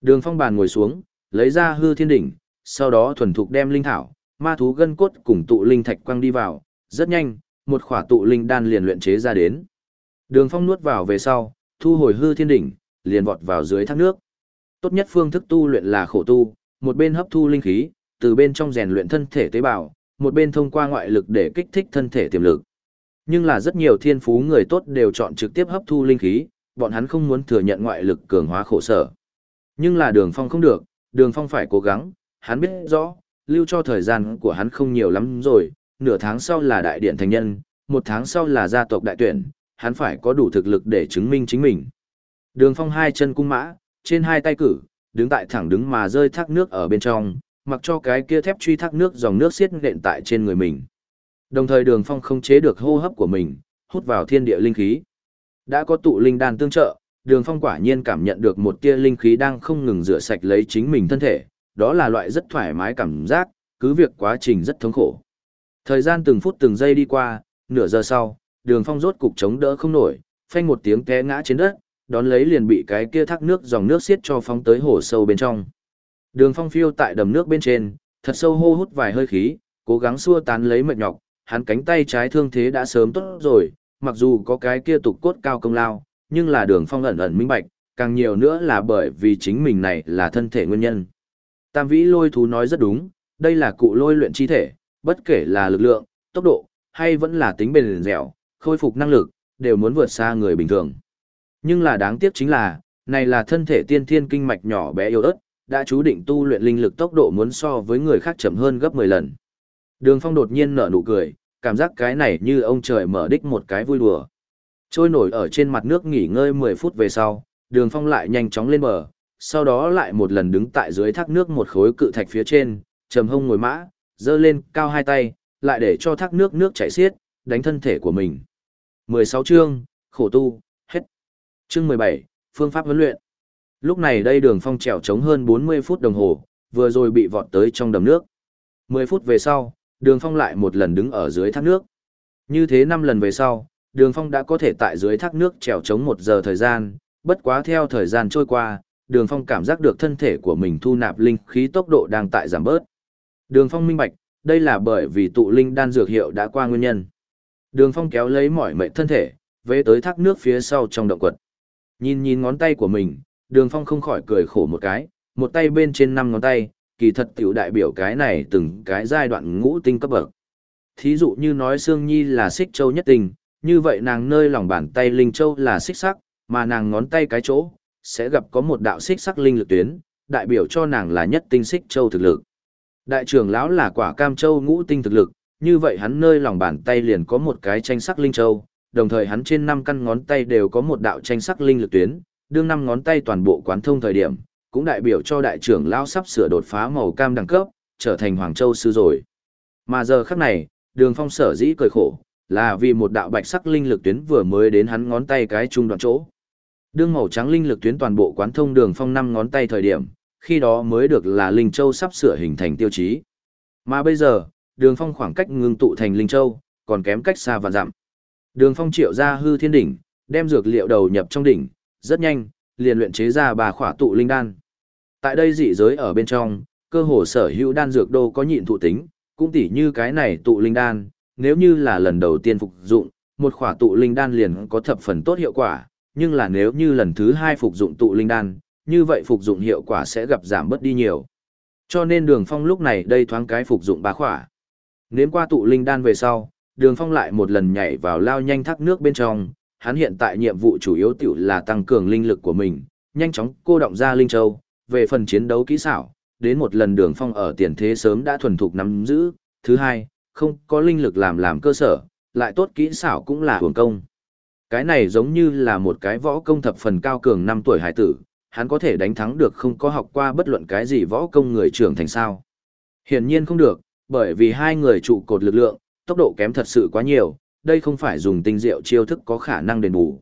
Đường phong bàn ngồi xuống, lấy ra hư thiên đỉnh, sau đó thuần thục đem linh thảo, ma thú gân cốt cùng tụ linh thạch quăng đi vào, rất nhanh, một khỏa tụ linh đan liền luyện chế ra đến. Đường phong nuốt vào về sau, thu hồi hư thiên đỉnh, liền vọt vào dưới thác nước. Tốt nhất phương thức tu luyện là khổ tu, một bên hấp thu linh khí, từ bên trong rèn luyện thân thể tế bào, một bên thông qua ngoại lực để kích thích thân thể tiềm lực. Nhưng là rất nhiều thiên phú người tốt đều chọn trực tiếp hấp thu linh khí, bọn hắn không muốn thừa nhận ngoại lực cường hóa khổ sở. Nhưng là đường phong không được, đường phong phải cố gắng, hắn biết rõ, lưu cho thời gian của hắn không nhiều lắm rồi, nửa tháng sau là đại điện thành nhân, một tháng sau là gia tộc đại tuyển, hắn phải có đủ thực lực để chứng minh chính mình. Đường phong hai chân cung mã, trên hai tay cử, đứng tại thẳng đứng mà rơi thác nước ở bên trong, mặc cho cái kia thép truy thác nước dòng nước xiết nện tại trên người mình. Đồng thời đường phong không chế được hô hấp của mình, hút vào thiên địa linh khí. Đã có tụ linh đan tương trợ, đường phong quả nhiên cảm nhận được một tia linh khí đang không ngừng rửa sạch lấy chính mình thân thể, đó là loại rất thoải mái cảm giác, cứ việc quá trình rất thống khổ. Thời gian từng phút từng giây đi qua, nửa giờ sau, đường phong rốt cục chống đỡ không nổi, phanh một tiếng té ngã trên đất, đón lấy liền bị cái kia thác nước dòng nước xiết cho phóng tới hồ sâu bên trong. Đường phong phiêu tại đầm nước bên trên, thật sâu hô hút vài hơi khí, cố gắng xua tán lấy mệt nhọc, hắn cánh tay trái thương thế đã sớm tốt rồi, mặc dù có cái kia tục cốt cao công lao, nhưng là đường phong ẩn ẩn minh bạch, càng nhiều nữa là bởi vì chính mình này là thân thể nguyên nhân. Tam vĩ lôi thú nói rất đúng, đây là cụ lôi luyện chi thể, bất kể là lực lượng, tốc độ, hay vẫn là tính bền dẻo, khôi phục năng lực, đều muốn vượt xa người bình thường. Nhưng là đáng tiếc chính là, này là thân thể tiên thiên kinh mạch nhỏ bé yếu ớt, đã chú định tu luyện linh lực tốc độ muốn so với người khác chậm hơn gấp 10 lần. Đường Phong đột nhiên nở nụ cười, cảm giác cái này như ông trời mở đích một cái vui đùa. Trôi nổi ở trên mặt nước nghỉ ngơi 10 phút về sau, Đường Phong lại nhanh chóng lên bờ, sau đó lại một lần đứng tại dưới thác nước một khối cự thạch phía trên, trầm hông ngồi mã, dơ lên cao hai tay, lại để cho thác nước nước chảy xiết, đánh thân thể của mình. 16 chương, khổ tu, hết. Chương 17, phương pháp huấn luyện. Lúc này đây đường phong trèo trống hơn 40 phút đồng hồ, vừa rồi bị vọt tới trong đầm nước. 10 phút về sau, đường phong lại một lần đứng ở dưới thác nước. Như thế 5 lần về sau, đường phong đã có thể tại dưới thác nước trèo trống một giờ thời gian, bất quá theo thời gian trôi qua, đường phong cảm giác được thân thể của mình thu nạp linh khí tốc độ đang tại giảm bớt. Đường phong minh bạch, đây là bởi vì tụ linh đan dược hiệu đã qua nguyên nhân. Đường phong kéo lấy mọi mệnh thân thể, vế tới thác nước phía sau trong động quật. Nhìn nhìn ngón tay của mình, đường phong không khỏi cười khổ một cái, một tay bên trên năm ngón tay, kỳ thật tiểu đại biểu cái này từng cái giai đoạn ngũ tinh cấp bậc. Thí dụ như nói Sương Nhi là xích châu nhất tinh, như vậy nàng nơi lòng bàn tay linh châu là xích sắc, mà nàng ngón tay cái chỗ, sẽ gặp có một đạo xích sắc linh lực tuyến, đại biểu cho nàng là nhất tinh xích châu thực lực. Đại trưởng lão là quả cam châu ngũ tinh thực lực, như vậy hắn nơi lòng bàn tay liền có một cái tranh sắc linh châu, đồng thời hắn trên năm căn ngón tay đều có một đạo tranh sắc linh lực tuyến, đương năm ngón tay toàn bộ quán thông thời điểm, cũng đại biểu cho đại trưởng lão sắp sửa đột phá màu cam đẳng cấp, trở thành Hoàng Châu sư rồi. Mà giờ khắc này, Đường Phong sở dĩ cười khổ, là vì một đạo bạch sắc linh lực tuyến vừa mới đến hắn ngón tay cái trung đoạn chỗ. Đương màu trắng linh lực tuyến toàn bộ quán thông Đường Phong năm ngón tay thời điểm, khi đó mới được là linh châu sắp sửa hình thành tiêu chí. Mà bây giờ, Đường Phong khoảng cách ngưng tụ thành linh châu, còn kém cách xa và dặm. Đường Phong triệu ra hư thiên đỉnh, đem dược liệu đầu nhập trong đỉnh, rất nhanh, liền luyện chế ra bà khỏa tụ linh đan. Tại đây dị giới ở bên trong, cơ hồ sở hữu đan dược đô có nhịn thụ tính, cũng tỉ như cái này tụ linh đan, nếu như là lần đầu tiên phục dụng, một khỏa tụ linh đan liền có thập phần tốt hiệu quả, nhưng là nếu như lần thứ hai phục dụng tụ linh đan, như vậy phục dụng hiệu quả sẽ gặp giảm bớt đi nhiều. Cho nên đường phong lúc này đây thoáng cái phục dụng ba khỏa. Nếm qua tụ linh đan về sau, đường phong lại một lần nhảy vào lao nhanh thác nước bên trong, hắn hiện tại nhiệm vụ chủ yếu tiểu là tăng cường linh lực của mình, nhanh chóng cô động ra linh châu, về phần chiến đấu kỹ xảo, đến một lần đường phong ở tiền thế sớm đã thuần thục nắm giữ, thứ hai, không có linh lực làm làm cơ sở, lại tốt kỹ xảo cũng là hưởng công. Cái này giống như là một cái võ công thập phần cao cường năm tuổi hải tử, hắn có thể đánh thắng được không có học qua bất luận cái gì võ công người trưởng thành sao. Hiển nhiên không được, bởi vì hai người trụ cột lực lượng, tốc độ kém thật sự quá nhiều, đây không phải dùng tinh diệu chiêu thức có khả năng đền bù.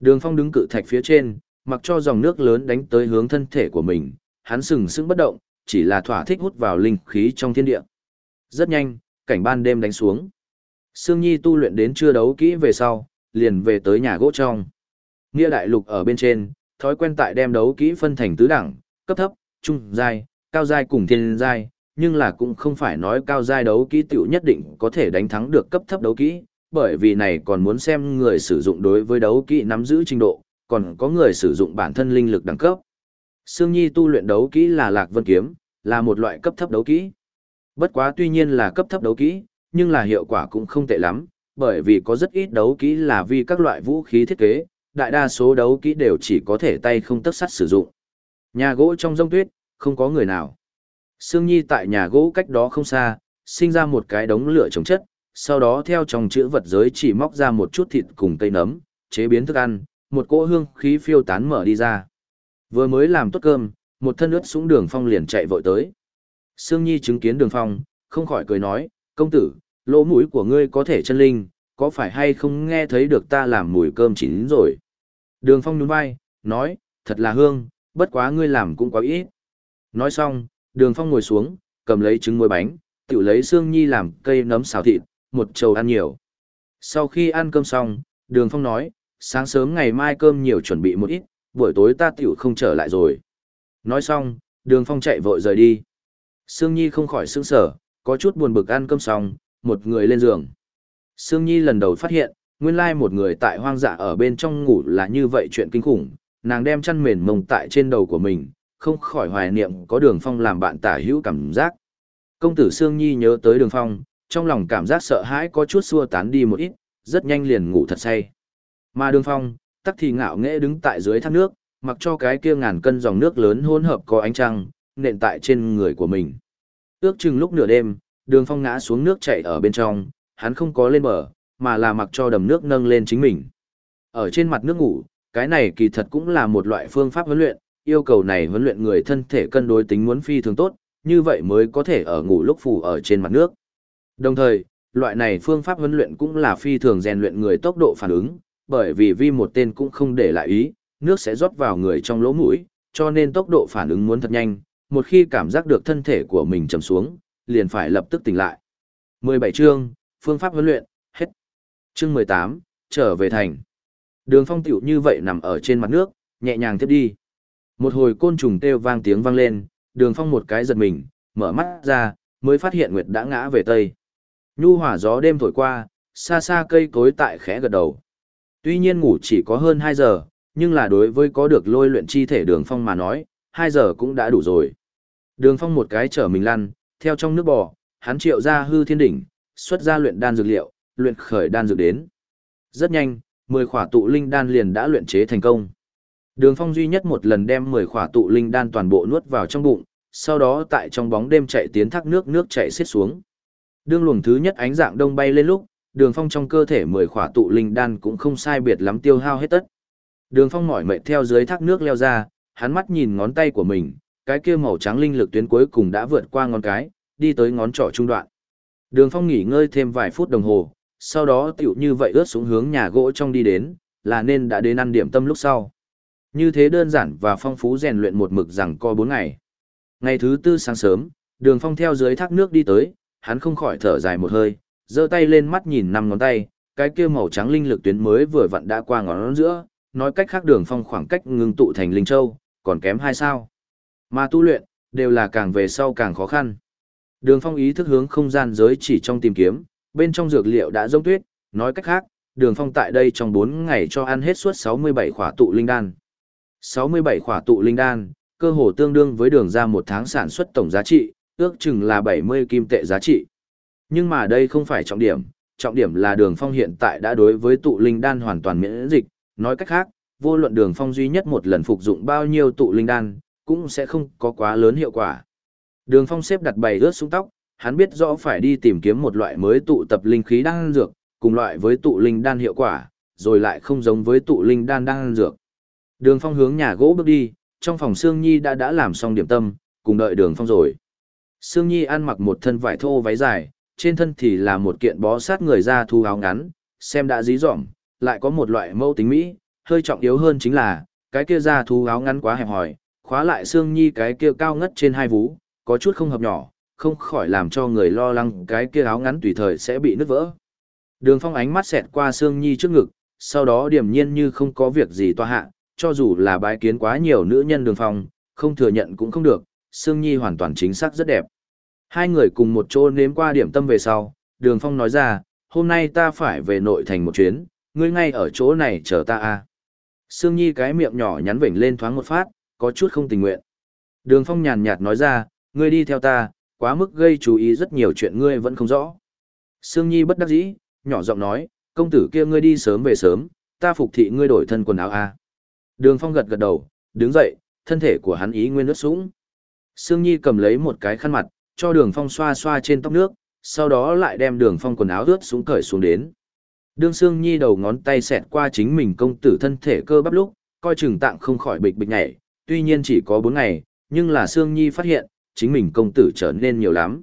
Đường Phong đứng cự thạch phía trên, mặc cho dòng nước lớn đánh tới hướng thân thể của mình, hắn sừng sững bất động, chỉ là thỏa thích hút vào linh khí trong thiên địa. Rất nhanh, cảnh ban đêm đánh xuống. Sương Nhi tu luyện đến chưa đấu kỹ về sau, liền về tới nhà gỗ trong. Nghĩa đại lục ở bên trên, thói quen tại đem đấu kỹ phân thành tứ đẳng, cấp thấp, trung giai, cao giai cùng thiên giai, nhưng là cũng không phải nói cao giai đấu kỹ tiểu nhất định có thể đánh thắng được cấp thấp đấu kỹ, bởi vì này còn muốn xem người sử dụng đối với đấu kỹ nắm giữ trình độ, còn có người sử dụng bản thân linh lực đẳng cấp. Sương Nhi tu luyện đấu kỹ là Lạc Vân kiếm, là một loại cấp thấp đấu kỹ. Bất quá tuy nhiên là cấp thấp đấu kỹ, nhưng là hiệu quả cũng không tệ lắm, bởi vì có rất ít đấu kỹ là vì các loại vũ khí thiết kế, đại đa số đấu kỹ đều chỉ có thể tay không tất sắt sử dụng. Nhà gỗ trong rông tuyết, không có người nào. Sương Nhi tại nhà gỗ cách đó không xa, sinh ra một cái đống lửa chống chất, sau đó theo trong chữ vật giới chỉ móc ra một chút thịt cùng cây nấm, chế biến thức ăn, một cỗ hương khí phiêu tán mở đi ra. Vừa mới làm tốt cơm, một thân ướt xuống đường phong liền chạy vội tới. Sương Nhi chứng kiến đường phong, không khỏi cười nói, công tử, lỗ mũi của ngươi có thể chân linh, có phải hay không nghe thấy được ta làm mùi cơm chín rồi. Đường phong nhún vai, nói, thật là hương, bất quá ngươi làm cũng quá ít. Nói xong, đường phong ngồi xuống, cầm lấy trứng muối bánh, tự lấy Sương Nhi làm cây nấm xào thịt, một chầu ăn nhiều. Sau khi ăn cơm xong, đường phong nói, sáng sớm ngày mai cơm nhiều chuẩn bị một ít, buổi tối ta tiểu không trở lại rồi. Nói xong, đường phong chạy vội rời đi. Sương Nhi không khỏi sững sở, có chút buồn bực ăn cơm xong, một người lên giường. Sương Nhi lần đầu phát hiện, nguyên lai một người tại hoang dã ở bên trong ngủ là như vậy chuyện kinh khủng, nàng đem chăn mền mông tại trên đầu của mình, không khỏi hoài niệm có đường phong làm bạn tả hữu cảm giác. Công tử Sương Nhi nhớ tới đường phong, trong lòng cảm giác sợ hãi có chút xua tán đi một ít, rất nhanh liền ngủ thật say. Mà đường phong, tắc thì ngạo nghễ đứng tại dưới thác nước, mặc cho cái kia ngàn cân dòng nước lớn hỗn hợp có ánh trăng, nện tại trên người của mình. Ước chừng lúc nửa đêm, đường phong ngã xuống nước chạy ở bên trong, hắn không có lên bờ, mà là mặc cho đầm nước nâng lên chính mình. Ở trên mặt nước ngủ, cái này kỳ thật cũng là một loại phương pháp huấn luyện, yêu cầu này huấn luyện người thân thể cân đối tính muốn phi thường tốt, như vậy mới có thể ở ngủ lúc phù ở trên mặt nước. Đồng thời, loại này phương pháp huấn luyện cũng là phi thường rèn luyện người tốc độ phản ứng, bởi vì vi một tên cũng không để lại ý, nước sẽ rót vào người trong lỗ mũi, cho nên tốc độ phản ứng muốn thật nhanh, một khi cảm giác được thân thể của mình chầm xuống, liền phải lập tức tỉnh lại. 17 chương, phương pháp huấn luyện, hết. Chương 18, trở về thành. Đường phong tiểu như vậy nằm ở trên mặt nước, nhẹ nhàng tiếp đi. Một hồi côn trùng kêu vang tiếng vang lên, đường phong một cái giật mình, mở mắt ra, mới phát hiện Nguyệt đã ngã về Tây. Nhu hỏa gió đêm thổi qua, xa xa cây cối tại khẽ gật đầu. Tuy nhiên ngủ chỉ có hơn 2 giờ, nhưng là đối với có được lôi luyện chi thể đường phong mà nói, 2 giờ cũng đã đủ rồi. Đường Phong một cái chở mình lăn, theo trong nước bò, hắn triệu ra hư thiên đỉnh, xuất ra luyện đan dược liệu, luyện khởi đan dược đến. Rất nhanh, 10 khỏa tụ linh đan liền đã luyện chế thành công. Đường Phong duy nhất một lần đem 10 khỏa tụ linh đan toàn bộ nuốt vào trong bụng, sau đó tại trong bóng đêm chạy tiến thác nước nước chạy xiết xuống. Đương luồng thứ nhất ánh dạng đông bay lên lúc, Đường Phong trong cơ thể 10 khỏa tụ linh đan cũng không sai biệt lắm tiêu hao hết tất. Đường Phong mỏi mệt theo dưới thác nước leo ra, hắn mắt nhìn ngón tay của mình, cái kia màu trắng linh lực tuyến cuối cùng đã vượt qua ngón cái, đi tới ngón trỏ trung đoạn. Đường Phong nghỉ ngơi thêm vài phút đồng hồ, sau đó tiểu như vậy ướt xuống hướng nhà gỗ trong đi đến, là nên đã đến ăn điểm tâm lúc sau. Như thế đơn giản và phong phú rèn luyện một mực rằng co 4 ngày. Ngày thứ tư sáng sớm, Đường Phong theo dưới thác nước đi tới, hắn không khỏi thở dài một hơi, giơ tay lên mắt nhìn năm ngón tay, cái kia màu trắng linh lực tuyến mới vừa vặn đã qua ngón giữa, nói cách khác Đường Phong khoảng cách ngưng tụ thành linh châu, còn kém hai sao. Mà tu luyện, đều là càng về sau càng khó khăn. Đường Phong ý thức hướng không gian giới chỉ trong tìm kiếm, bên trong dược liệu đã rông tuyết, nói cách khác, Đường Phong tại đây trong 4 ngày cho ăn hết suốt 67 khỏa tụ linh đan. 67 khỏa tụ linh đan, cơ hồ tương đương với đường ra một tháng sản xuất tổng giá trị, ước chừng là 70 kim tệ giá trị. Nhưng mà đây không phải trọng điểm, trọng điểm là đường phong hiện tại đã đối với tụ linh đan hoàn toàn miễn dịch, nói cách khác, vô luận đường phong duy nhất một lần phục dụng bao nhiêu tụ linh đan, cũng sẽ không có quá lớn hiệu quả. Đường phong xếp đặt bày ướt xuống tóc, hắn biết rõ phải đi tìm kiếm một loại mới tụ tập linh khí đan dược, cùng loại với tụ linh đan hiệu quả, rồi lại không giống với tụ linh đan đan dược. Đường phong hướng nhà gỗ bước đi, trong phòng Sương Nhi đã đã làm xong điểm tâm, cùng đợi đường phong rồi. Sương Nhi ăn mặc một thân vải thô váy dài, trên thân thì là một kiện bó sát người da thu áo ngắn, xem đã dí dỏm, lại có một loại mẫu tính mỹ, hơi trọng yếu hơn chính là, cái kia da thu áo ngắn quá hẹp hòi, khóa lại Sương Nhi cái kia cao ngất trên hai vú, có chút không hợp nhỏ, không khỏi làm cho người lo lắng cái kia áo ngắn tùy thời sẽ bị nứt vỡ. Đường Phong ánh mắt xẹt qua Sương Nhi trước ngực, sau đó điềm nhiên như không có việc gì toa hạ, cho dù là bái kiến quá nhiều nữ nhân đường phong, không thừa nhận cũng không được, Sương Nhi hoàn toàn chính xác rất đẹp. Hai người cùng một chỗ nếm qua điểm tâm về sau, đường phong nói ra, hôm nay ta phải về nội thành một chuyến, ngươi ngay ở chỗ này chờ ta à. Sương Nhi cái miệng nhỏ nhắn vểnh lên thoáng một phát, có chút không tình nguyện. Đường phong nhàn nhạt nói ra, ngươi đi theo ta, quá mức gây chú ý rất nhiều chuyện ngươi vẫn không rõ. Sương Nhi bất đắc dĩ, nhỏ giọng nói, công tử kia ngươi đi sớm về sớm, ta phục thị ngươi đổi thân quần áo a. À. Đường Phong gật gật đầu, đứng dậy, thân thể của hắn ý nguyên nước sũng. Sương Nhi cầm lấy một cái khăn mặt, cho Đường Phong xoa xoa trên tóc nước, sau đó lại đem Đường Phong quần áo ướt xuống cởi xuống đến. Đường Sương Nhi đầu ngón tay xẹt qua chính mình công tử thân thể cơ bắp lúc, coi chừng tạng không khỏi bịch bịch nhảy, tuy nhiên chỉ có 4 ngày, nhưng là Sương Nhi phát hiện, chính mình công tử trở nên nhiều lắm.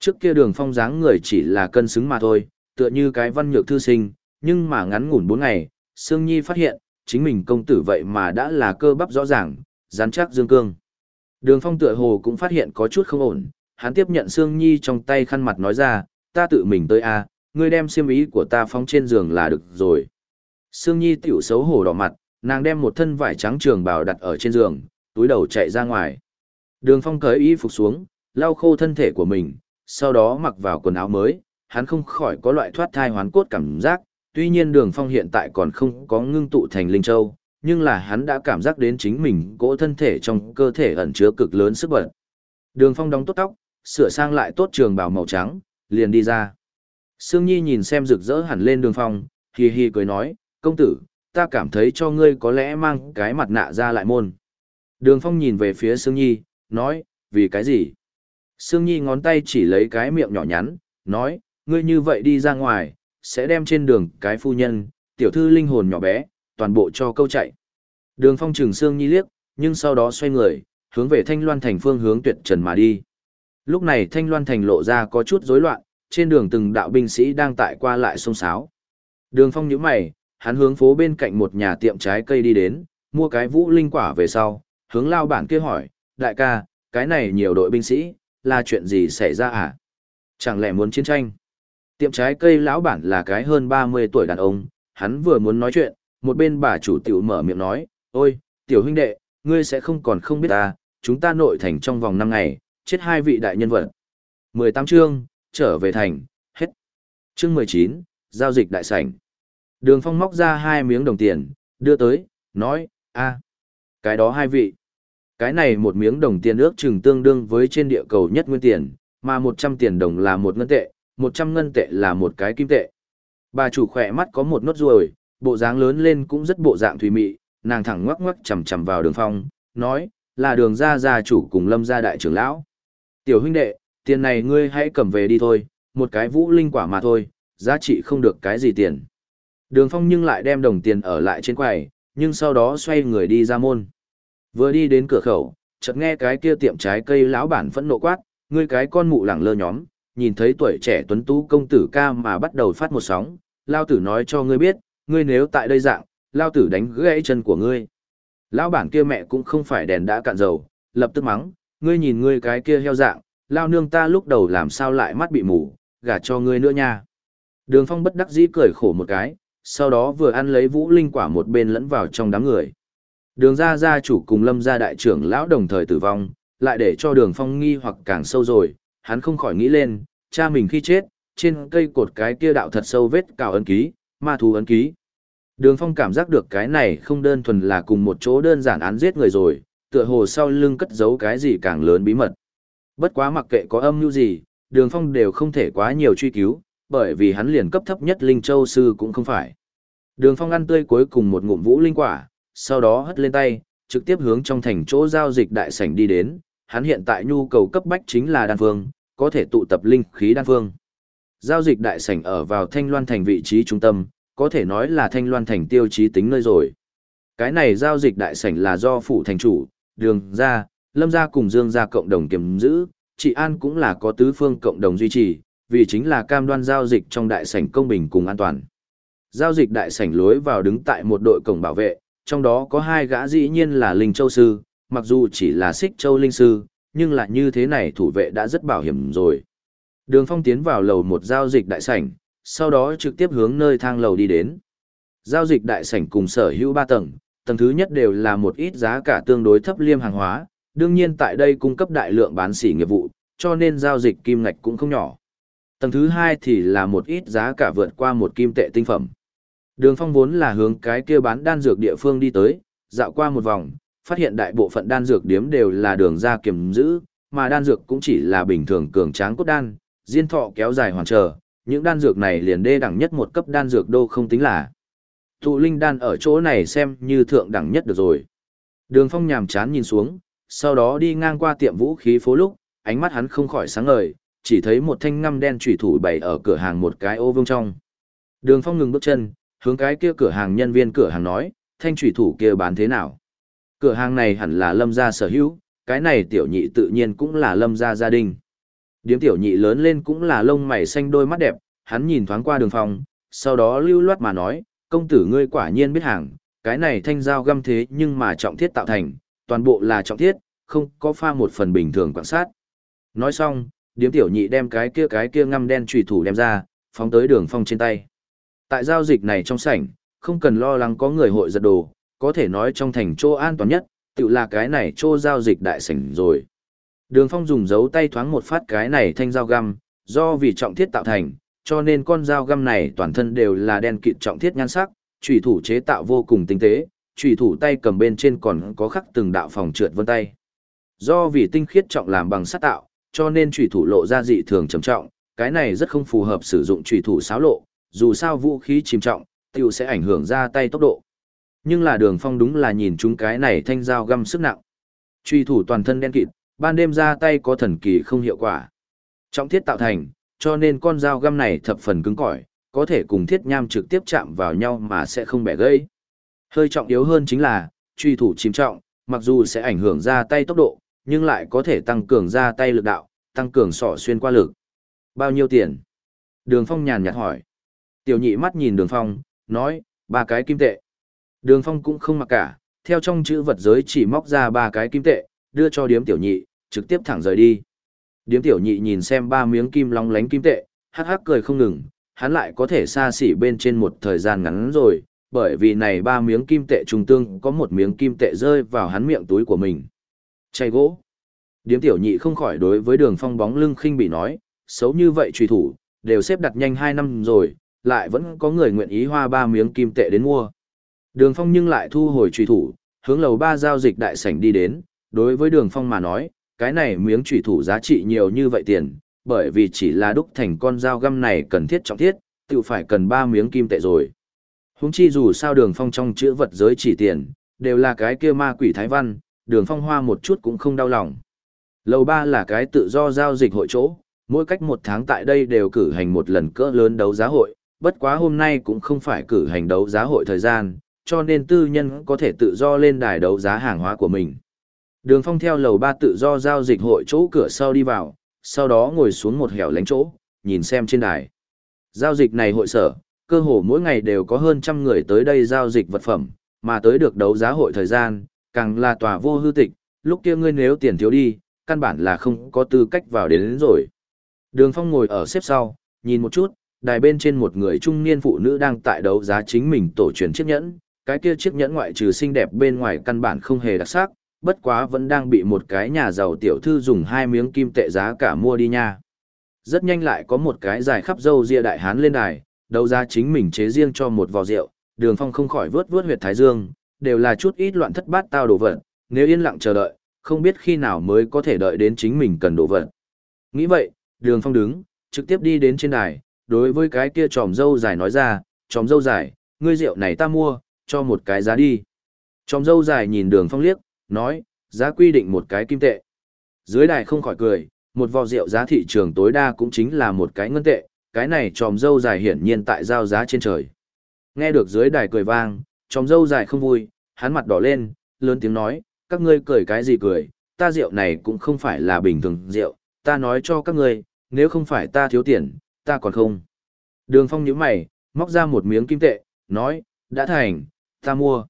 Trước kia Đường Phong dáng người chỉ là cân xứng mà thôi, tựa như cái văn nhược thư sinh, nhưng mà ngắn ngủn 4 ngày, Sương Nhi phát hiện, chính mình công tử vậy mà đã là cơ bắp rõ ràng, rắn chắc dương cương. Đường phong tựa hồ cũng phát hiện có chút không ổn, hắn tiếp nhận Sương Nhi trong tay khăn mặt nói ra, ta tự mình tới a, ngươi đem xiêm ý của ta phóng trên giường là được rồi. Sương Nhi tiểu xấu hổ đỏ mặt, nàng đem một thân vải trắng trường bào đặt ở trên giường, túi đầu chạy ra ngoài. Đường phong cởi y phục xuống, lau khô thân thể của mình, sau đó mặc vào quần áo mới, hắn không khỏi có loại thoát thai hoán cốt cảm giác, tuy nhiên đường phong hiện tại còn không có ngưng tụ thành linh châu nhưng là hắn đã cảm giác đến chính mình cỗ thân thể trong cơ thể ẩn chứa cực lớn sức bật đường phong đóng tốt tóc sửa sang lại tốt trường bào màu trắng liền đi ra sương nhi nhìn xem rực rỡ hẳn lên đường phong hì hì cười nói công tử ta cảm thấy cho ngươi có lẽ mang cái mặt nạ ra lại môn đường phong nhìn về phía sương nhi nói vì cái gì sương nhi ngón tay chỉ lấy cái miệng nhỏ nhắn nói ngươi như vậy đi ra ngoài sẽ đem trên đường cái phu nhân, tiểu thư linh hồn nhỏ bé, toàn bộ cho câu chạy. Đường phong trừng Sương nhi liếc, nhưng sau đó xoay người, hướng về Thanh Loan Thành phương hướng tuyệt trần mà đi. Lúc này Thanh Loan Thành lộ ra có chút rối loạn, trên đường từng đạo binh sĩ đang tại qua lại sông sáo. Đường phong nhíu mày, hắn hướng phố bên cạnh một nhà tiệm trái cây đi đến, mua cái vũ linh quả về sau, hướng lao bản kia hỏi, đại ca, cái này nhiều đội binh sĩ, là chuyện gì xảy ra à? Chẳng lẽ muốn chiến tranh? Tiệm trái cây lão bản là cái hơn 30 tuổi đàn ông, hắn vừa muốn nói chuyện, một bên bà chủ tiểu mở miệng nói, ôi, tiểu huynh đệ, ngươi sẽ không còn không biết ta, chúng ta nội thành trong vòng 5 ngày, chết hai vị đại nhân vật. 18 chương, trở về thành, hết. Chương 19, giao dịch đại sảnh. Đường phong móc ra hai miếng đồng tiền, đưa tới, nói, a cái đó hai vị. Cái này một miếng đồng tiền ước chừng tương đương với trên địa cầu nhất nguyên tiền, mà 100 tiền đồng là một ngân tệ, 100 ngân tệ là một cái kim tệ. Bà chủ khỏe mắt có một nốt ruồi, bộ dáng lớn lên cũng rất bộ dạng thùy mị, nàng thẳng ngoắc ngoắc chầm chầm vào đường phong, nói, là đường gia gia chủ cùng lâm gia đại trưởng lão. Tiểu huynh đệ, tiền này ngươi hãy cầm về đi thôi, một cái vũ linh quả mà thôi, giá trị không được cái gì tiền. Đường phong nhưng lại đem đồng tiền ở lại trên quầy, nhưng sau đó xoay người đi ra môn. Vừa đi đến cửa khẩu, chợt nghe cái kia tiệm trái cây lão bản phẫn nộ quát, ngươi cái con mụ lẳng lơ nhóm, nhìn thấy tuổi trẻ tuấn tú công tử ca mà bắt đầu phát một sóng, lao tử nói cho ngươi biết, ngươi nếu tại đây dạng, lao tử đánh gãy chân của ngươi. Lão bản kia mẹ cũng không phải đèn đã cạn dầu, lập tức mắng, ngươi nhìn ngươi cái kia heo dạng, lao nương ta lúc đầu làm sao lại mắt bị mù, gả cho ngươi nữa nha. Đường phong bất đắc dĩ cười khổ một cái, sau đó vừa ăn lấy vũ linh quả một bên lẫn vào trong đám người. Đường gia gia chủ cùng lâm gia đại trưởng lão đồng thời tử vong, lại để cho đường phong nghi hoặc càng sâu rồi, hắn không khỏi nghĩ lên, cha mình khi chết, trên cây cột cái kia đạo thật sâu vết cào ấn ký, ma thú ấn ký. Đường phong cảm giác được cái này không đơn thuần là cùng một chỗ đơn giản án giết người rồi, tựa hồ sau lưng cất giấu cái gì càng lớn bí mật. Bất quá mặc kệ có âm mưu gì, đường phong đều không thể quá nhiều truy cứu, bởi vì hắn liền cấp thấp nhất linh châu sư cũng không phải. Đường phong ăn tươi cuối cùng một ngụm vũ linh quả, sau đó hất lên tay, trực tiếp hướng trong thành chỗ giao dịch đại sảnh đi đến, hắn hiện tại nhu cầu cấp bách chính là đan phương, có thể tụ tập linh khí đan phương. Giao dịch đại sảnh ở vào Thanh Loan thành vị trí trung tâm, có thể nói là Thanh Loan thành tiêu chí tính nơi rồi. Cái này giao dịch đại sảnh là do phủ thành chủ, đường gia, lâm gia cùng dương gia cộng đồng kiểm giữ, trị an cũng là có tứ phương cộng đồng duy trì, vì chính là cam đoan giao dịch trong đại sảnh công bình cùng an toàn. Giao dịch đại sảnh lối vào đứng tại một đội cổng bảo vệ, trong đó có hai gã dĩ nhiên là Linh Châu Sư, mặc dù chỉ là Xích Châu Linh Sư, nhưng lại như thế này thủ vệ đã rất bảo hiểm rồi. Đường Phong tiến vào lầu một giao dịch đại sảnh, sau đó trực tiếp hướng nơi thang lầu đi đến. Giao dịch đại sảnh cùng sở hữu ba tầng, tầng thứ nhất đều là một ít giá cả tương đối thấp liêm hàng hóa, đương nhiên tại đây cung cấp đại lượng bán sỉ nghiệp vụ, cho nên giao dịch kim ngạch cũng không nhỏ. Tầng thứ hai thì là một ít giá cả vượt qua một kim tệ tinh phẩm. Đường phong vốn là hướng cái kia bán đan dược địa phương đi tới, dạo qua một vòng, phát hiện đại bộ phận đan dược điếm đều là đường ra kiểm giữ, mà đan dược cũng chỉ là bình thường cường tráng cốt đan, diên thọ kéo dài hoàn trở, những đan dược này liền đê đẳng nhất một cấp đan dược đô không tính là. Tụ linh đan ở chỗ này xem như thượng đẳng nhất được rồi. Đường phong nhàm chán nhìn xuống, sau đó đi ngang qua tiệm vũ khí phố lúc, ánh mắt hắn không khỏi sáng ngời, chỉ thấy một thanh ngăm đen trùy thủ bày ở cửa hàng một cái ô vương trong. Đường phong ngừng bước chân, hướng cái kia cửa hàng nhân viên cửa hàng nói, thanh trùy thủ kia bán thế nào? Cửa hàng này hẳn là lâm gia sở hữu, cái này tiểu nhị tự nhiên cũng là lâm gia gia đình. Điếm tiểu nhị lớn lên cũng là lông mày xanh đôi mắt đẹp, hắn nhìn thoáng qua đường phong, sau đó lưu loát mà nói, công tử ngươi quả nhiên biết hàng, cái này thanh dao găm thế nhưng mà trọng thiết tạo thành, toàn bộ là trọng thiết, không có pha một phần bình thường quan sát. Nói xong, điếm tiểu nhị đem cái kia cái kia ngăm đen trùy thủ đem ra, phóng tới đường phong trên tay. Tại giao dịch này trong sảnh, không cần lo lắng có người hội giật đồ, có thể nói trong thành chỗ an toàn nhất, tự là cái này chỗ giao dịch đại sảnh rồi. Đường Phong dùng dấu tay thoáng một phát cái này thanh dao găm, do vì trọng thiết tạo thành, cho nên con dao găm này toàn thân đều là đen kịt trọng thiết nhan sắc, trùy thủ chế tạo vô cùng tinh tế, trùy thủ tay cầm bên trên còn có khắc từng đạo phòng trượt vân tay. Do vì tinh khiết trọng làm bằng sắt tạo, cho nên trùy thủ lộ ra dị thường trầm trọng, cái này rất không phù hợp sử dụng trùy thủ xáo lộ, dù sao vũ khí chìm trọng, tiêu sẽ ảnh hưởng ra tay tốc độ. Nhưng là đường phong đúng là nhìn chúng cái này thanh dao găm sức nặng. trùy thủ toàn thân đen kịt, ban đêm ra tay có thần kỳ không hiệu quả. Trọng thiết tạo thành, cho nên con dao găm này thập phần cứng cỏi, có thể cùng thiết nham trực tiếp chạm vào nhau mà sẽ không bẻ gây. Hơi trọng yếu hơn chính là, truy thủ chìm trọng, mặc dù sẽ ảnh hưởng ra tay tốc độ, nhưng lại có thể tăng cường ra tay lực đạo, tăng cường sỏ xuyên qua lực. Bao nhiêu tiền? Đường Phong nhàn nhạt hỏi. Tiểu nhị mắt nhìn đường Phong, nói, ba cái kim tệ. Đường Phong cũng không mặc cả, theo trong chữ vật giới chỉ móc ra ba cái kim tệ, đưa cho điếm tiểu nhị, trực tiếp thẳng rời đi. Điếm tiểu nhị nhìn xem ba miếng kim long lánh kim tệ, hắc hắc cười không ngừng, hắn lại có thể xa xỉ bên trên một thời gian ngắn rồi, bởi vì này ba miếng kim tệ trùng tương có một miếng kim tệ rơi vào hắn miệng túi của mình. Chay gỗ. Điếm tiểu nhị không khỏi đối với đường phong bóng lưng khinh bị nói, xấu như vậy truy thủ, đều xếp đặt nhanh hai năm rồi, lại vẫn có người nguyện ý hoa ba miếng kim tệ đến mua. Đường phong nhưng lại thu hồi truy thủ, hướng lầu ba giao dịch đại sảnh đi đến, đối với đường phong mà nói, cái này miếng trùy thủ giá trị nhiều như vậy tiền, bởi vì chỉ là đúc thành con dao găm này cần thiết trọng thiết, tự phải cần ba miếng kim tệ rồi. Húng chi dù sao đường phong trong chữ vật giới chỉ tiền, đều là cái kia ma quỷ thái văn, đường phong hoa một chút cũng không đau lòng. Lầu ba là cái tự do giao dịch hội chỗ, mỗi cách một tháng tại đây đều cử hành một lần cỡ lớn đấu giá hội, bất quá hôm nay cũng không phải cử hành đấu giá hội thời gian, cho nên tư nhân có thể tự do lên đài đấu giá hàng hóa của mình. Đường phong theo lầu ba tự do giao dịch hội chỗ cửa sau đi vào, sau đó ngồi xuống một hẻo lánh chỗ, nhìn xem trên đài. Giao dịch này hội sở, cơ hồ mỗi ngày đều có hơn trăm người tới đây giao dịch vật phẩm, mà tới được đấu giá hội thời gian, càng là tòa vô hư tịch, lúc kia ngươi nếu tiền thiếu đi, căn bản là không có tư cách vào đến, đến rồi. Đường Phong ngồi ở xếp sau, nhìn một chút, đài bên trên một người trung niên phụ nữ đang tại đấu giá chính mình tổ truyền chiếc nhẫn, cái kia chiếc nhẫn ngoại trừ xinh đẹp bên ngoài căn bản không hề đặc sắc, bất quá vẫn đang bị một cái nhà giàu tiểu thư dùng hai miếng kim tệ giá cả mua đi nha. Rất nhanh lại có một cái dài khắp dâu ria đại hán lên đài, đấu giá chính mình chế riêng cho một vò rượu, đường phong không khỏi vớt vớt huyệt thái dương, đều là chút ít loạn thất bát tao đồ vật, nếu yên lặng chờ đợi, không biết khi nào mới có thể đợi đến chính mình cần đồ vật. Nghĩ vậy, đường phong đứng, trực tiếp đi đến trên đài, đối với cái kia tròm dâu dài nói ra, tròm dâu dài, ngươi rượu này ta mua, cho một cái giá đi. Tròm dâu dài nhìn đường phong liếc, nói, giá quy định một cái kim tệ. Dưới đài không khỏi cười, một vò rượu giá thị trường tối đa cũng chính là một cái ngân tệ, cái này tròm dâu dài hiển nhiên tại giao giá trên trời. Nghe được dưới đài cười vang, tròm dâu dài không vui, hắn mặt đỏ lên, lớn tiếng nói, các ngươi cười cái gì cười, ta rượu này cũng không phải là bình thường rượu, ta nói cho các ngươi, nếu không phải ta thiếu tiền, ta còn không. Đường phong nhíu mày, móc ra một miếng kim tệ, nói, đã thành, ta mua.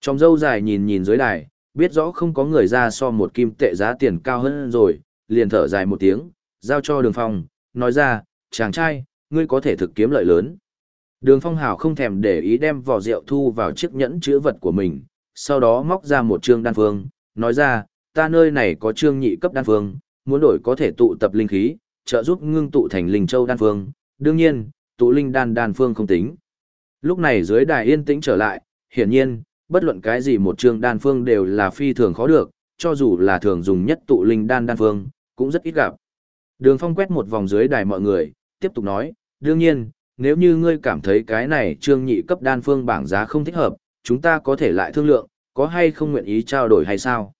Tròm dâu dài nhìn nhìn dưới đài, biết rõ không có người ra so một kim tệ giá tiền cao hơn rồi, liền thở dài một tiếng, giao cho đường phong, nói ra, chàng trai, ngươi có thể thực kiếm lợi lớn. Đường phong hào không thèm để ý đem vỏ rượu thu vào chiếc nhẫn chữ vật của mình, sau đó móc ra một trương đan phương, nói ra, ta nơi này có trương nhị cấp đan phương, muốn đổi có thể tụ tập linh khí, trợ giúp ngưng tụ thành linh châu đan phương, đương nhiên, tụ linh đan đan phương không tính. Lúc này dưới đài yên tĩnh trở lại, hiển nhiên, bất luận cái gì một trương đan phương đều là phi thường khó được, cho dù là thường dùng nhất tụ linh đan đan phương, cũng rất ít gặp. Đường Phong quét một vòng dưới đài mọi người, tiếp tục nói, đương nhiên, nếu như ngươi cảm thấy cái này trương nhị cấp đan phương bảng giá không thích hợp, chúng ta có thể lại thương lượng, có hay không nguyện ý trao đổi hay sao?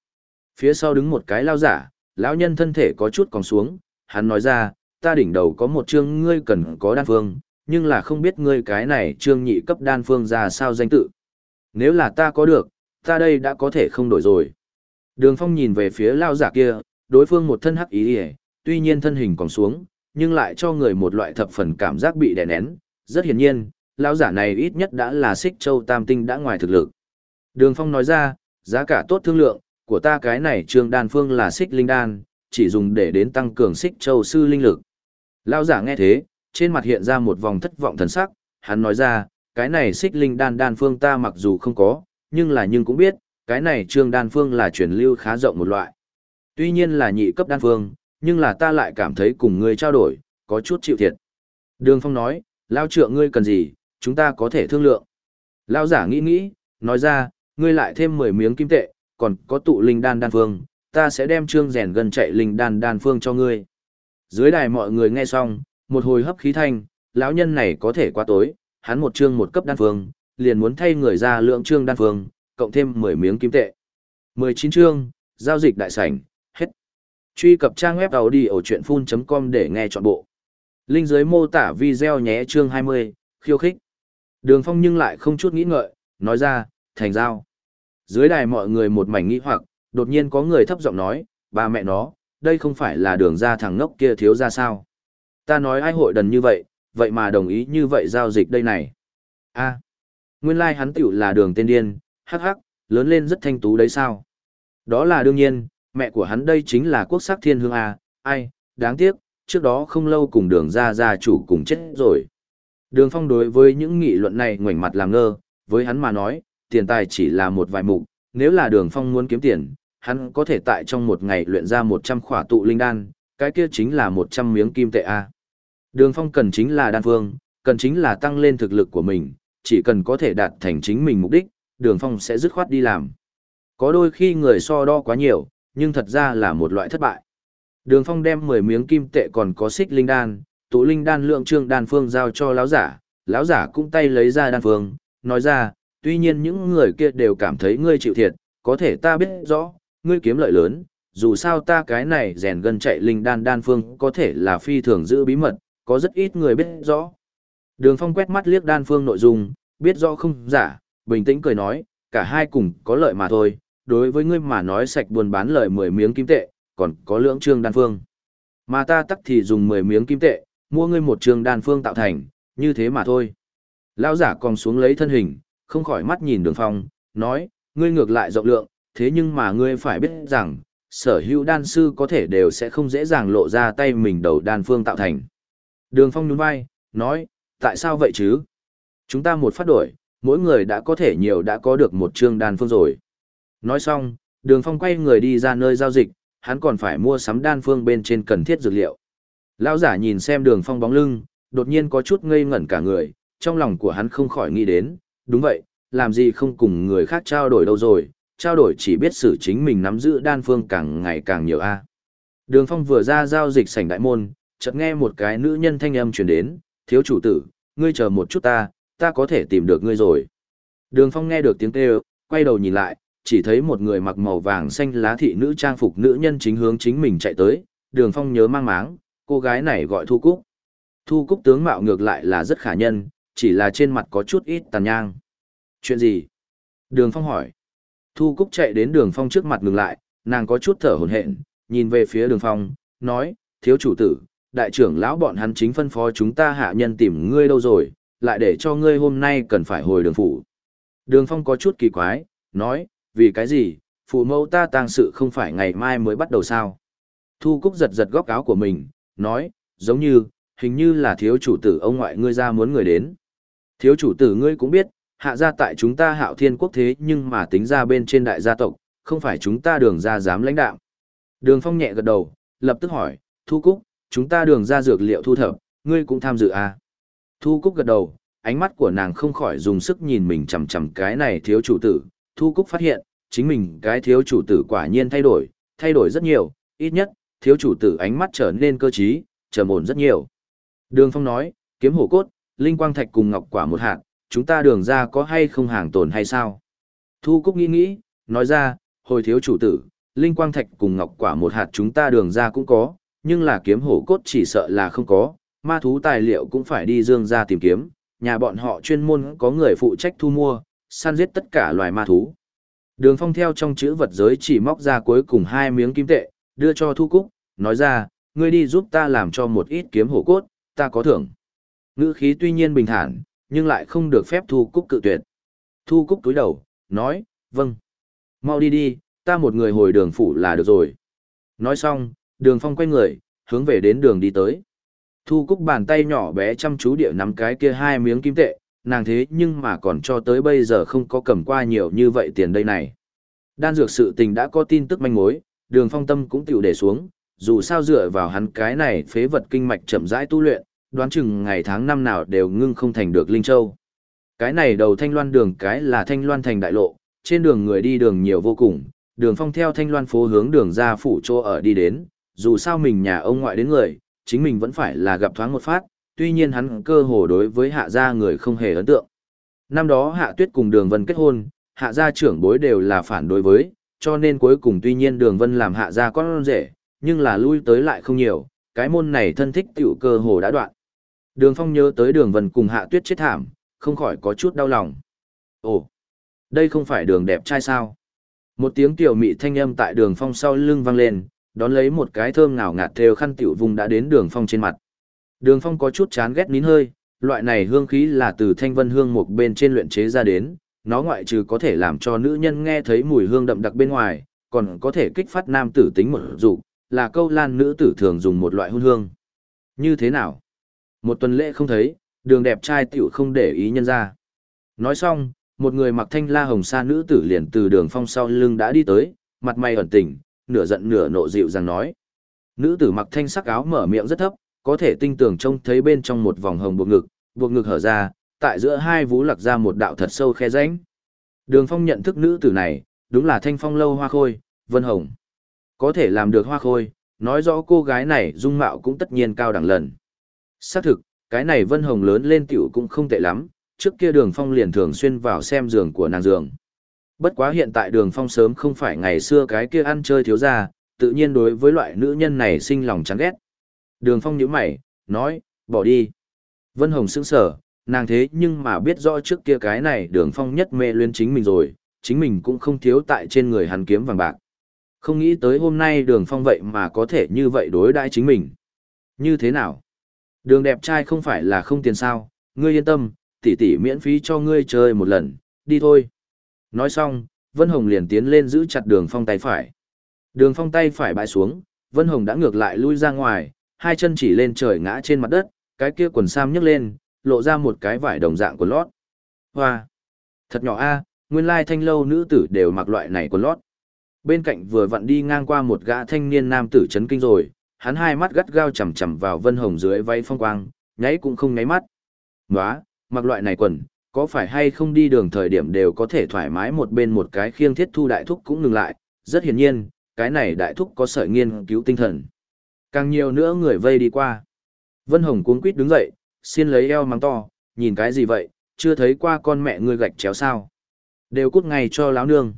Phía sau đứng một cái lao giả, lão nhân thân thể có chút còn xuống, hắn nói ra, ta đỉnh đầu có một trương ngươi cần có đan phương, nhưng là không biết ngươi cái này trương nhị cấp đan phương ra sao danh tự. Nếu là ta có được, ta đây đã có thể không đổi rồi. Đường phong nhìn về phía lao giả kia, đối phương một thân hắc ý hề, tuy nhiên thân hình còn xuống, nhưng lại cho người một loại thập phần cảm giác bị đè nén. Rất hiển nhiên, lão giả này ít nhất đã là xích châu tam tinh đã ngoài thực lực. Đường phong nói ra, giá cả tốt thương lượng, của ta cái này trương đan phương là xích linh đan, chỉ dùng để đến tăng cường xích châu sư linh lực. Lão giả nghe thế, trên mặt hiện ra một vòng thất vọng thần sắc, hắn nói ra, cái này xích linh đan đan phương ta mặc dù không có, nhưng là nhưng cũng biết, cái này trương đan phương là truyền lưu khá rộng một loại. Tuy nhiên là nhị cấp đan phương, nhưng là ta lại cảm thấy cùng ngươi trao đổi, có chút chịu thiệt. Đường Phong nói, lao trượng ngươi cần gì, chúng ta có thể thương lượng. Lao giả nghĩ nghĩ, nói ra, ngươi lại thêm 10 miếng kim tệ, còn có tụ linh đan đan phương, ta sẽ đem trương rèn gần chạy linh đan đan phương cho ngươi. Dưới đài mọi người nghe xong, một hồi hấp khí thanh, lão nhân này có thể qua tối, hắn một trương một cấp đan phương, liền muốn thay người ra lượng trương đan phương, cộng thêm 10 miếng kim tệ. 19 trương, giao dịch đại sảnh. Truy cập trang web tàu đi ở truyện com để nghe trọn bộ. Linh dưới mô tả video nhé chương 20, khiêu khích. Đường phong nhưng lại không chút nghĩ ngợi, nói ra, thành giao. Dưới đài mọi người một mảnh nghĩ hoặc, đột nhiên có người thấp giọng nói, ba mẹ nó, đây không phải là đường ra thằng ngốc kia thiếu ra sao. Ta nói ai hội đần như vậy, vậy mà đồng ý như vậy giao dịch đây này. a nguyên lai like hắn tiểu là đường tên điên, hắc hắc, lớn lên rất thanh tú đấy sao. Đó là đương nhiên, mẹ của hắn đây chính là quốc sắc thiên hương A, ai, đáng tiếc, trước đó không lâu cùng đường ra gia chủ cùng chết rồi. Đường phong đối với những nghị luận này ngoảnh mặt làm ngơ, với hắn mà nói, tiền tài chỉ là một vài mục, nếu là đường phong muốn kiếm tiền, hắn có thể tại trong một ngày luyện ra 100 khỏa tụ linh đan, cái kia chính là 100 miếng kim tệ A. Đường phong cần chính là đan phương, cần chính là tăng lên thực lực của mình, chỉ cần có thể đạt thành chính mình mục đích, đường phong sẽ dứt khoát đi làm. Có đôi khi người so đo quá nhiều, nhưng thật ra là một loại thất bại. Đường Phong đem 10 miếng kim tệ còn có xích linh đan, tụ linh đan lượng trương đan phương giao cho lão giả, lão giả cũng tay lấy ra đan phương, nói ra, tuy nhiên những người kia đều cảm thấy ngươi chịu thiệt, có thể ta biết rõ, ngươi kiếm lợi lớn, dù sao ta cái này rèn gần chạy linh đan đan phương có thể là phi thường giữ bí mật, có rất ít người biết rõ. Đường Phong quét mắt liếc đan phương nội dung, biết rõ không giả, bình tĩnh cười nói, cả hai cùng có lợi mà thôi, đối với ngươi mà nói sạch buồn bán lời 10 miếng kim tệ, còn có lưỡng trương đan phương. Mà ta tắc thì dùng 10 miếng kim tệ, mua ngươi một trương đan phương tạo thành, như thế mà thôi. Lão giả còn xuống lấy thân hình, không khỏi mắt nhìn đường phong, nói, ngươi ngược lại rộng lượng, thế nhưng mà ngươi phải biết rằng, sở hữu đan sư có thể đều sẽ không dễ dàng lộ ra tay mình đầu đan phương tạo thành. Đường phong nhún vai, nói, tại sao vậy chứ? Chúng ta một phát đổi, mỗi người đã có thể nhiều đã có được một trương đan phương rồi. Nói xong, đường phong quay người đi ra nơi giao dịch, hắn còn phải mua sắm đan phương bên trên cần thiết dược liệu. Lão giả nhìn xem đường phong bóng lưng, đột nhiên có chút ngây ngẩn cả người, trong lòng của hắn không khỏi nghĩ đến, đúng vậy, làm gì không cùng người khác trao đổi đâu rồi, trao đổi chỉ biết xử chính mình nắm giữ đan phương càng ngày càng nhiều a. Đường Phong vừa ra giao dịch sảnh đại môn, chợt nghe một cái nữ nhân thanh âm truyền đến, "Thiếu chủ tử, ngươi chờ một chút ta, ta có thể tìm được ngươi rồi." Đường Phong nghe được tiếng kêu, quay đầu nhìn lại, chỉ thấy một người mặc màu vàng xanh lá thị nữ trang phục nữ nhân chính hướng chính mình chạy tới, Đường Phong nhớ mang máng, cô gái này gọi Thu Cúc. Thu Cúc tướng mạo ngược lại là rất khả nhân, chỉ là trên mặt có chút ít tàn nhang. Chuyện gì? Đường Phong hỏi. Thu Cúc chạy đến đường Phong trước mặt ngừng lại, nàng có chút thở hổn hển, nhìn về phía đường Phong, nói, thiếu chủ tử, đại trưởng lão bọn hắn chính phân phó chúng ta hạ nhân tìm ngươi đâu rồi, lại để cho ngươi hôm nay cần phải hồi đường phủ. Đường Phong có chút kỳ quái, nói, vì cái gì, phụ mẫu ta tang sự không phải ngày mai mới bắt đầu sao? Thu Cúc giật giật góc áo của mình, nói, giống như, hình như là thiếu chủ tử ông ngoại ngươi ra muốn người đến. Thiếu chủ tử ngươi cũng biết, hạ gia tại chúng ta hạo thiên quốc thế nhưng mà tính ra bên trên đại gia tộc, không phải chúng ta đường ra dám lãnh đạo. Đường phong nhẹ gật đầu, lập tức hỏi, Thu Cúc, chúng ta đường ra dược liệu thu thập, ngươi cũng tham dự à? Thu Cúc gật đầu, ánh mắt của nàng không khỏi dùng sức nhìn mình chằm chằm cái này thiếu chủ tử. Thu Cúc phát hiện, chính mình cái thiếu chủ tử quả nhiên thay đổi, thay đổi rất nhiều, ít nhất, thiếu chủ tử ánh mắt trở nên cơ trí, trầm ổn rất nhiều. Đường Phong nói, kiếm hổ cốt, linh quang thạch cùng ngọc quả một hạt, chúng ta đường ra có hay không hàng tồn hay sao? Thu Cúc nghĩ nghĩ, nói ra, hồi thiếu chủ tử, linh quang thạch cùng ngọc quả một hạt chúng ta đường ra cũng có, nhưng là kiếm hổ cốt chỉ sợ là không có, ma thú tài liệu cũng phải đi dương ra tìm kiếm, nhà bọn họ chuyên môn có người phụ trách thu mua, săn giết tất cả loài ma thú. Đường phong theo trong chữ vật giới chỉ móc ra cuối cùng hai miếng kim tệ, đưa cho Thu Cúc, nói ra, ngươi đi giúp ta làm cho một ít kiếm hổ cốt, ta có thưởng. Ngữ khí tuy nhiên bình thản, nhưng lại không được phép Thu Cúc cự tuyệt. Thu Cúc túi đầu, nói, vâng. Mau đi đi, ta một người hồi đường phủ là được rồi. Nói xong, đường phong quay người, hướng về đến đường đi tới. Thu Cúc bàn tay nhỏ bé chăm chú địa nắm cái kia hai miếng kim tệ, nàng thế nhưng mà còn cho tới bây giờ không có cầm qua nhiều như vậy tiền đây này. Đan dược sự tình đã có tin tức manh mối, đường phong tâm cũng tiểu để xuống, dù sao dựa vào hắn cái này phế vật kinh mạch chậm rãi tu luyện, đoán chừng ngày tháng năm nào đều ngưng không thành được Linh Châu. Cái này đầu thanh loan đường cái là thanh loan thành đại lộ, trên đường người đi đường nhiều vô cùng, đường phong theo thanh loan phố hướng đường ra phủ chỗ ở đi đến, dù sao mình nhà ông ngoại đến người, chính mình vẫn phải là gặp thoáng một phát, tuy nhiên hắn cơ hồ đối với hạ gia người không hề ấn tượng. Năm đó hạ tuyết cùng đường vân kết hôn, hạ gia trưởng bối đều là phản đối với, cho nên cuối cùng tuy nhiên đường vân làm hạ gia con rể, nhưng là lui tới lại không nhiều, cái môn này thân thích tiểu cơ hồ đã đoạn. Đường Phong nhớ tới đường vân cùng hạ tuyết chết thảm, không khỏi có chút đau lòng. Ồ, đây không phải đường đẹp trai sao? Một tiếng tiểu mị thanh âm tại đường Phong sau lưng vang lên, đón lấy một cái thơm ngào ngạt theo khăn tiểu vùng đã đến đường Phong trên mặt. Đường Phong có chút chán ghét nín hơi, loại này hương khí là từ thanh vân hương một bên trên luyện chế ra đến, nó ngoại trừ có thể làm cho nữ nhân nghe thấy mùi hương đậm đặc bên ngoài, còn có thể kích phát nam tử tính một dục, là câu lan nữ tử thường dùng một loại hôn hương. Như thế nào? Một tuần lễ không thấy, đường đẹp trai tiểu không để ý nhân ra. Nói xong, một người mặc thanh la hồng sa nữ tử liền từ đường phong sau lưng đã đi tới, mặt mày ẩn tình, nửa giận nửa nộ dịu rằng nói. Nữ tử mặc thanh sắc áo mở miệng rất thấp, có thể tinh tường trông thấy bên trong một vòng hồng buộc ngực, buộc ngực hở ra, tại giữa hai vú lạc ra một đạo thật sâu khe rãnh. Đường phong nhận thức nữ tử này, đúng là thanh phong lâu hoa khôi, vân hồng. Có thể làm được hoa khôi, nói rõ cô gái này dung mạo cũng tất nhiên cao đẳng lần. Xác thực, cái này Vân Hồng lớn lên tiểu cũng không tệ lắm, trước kia đường phong liền thường xuyên vào xem giường của nàng giường. Bất quá hiện tại đường phong sớm không phải ngày xưa cái kia ăn chơi thiếu gia, tự nhiên đối với loại nữ nhân này sinh lòng chán ghét. Đường phong nhíu mày, nói, bỏ đi. Vân Hồng sững sờ nàng thế nhưng mà biết rõ trước kia cái này đường phong nhất mê luyến chính mình rồi, chính mình cũng không thiếu tại trên người hắn kiếm vàng bạc. Không nghĩ tới hôm nay đường phong vậy mà có thể như vậy đối đãi chính mình. Như thế nào? Đường đẹp trai không phải là không tiền sao, ngươi yên tâm, tỷ tỷ miễn phí cho ngươi chơi một lần, đi thôi. Nói xong, Vân Hồng liền tiến lên giữ chặt đường phong tay phải. Đường phong tay phải bãi xuống, Vân Hồng đã ngược lại lui ra ngoài, hai chân chỉ lên trời ngã trên mặt đất, cái kia quần sam nhấc lên, lộ ra một cái vải đồng dạng của lót. Hoa! Thật nhỏ a, nguyên lai thanh lâu nữ tử đều mặc loại này quần lót. Bên cạnh vừa vặn đi ngang qua một gã thanh niên nam tử chấn kinh rồi, hắn hai mắt gắt gao chằm chằm vào Vân Hồng dưới váy phong quang, nháy cũng không nháy mắt. Nóa, mặc loại này quần, có phải hay không đi đường thời điểm đều có thể thoải mái một bên một cái khiêng thiết thu đại thúc cũng ngừng lại, rất hiển nhiên, cái này đại thúc có sợi nghiên cứu tinh thần. Càng nhiều nữa người vây đi qua. Vân Hồng cuống quýt đứng dậy, xin lấy eo mắng to, nhìn cái gì vậy, chưa thấy qua con mẹ ngươi gạch chéo sao. Đều cút ngay cho láo nương.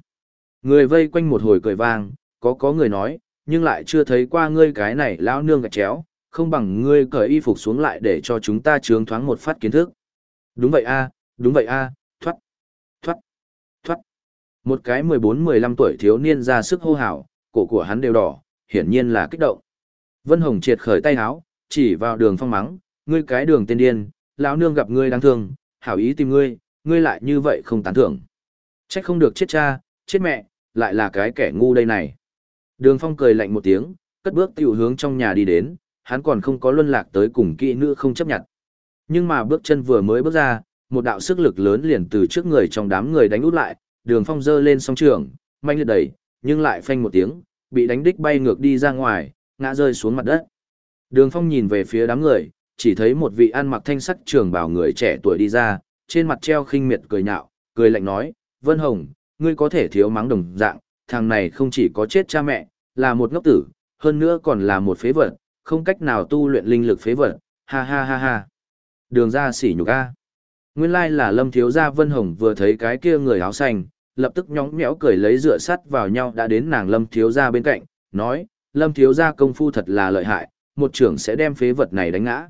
Người vây quanh một hồi cười vang, có có người nói, nhưng lại chưa thấy qua ngươi cái này lão nương gạch chéo, không bằng ngươi cởi y phục xuống lại để cho chúng ta trướng thoáng một phát kiến thức. Đúng vậy a, đúng vậy a, thoát, thoát, thoát. Một cái 14-15 tuổi thiếu niên ra sức hô hào, cổ của hắn đều đỏ, hiển nhiên là kích động. Vân Hồng triệt khởi tay háo, chỉ vào đường phong mắng, ngươi cái đường tên điên, lão nương gặp ngươi đáng thương, hảo ý tìm ngươi, ngươi lại như vậy không tán thưởng. Trách không được chết cha, chết mẹ, lại là cái kẻ ngu đây này. Đường phong cười lạnh một tiếng, cất bước tiểu hướng trong nhà đi đến, hắn còn không có luân lạc tới cùng kỹ nữ không chấp nhận. Nhưng mà bước chân vừa mới bước ra, một đạo sức lực lớn liền từ trước người trong đám người đánh út lại, đường phong giơ lên song trường, manh liệt đẩy, nhưng lại phanh một tiếng, bị đánh đích bay ngược đi ra ngoài, ngã rơi xuống mặt đất. Đường phong nhìn về phía đám người, chỉ thấy một vị ăn mặc thanh sắc trường bào người trẻ tuổi đi ra, trên mặt treo khinh miệt cười nhạo, cười lạnh nói, Vân Hồng, ngươi có thể thiếu mắng đồng dạng, thằng này không chỉ có chết cha mẹ, là một ngốc tử, hơn nữa còn là một phế vật, không cách nào tu luyện linh lực phế vật, ha ha ha ha. Đường ra xỉ nhục a. Nguyên lai là Lâm thiếu gia Vân Hồng vừa thấy cái kia người áo xanh, lập tức nhóng nhẽo cười lấy dựa sắt vào nhau đã đến nàng Lâm thiếu gia bên cạnh, nói, Lâm thiếu gia công phu thật là lợi hại, một trưởng sẽ đem phế vật này đánh ngã.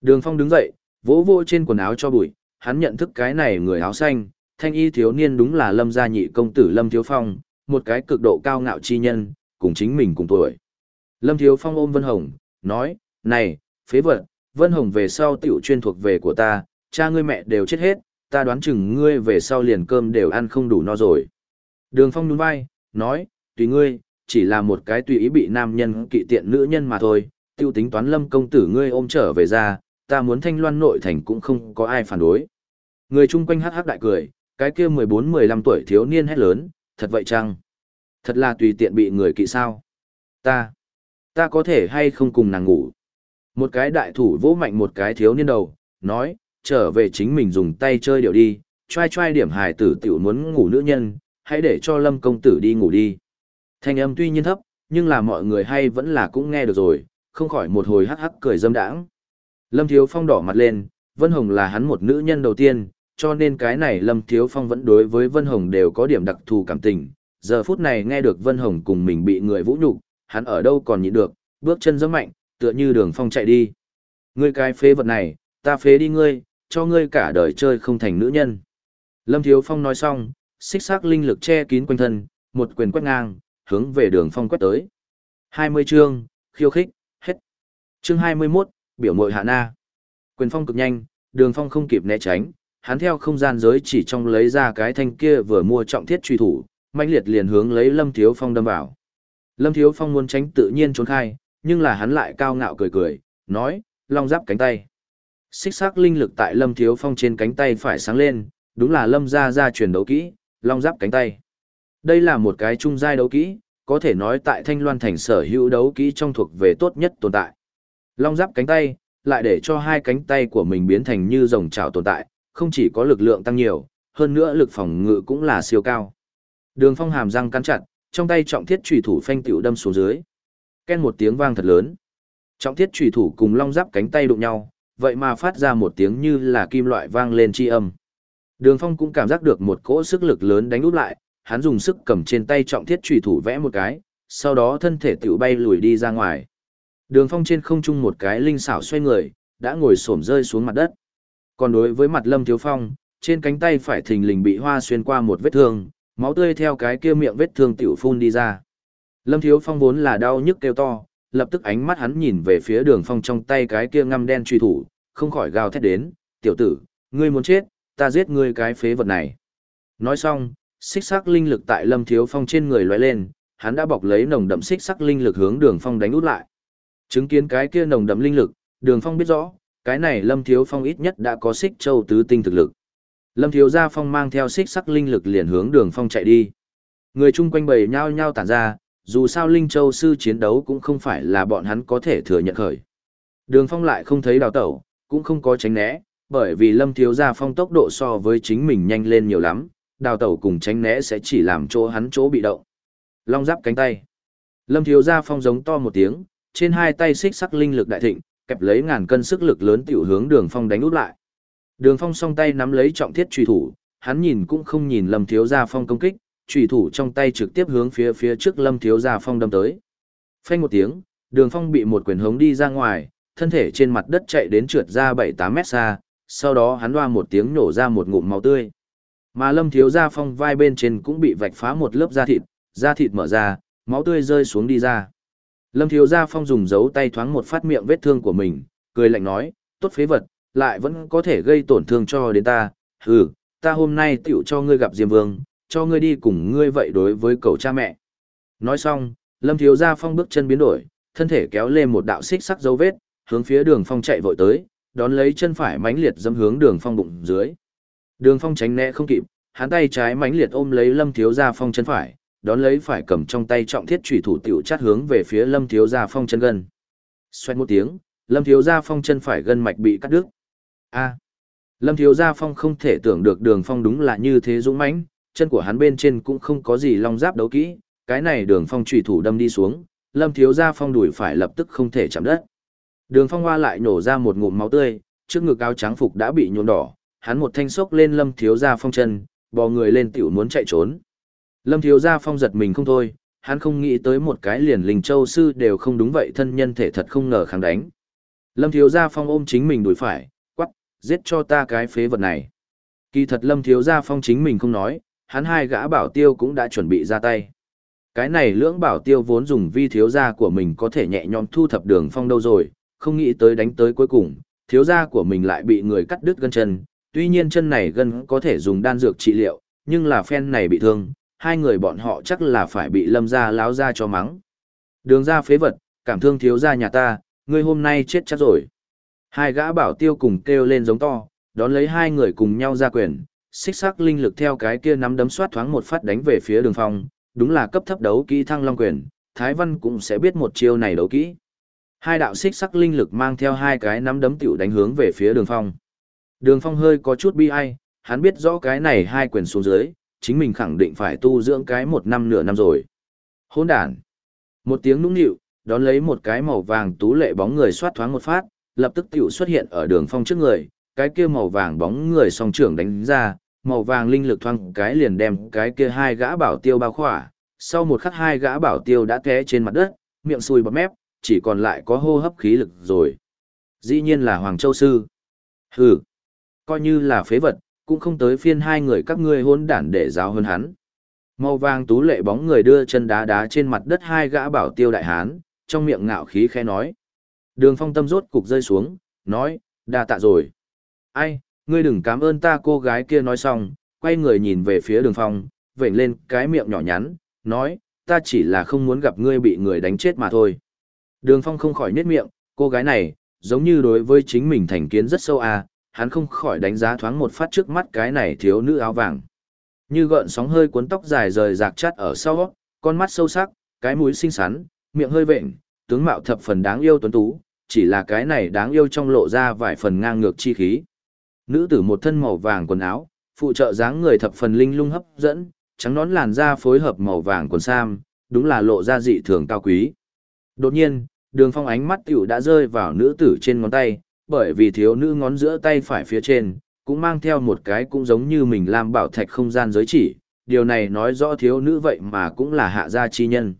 Đường Phong đứng dậy, vỗ vỗ trên quần áo cho bụi, hắn nhận thức cái này người áo xanh, thanh y thiếu niên đúng là Lâm gia nhị công tử Lâm Thiếu Phong, một cái cực độ cao ngạo chi nhân, cùng chính mình cùng tuổi. Lâm Thiếu Phong ôm Vân Hồng, nói, này, phế vật, Vân Hồng về sau tiểu chuyên thuộc về của ta, cha ngươi mẹ đều chết hết, ta đoán chừng ngươi về sau liền cơm đều ăn không đủ no rồi. Đường Phong nhún vai, nói, tùy ngươi, chỉ là một cái tùy ý bị nam nhân kỵ tiện nữ nhân mà thôi, tiêu tính toán lâm công tử ngươi ôm trở về ra, ta muốn thanh loan nội thành cũng không có ai phản đối. Người chung quanh hắc hắc đại cười, cái kia 14-15 tuổi thiếu niên hét lớn, thật vậy chăng? Thật là tùy tiện bị người kỵ sao? Ta, ta có thể hay không cùng nàng ngủ? Một cái đại thủ vỗ mạnh một cái thiếu niên đầu, nói, trở về chính mình dùng tay chơi điệu đi, trai trai điểm hài tử tiểu muốn ngủ nữ nhân, hãy để cho lâm công tử đi ngủ đi. Thanh âm tuy nhiên thấp, nhưng là mọi người hay vẫn là cũng nghe được rồi, không khỏi một hồi hắc hắc cười dâm đãng. Lâm Thiếu Phong đỏ mặt lên, Vân Hồng là hắn một nữ nhân đầu tiên, cho nên cái này Lâm Thiếu Phong vẫn đối với Vân Hồng đều có điểm đặc thù cảm tình. Giờ phút này nghe được Vân Hồng cùng mình bị người vũ nhục, hắn ở đâu còn nhịn được, bước chân rất mạnh, tựa như đường phong chạy đi. Ngươi cái phế vật này, ta phế đi ngươi, cho ngươi cả đời chơi không thành nữ nhân. Lâm Thiếu Phong nói xong, xích xác linh lực che kín quanh thân, một quyền quét ngang, hướng về đường phong quét tới. 20 chương, khiêu khích, hết. Chương 21, biểu mội hạ na. Quyền phong cực nhanh, đường phong không kịp né tránh, hắn theo không gian giới chỉ trong lấy ra cái thanh kia vừa mua trọng thiết truy thủ, mãnh liệt liền hướng lấy Lâm Thiếu Phong đâm vào. Lâm Thiếu Phong muốn tránh tự nhiên trốn khai, nhưng là hắn lại cao ngạo cười cười, nói, long giáp cánh tay. Xích sắc linh lực tại Lâm Thiếu Phong trên cánh tay phải sáng lên, đúng là Lâm gia gia truyền đấu kỹ, long giáp cánh tay. Đây là một cái trung giai đấu kỹ, có thể nói tại Thanh Loan thành sở hữu đấu kỹ trong thuộc về tốt nhất tồn tại. Long giáp cánh tay, lại để cho hai cánh tay của mình biến thành như rồng trào tồn tại, không chỉ có lực lượng tăng nhiều, hơn nữa lực phòng ngự cũng là siêu cao. Đường phong hàm răng cắn chặt, trong tay trọng thiết trùy thủ phanh tiểu đâm xuống dưới. Ken một tiếng vang thật lớn. Trọng thiết trùy thủ cùng long giáp cánh tay đụng nhau, vậy mà phát ra một tiếng như là kim loại vang lên chi âm. Đường Phong cũng cảm giác được một cỗ sức lực lớn đánh úp lại, hắn dùng sức cầm trên tay trọng thiết trùy thủ vẽ một cái, sau đó thân thể tiểu bay lùi đi ra ngoài. Đường Phong trên không trung một cái linh xảo xoay người, đã ngồi xổm rơi xuống mặt đất. Còn đối với mặt Lâm Thiếu Phong, trên cánh tay phải thình lình bị hoa xuyên qua một vết thương, máu tươi theo cái kia miệng vết thương tiểu phun đi ra. Lâm Thiếu Phong vốn là đau nhức kêu to, lập tức ánh mắt hắn nhìn về phía đường phong trong tay cái kia ngăm đen truy thủ, không khỏi gào thét đến, tiểu tử, ngươi muốn chết, ta giết ngươi cái phế vật này. Nói xong, xích sắc linh lực tại Lâm Thiếu Phong trên người lóe lên, hắn đã bọc lấy nồng đậm xích sắc linh lực hướng đường phong đánh út lại. Chứng kiến cái kia nồng đậm linh lực, đường phong biết rõ, cái này Lâm Thiếu Phong ít nhất đã có xích châu tứ tinh thực lực. Lâm Thiếu Gia Phong mang theo xích sắc linh lực liền hướng đường phong chạy đi. Người chung quanh bầy nhao nhao tản ra, dù sao Linh Châu sư chiến đấu cũng không phải là bọn hắn có thể thừa nhận khởi. Đường phong lại không thấy đào tẩu, cũng không có tránh né, bởi vì Lâm Thiếu Gia Phong tốc độ so với chính mình nhanh lên nhiều lắm, đào tẩu cùng tránh né sẽ chỉ làm chỗ hắn chỗ bị động. Long giáp cánh tay. Lâm Thiếu Gia Phong giống to một tiếng, trên hai tay xích sắc linh lực đại thịnh, kẹp lấy ngàn cân sức lực lớn tiểu hướng Đường Phong đánh út lại. Đường Phong song tay nắm lấy trọng thiết truy thủ, hắn nhìn cũng không nhìn Lâm Thiếu Gia Phong công kích, truy thủ trong tay trực tiếp hướng phía phía trước Lâm Thiếu Gia Phong đâm tới. Phanh một tiếng, Đường Phong bị một quyền hống đi ra ngoài, thân thể trên mặt đất chạy đến trượt ra 7-8 mét xa, sau đó hắn hoa một tiếng nổ ra một ngụm máu tươi. Mà Lâm Thiếu Gia Phong vai bên trên cũng bị vạch phá một lớp da thịt, da thịt mở ra, máu tươi rơi xuống đi ra. Lâm Thiếu Gia Phong dùng dấu tay thoáng một phát miệng vết thương của mình, cười lạnh nói, tốt phế vật, lại vẫn có thể gây tổn thương cho đến ta, hừ, ta hôm nay tiểu cho ngươi gặp Diêm Vương, cho ngươi đi cùng ngươi vậy đối với cậu cha mẹ. Nói xong, Lâm Thiếu Gia Phong bước chân biến đổi, thân thể kéo lên một đạo xích sắc dấu vết, hướng phía đường phong chạy vội tới, đón lấy chân phải mãnh liệt dâm hướng đường phong bụng dưới. Đường phong tránh né không kịp, hắn tay trái mãnh liệt ôm lấy Lâm Thiếu Gia Phong chân phải, đón lấy phải cầm trong tay trọng thiết chủy thủ tiểu chát hướng về phía Lâm Thiếu Gia Phong chân gần. Xoẹt một tiếng, Lâm Thiếu Gia Phong chân phải gân mạch bị cắt đứt. A. Lâm Thiếu Gia Phong không thể tưởng được đường phong đúng là như thế dũng mãnh, chân của hắn bên trên cũng không có gì long giáp đấu kỹ, cái này đường phong chủy thủ đâm đi xuống, Lâm Thiếu Gia Phong đuổi phải lập tức không thể chạm đất. Đường phong hoa lại nổ ra một ngụm máu tươi, trước ngực áo trắng phục đã bị nhuộm đỏ, hắn một thanh sốc lên Lâm Thiếu Gia Phong chân, bò người lên tiểu muốn chạy trốn. Lâm Thiếu Gia Phong giật mình không thôi, hắn không nghĩ tới một cái liền linh châu sư đều không đúng vậy thân nhân thể thật không ngờ kháng đánh. Lâm Thiếu Gia Phong ôm chính mình đuổi phải, giết cho ta cái phế vật này. Kỳ thật lâm thiếu gia phong chính mình không nói, hắn hai gã bảo tiêu cũng đã chuẩn bị ra tay. Cái này lưỡng bảo tiêu vốn dùng vi thiếu gia của mình có thể nhẹ nhõm thu thập đường phong đâu rồi, không nghĩ tới đánh tới cuối cùng, thiếu gia của mình lại bị người cắt đứt gân chân, tuy nhiên chân này gần có thể dùng đan dược trị liệu, nhưng là phen này bị thương, hai người bọn họ chắc là phải bị lâm gia láo ra cho mắng. Đường ra phế vật, cảm thương thiếu gia nhà ta, ngươi hôm nay chết chắc rồi. Hai gã bảo tiêu cùng kêu lên giống to, đón lấy hai người cùng nhau ra quyền, xích sắc linh lực theo cái kia nắm đấm soát thoáng một phát đánh về phía đường phong, đúng là cấp thấp đấu kỹ thăng long quyền, Thái Văn cũng sẽ biết một chiêu này đấu kỹ. Hai đạo xích sắc linh lực mang theo hai cái nắm đấm tiểu đánh hướng về phía đường phong. Đường phong hơi có chút bi ai, hắn biết rõ cái này hai quyền xuống dưới, chính mình khẳng định phải tu dưỡng cái một năm nửa năm rồi. Hôn đàn. Một tiếng nũng nịu, đón lấy một cái màu vàng tú lệ bóng người xoát thoáng một phát, lập tức tiểu xuất hiện ở đường phong trước người, cái kia màu vàng bóng người song trưởng đánh ra, màu vàng linh lực thoang cái liền đem cái kia hai gã bảo tiêu bao khỏa, sau một khắc hai gã bảo tiêu đã té trên mặt đất, miệng sùi bọt mép, chỉ còn lại có hô hấp khí lực rồi. Dĩ nhiên là Hoàng Châu Sư. Hừ, coi như là phế vật, cũng không tới phiên hai người các ngươi hôn đản để giáo hơn hắn. Màu vàng tú lệ bóng người đưa chân đá đá trên mặt đất hai gã bảo tiêu đại hán, trong miệng ngạo khí khẽ nói. Đường phong tâm rốt cục rơi xuống, nói, đa tạ rồi. Ai, ngươi đừng cảm ơn ta cô gái kia nói xong, quay người nhìn về phía đường phong, vểnh lên cái miệng nhỏ nhắn, nói, ta chỉ là không muốn gặp ngươi bị người đánh chết mà thôi. Đường phong không khỏi nết miệng, cô gái này, giống như đối với chính mình thành kiến rất sâu à, hắn không khỏi đánh giá thoáng một phát trước mắt cái này thiếu nữ áo vàng. Như gợn sóng hơi cuốn tóc dài rời rạc chắt ở sau, con mắt sâu sắc, cái mũi xinh xắn, miệng hơi vệnh, tướng mạo thập phần đáng yêu tuấn tú, chỉ là cái này đáng yêu trong lộ ra vài phần ngang ngược chi khí. Nữ tử một thân màu vàng quần áo, phụ trợ dáng người thập phần linh lung hấp dẫn, trắng nón làn da phối hợp màu vàng quần sam, đúng là lộ ra dị thường cao quý. Đột nhiên, đường phong ánh mắt tiểu đã rơi vào nữ tử trên ngón tay, bởi vì thiếu nữ ngón giữa tay phải phía trên, cũng mang theo một cái cũng giống như mình làm bảo thạch không gian giới chỉ, điều này nói rõ thiếu nữ vậy mà cũng là hạ gia chi nhân.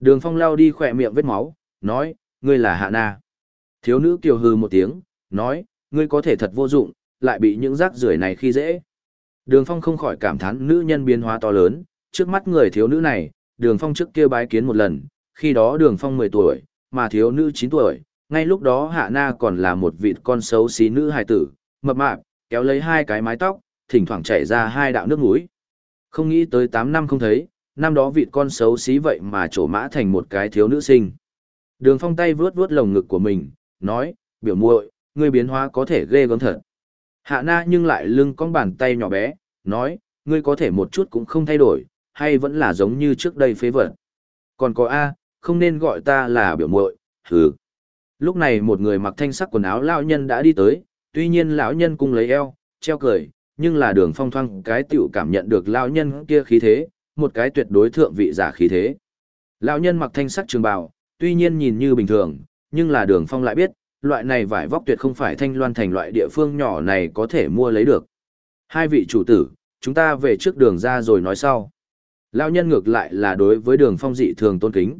Đường phong lao đi khỏe miệng vết máu, nói, ngươi là hạ na. Thiếu nữ kiều hư một tiếng, nói, ngươi có thể thật vô dụng, lại bị những rác rưởi này khi dễ. Đường phong không khỏi cảm thán nữ nhân biến hóa to lớn, trước mắt người thiếu nữ này, đường phong trước kia bái kiến một lần, khi đó đường phong 10 tuổi, mà thiếu nữ 9 tuổi, ngay lúc đó hạ na còn là một vịt con xấu xí nữ hài tử, mập mạp, kéo lấy hai cái mái tóc, thỉnh thoảng chảy ra hai đạo nước mũi. Không nghĩ tới 8 năm không thấy, năm đó vịt con xấu xí vậy mà trổ mã thành một cái thiếu nữ sinh. Đường phong tay vướt vướt lồng ngực của mình, nói, biểu muội, ngươi biến hóa có thể ghê gớm thật. Hạ na nhưng lại lưng con bàn tay nhỏ bé, nói, ngươi có thể một chút cũng không thay đổi, hay vẫn là giống như trước đây phế vật. Còn có A, không nên gọi ta là biểu muội, hừ. Lúc này một người mặc thanh sắc quần áo lão nhân đã đi tới, tuy nhiên lão nhân cung lấy eo, treo cười, nhưng là đường phong thoang cái tiểu cảm nhận được lão nhân kia khí thế, một cái tuyệt đối thượng vị giả khí thế. Lão nhân mặc thanh sắc trường bào, tuy nhiên nhìn như bình thường, nhưng là đường phong lại biết, loại này vải vóc tuyệt không phải thanh loan thành loại địa phương nhỏ này có thể mua lấy được. Hai vị chủ tử, chúng ta về trước đường ra rồi nói sau. Lão nhân ngược lại là đối với đường phong dị thường tôn kính.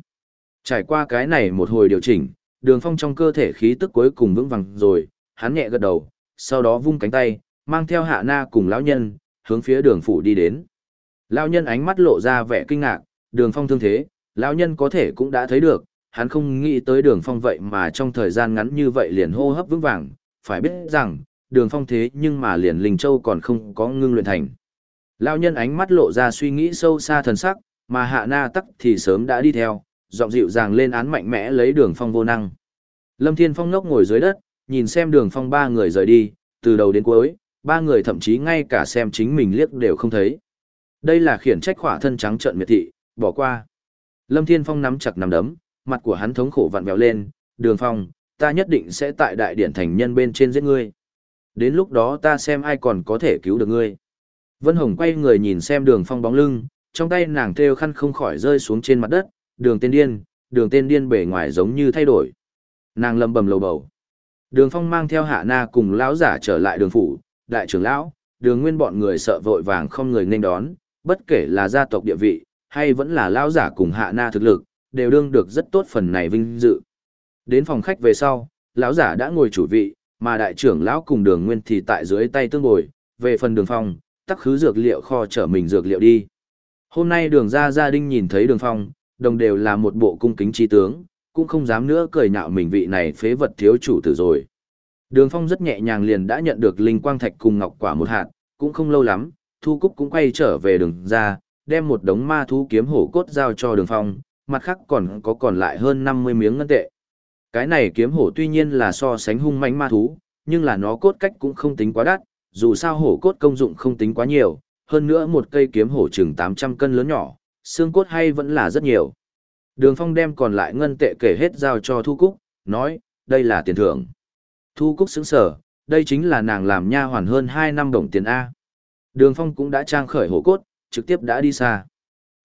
Trải qua cái này một hồi điều chỉnh, đường phong trong cơ thể khí tức cuối cùng vững vàng rồi, hắn nhẹ gật đầu, sau đó vung cánh tay, mang theo hạ na cùng lão nhân, hướng phía đường phủ đi đến. Lão nhân ánh mắt lộ ra vẻ kinh ngạc, đường phong thương thế, lão nhân có thể cũng đã thấy được, hắn không nghĩ tới đường phong vậy mà trong thời gian ngắn như vậy liền hô hấp vững vàng, phải biết rằng, đường phong thế nhưng mà liền Linh Châu còn không có ngưng luyện thành. Lão nhân ánh mắt lộ ra suy nghĩ sâu xa thần sắc, mà hạ na tắc thì sớm đã đi theo, giọng dịu dàng lên án mạnh mẽ lấy đường phong vô năng. Lâm Thiên Phong ngốc ngồi dưới đất, nhìn xem đường phong ba người rời đi, từ đầu đến cuối, ba người thậm chí ngay cả xem chính mình liếc đều không thấy. Đây là khiển trách khỏa thân trắng trợn miệt thị, bỏ qua. Lâm Thiên Phong nắm chặt nắm đấm, mặt của hắn thống khổ vặn vẹo lên, đường phong, ta nhất định sẽ tại đại điển thành nhân bên trên giết ngươi. Đến lúc đó ta xem ai còn có thể cứu được ngươi. Vân Hồng quay người nhìn xem đường phong bóng lưng, trong tay nàng thêu khăn không khỏi rơi xuống trên mặt đất, đường tên điên, đường tên điên bề ngoài giống như thay đổi. Nàng lầm bầm lầu bầu. Đường phong mang theo hạ na cùng lão giả trở lại đường phủ, đại trưởng lão, đường nguyên bọn người sợ vội vàng không người nên đón, bất kể là gia tộc địa vị, hay vẫn là lão giả cùng hạ na thực lực, đều đương được rất tốt phần này vinh dự. Đến phòng khách về sau, lão giả đã ngồi chủ vị, mà đại trưởng lão cùng đường nguyên thì tại dưới tay tương ngồi, về phần đường phong, tắc khứ dược liệu kho chở mình dược liệu đi. Hôm nay đường ra gia đình nhìn thấy đường phong, đồng đều là một bộ cung kính chi tướng, cũng không dám nữa cười nhạo mình vị này phế vật thiếu chủ tử rồi. Đường phong rất nhẹ nhàng liền đã nhận được linh quang thạch cùng ngọc quả một hạt, cũng không lâu lắm, thu cúc cũng quay trở về đường ra, đem một đống ma thú kiếm hổ cốt giao cho đường phong, mặt khác còn có còn lại hơn 50 miếng ngân tệ. Cái này kiếm hổ tuy nhiên là so sánh hung mãnh ma thú, nhưng là nó cốt cách cũng không tính quá đắt, dù sao hổ cốt công dụng không tính quá nhiều, hơn nữa một cây kiếm hổ chừng 800 cân lớn nhỏ, xương cốt hay vẫn là rất nhiều. Đường Phong đem còn lại ngân tệ kể hết giao cho Thu Cúc, nói, đây là tiền thưởng. Thu Cúc sững sở, đây chính là nàng làm nha hoàn hơn 2 năm đồng tiền A. Đường Phong cũng đã trang khởi hổ cốt, trực tiếp đã đi xa.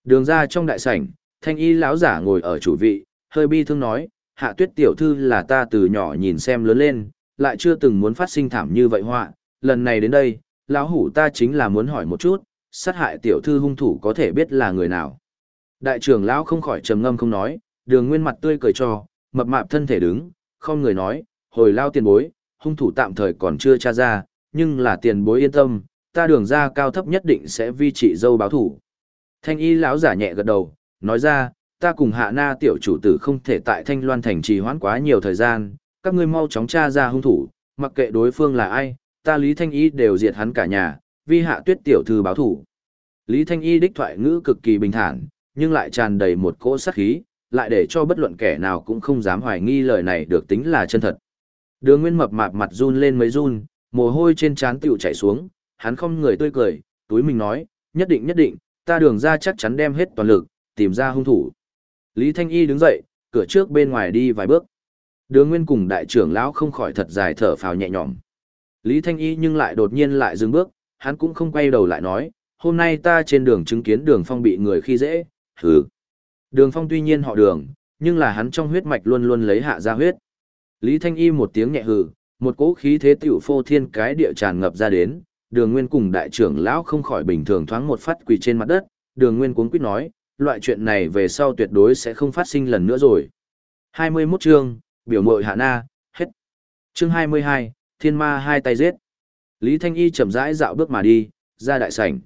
Đường ra trong đại sảnh, thanh y lão giả ngồi ở chủ vị, hơi bi thương nói, hạ tuyết tiểu thư là ta từ nhỏ nhìn xem lớn lên, lại chưa từng muốn phát sinh thảm như vậy họa, lần này đến đây, lão hủ ta chính là muốn hỏi một chút, sát hại tiểu thư hung thủ có thể biết là người nào. Đại trưởng lão không khỏi trầm ngâm không nói, đường nguyên mặt tươi cười cho, mập mạp thân thể đứng, không người nói, hồi lao tiền bối, hung thủ tạm thời còn chưa tra ra, nhưng là tiền bối yên tâm, ta đường ra cao thấp nhất định sẽ vi trị dâu báo thủ. Thanh y lão giả nhẹ gật đầu, nói ra, ta cùng hạ na tiểu chủ tử không thể tại thanh loan thành trì hoãn quá nhiều thời gian, các ngươi mau chóng tra ra hung thủ, mặc kệ đối phương là ai, ta Lý Thanh Y đều diệt hắn cả nhà, vi hạ tuyết tiểu thư báo thủ. Lý Thanh Y đích thoại ngữ cực kỳ bình thản, nhưng lại tràn đầy một cỗ sát khí, lại để cho bất luận kẻ nào cũng không dám hoài nghi lời này được tính là chân thật. Đường Nguyên mập mạp mặt run lên mấy run, mồ hôi trên trán tiểu chảy xuống, hắn không người tươi cười, túi mình nói, nhất định nhất định, ta đường ra chắc chắn đem hết toàn lực, tìm ra hung thủ. Lý Thanh Y đứng dậy, cửa trước bên ngoài đi vài bước. Đường Nguyên cùng đại trưởng lão không khỏi thật dài thở phào nhẹ nhõm. Lý Thanh Y nhưng lại đột nhiên lại dừng bước, hắn cũng không quay đầu lại nói, hôm nay ta trên đường chứng kiến đường phong bị người khi dễ, hừ. Đường phong tuy nhiên họ đường, nhưng là hắn trong huyết mạch luôn luôn lấy hạ ra huyết. Lý Thanh Y một tiếng nhẹ hừ, một cỗ khí thế tiểu phô thiên cái địa tràn ngập ra đến, đường nguyên cùng đại trưởng lão không khỏi bình thường thoáng một phát quỳ trên mặt đất, đường nguyên cuống quýt nói, loại chuyện này về sau tuyệt đối sẽ không phát sinh lần nữa rồi. 21 chương, biểu mội hạ na, hết. Chương 22, thiên ma hai tay giết. Lý Thanh Y chậm rãi dạo bước mà đi, ra đại sảnh.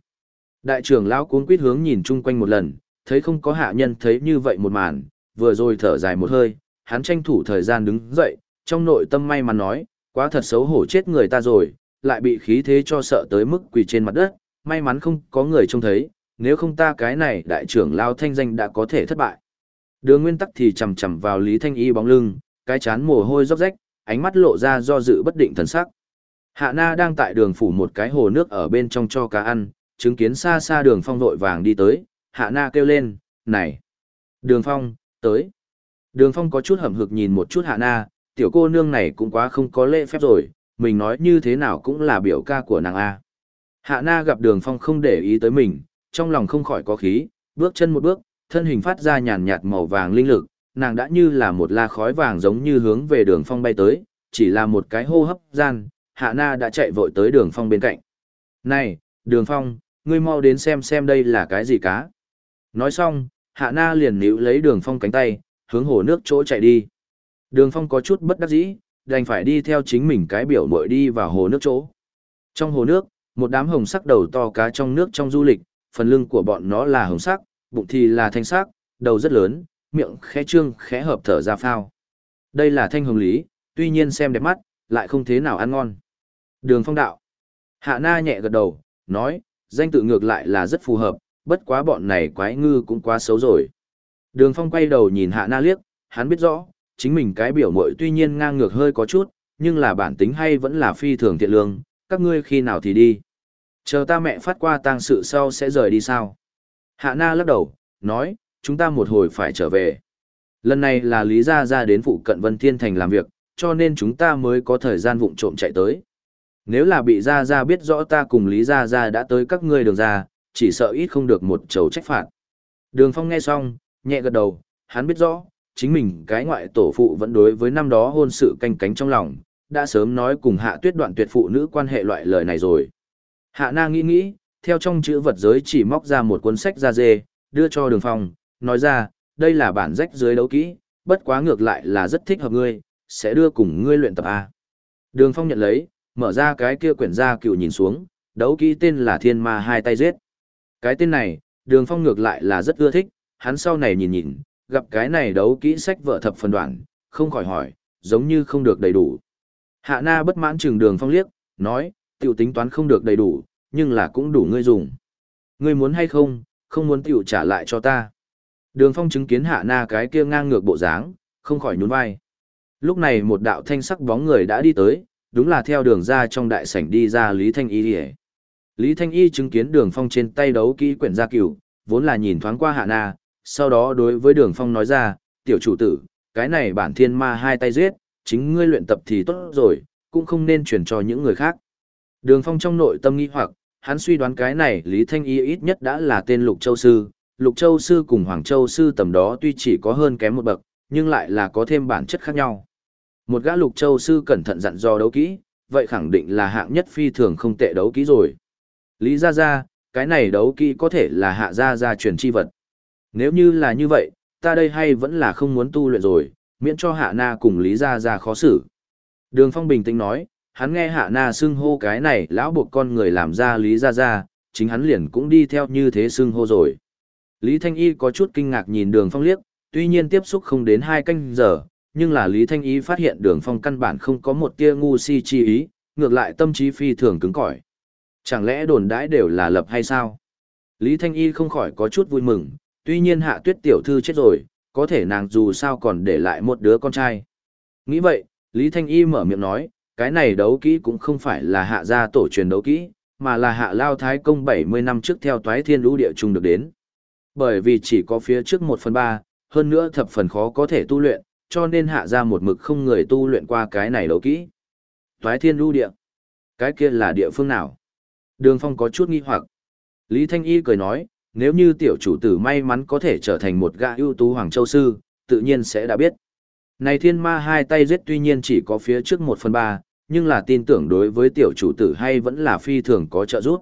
Đại trưởng lão cuống quýt hướng nhìn chung quanh một lần, thấy không có hạ nhân thấy như vậy một màn, vừa rồi thở dài một hơi, hắn tranh thủ thời gian đứng dậy, trong nội tâm may mắn nói, quá thật xấu hổ chết người ta rồi, lại bị khí thế cho sợ tới mức quỳ trên mặt đất, may mắn không có người trông thấy, nếu không ta cái này đại trưởng lão thanh danh đã có thể thất bại. Đường nguyên tắc thì chầm chầm vào Lý Thanh Y bóng lưng, cái chán mồ hôi róc rách, ánh mắt lộ ra do dự bất định thần sắc. Hạ Na đang tại đường phủ một cái hồ nước ở bên trong cho cá ăn, chứng kiến xa xa đường phong vội vàng đi tới, Hạ Na kêu lên, này, đường phong, tới. Đường phong có chút hầm hực nhìn một chút Hạ Na, tiểu cô nương này cũng quá không có lễ phép rồi, mình nói như thế nào cũng là biểu ca của nàng A. Hạ Na gặp đường phong không để ý tới mình, trong lòng không khỏi có khí, bước chân một bước, thân hình phát ra nhàn nhạt màu vàng linh lực, nàng đã như là một la khói vàng giống như hướng về đường phong bay tới, chỉ là một cái hô hấp gian, Hạ Na đã chạy vội tới đường phong bên cạnh. Này, đường phong, ngươi mau đến xem xem đây là cái gì cá. Nói xong, Hạ Na liền níu lấy đường phong cánh tay, hướng hồ nước chỗ chạy đi. Đường phong có chút bất đắc dĩ, đành phải đi theo chính mình cái biểu mội đi vào hồ nước chỗ. Trong hồ nước, một đám hồng sắc đầu to cá trong nước trong du lịch, phần lưng của bọn nó là hồng sắc, bụng thì là thanh sắc, đầu rất lớn, miệng khẽ trương khẽ hợp thở ra phao. Đây là thanh hồng lý, tuy nhiên xem đẹp mắt, lại không thế nào ăn ngon. Đường phong đạo. Hạ na nhẹ gật đầu, nói, danh tự ngược lại là rất phù hợp, bất quá bọn này quái ngư cũng quá xấu rồi. Đường phong quay đầu nhìn hạ na liếc, hắn biết rõ, chính mình cái biểu mội tuy nhiên ngang ngược hơi có chút, nhưng là bản tính hay vẫn là phi thường thiện lương, các ngươi khi nào thì đi. Chờ ta mẹ phát qua tang sự sau sẽ rời đi sao? Hạ na lắc đầu, nói, chúng ta một hồi phải trở về. Lần này là Lý Gia Gia đến phụ cận Vân Thiên Thành làm việc, cho nên chúng ta mới có thời gian vụng trộm chạy tới. Nếu là bị Gia Gia biết rõ ta cùng Lý Gia Gia đã tới các ngươi đường ra, chỉ sợ ít không được một chầu trách phạt. Đường Phong nghe xong, nhẹ gật đầu, hắn biết rõ, chính mình cái ngoại tổ phụ vẫn đối với năm đó hôn sự canh cánh trong lòng, đã sớm nói cùng hạ tuyết đoạn tuyệt phụ nữ quan hệ loại lời này rồi. Hạ na nghĩ nghĩ, theo trong chữ vật giới chỉ móc ra một cuốn sách da dê, đưa cho đường phong, nói ra, đây là bản rách dưới đấu kỹ, bất quá ngược lại là rất thích hợp ngươi, sẽ đưa cùng ngươi luyện tập A. Đường phong nhận lấy, mở ra cái kia quyển ra cựu nhìn xuống, đấu kỹ tên là thiên ma hai tay giết. Cái tên này, đường phong ngược lại là rất ưa thích, hắn sau này nhìn nhìn, gặp cái này đấu kỹ sách vợ thập phần đoạn, không khỏi hỏi, giống như không được đầy đủ. Hạ na bất mãn trừng đường phong liếc, nói, tiểu tính toán không được đầy đủ, nhưng là cũng đủ ngươi dùng. Ngươi muốn hay không, không muốn tiểu trả lại cho ta. Đường phong chứng kiến hạ na cái kia ngang ngược bộ dáng, không khỏi nhún vai. Lúc này một đạo thanh sắc bóng người đã đi tới, đúng là theo đường ra trong đại sảnh đi ra Lý Thanh Y đi Lý Thanh Y chứng kiến đường phong trên tay đấu kỹ quyển gia cửu, vốn là nhìn thoáng qua hạ na, sau đó đối với đường phong nói ra, tiểu chủ tử, cái này bản thiên ma hai tay giết, chính ngươi luyện tập thì tốt rồi, cũng không nên truyền cho những người khác. Đường phong trong nội tâm nghĩ hoặc, hắn suy đoán cái này Lý Thanh Y ít nhất đã là tên Lục Châu Sư, Lục Châu Sư cùng Hoàng Châu Sư tầm đó tuy chỉ có hơn kém một bậc, nhưng lại là có thêm bản chất khác nhau. Một gã Lục Châu Sư cẩn thận dặn dò đấu kỹ, vậy khẳng định là hạng nhất phi thường không tệ đấu kỹ rồi. Lý Gia Gia, cái này đấu kỹ có thể là hạ gia gia truyền chi vật. Nếu như là như vậy, ta đây hay vẫn là không muốn tu luyện rồi, miễn cho hạ na cùng Lý Gia Gia khó xử. Đường Phong bình tĩnh nói, hắn nghe hạ na xưng hô cái này lão buộc con người làm ra Lý Gia Gia, chính hắn liền cũng đi theo như thế xưng hô rồi. Lý Thanh Y có chút kinh ngạc nhìn đường Phong liếc, tuy nhiên tiếp xúc không đến hai canh giờ, nhưng là Lý Thanh Y phát hiện đường Phong căn bản không có một tia ngu si chi ý, ngược lại tâm trí phi thường cứng cỏi. Chẳng lẽ đồn đãi đều là lập hay sao? Lý Thanh Y không khỏi có chút vui mừng, tuy nhiên hạ tuyết tiểu thư chết rồi, có thể nàng dù sao còn để lại một đứa con trai. Nghĩ vậy, Lý Thanh Y mở miệng nói, cái này đấu kỹ cũng không phải là hạ gia tổ truyền đấu kỹ, mà là hạ lao thái công 70 năm trước theo toái thiên lũ địa trung được đến. Bởi vì chỉ có phía trước 1 phần 3, hơn nữa thập phần khó có thể tu luyện, cho nên hạ ra một mực không người tu luyện qua cái này đấu kỹ. Toái thiên lưu địa. Cái kia là địa phương nào? Đường Phong có chút nghi hoặc. Lý Thanh Y cười nói, nếu như tiểu chủ tử may mắn có thể trở thành một gã ưu tú Hoàng Châu Sư, tự nhiên sẽ đã biết. Này thiên ma hai tay giết tuy nhiên chỉ có phía trước một phần ba, nhưng là tin tưởng đối với tiểu chủ tử hay vẫn là phi thường có trợ giúp.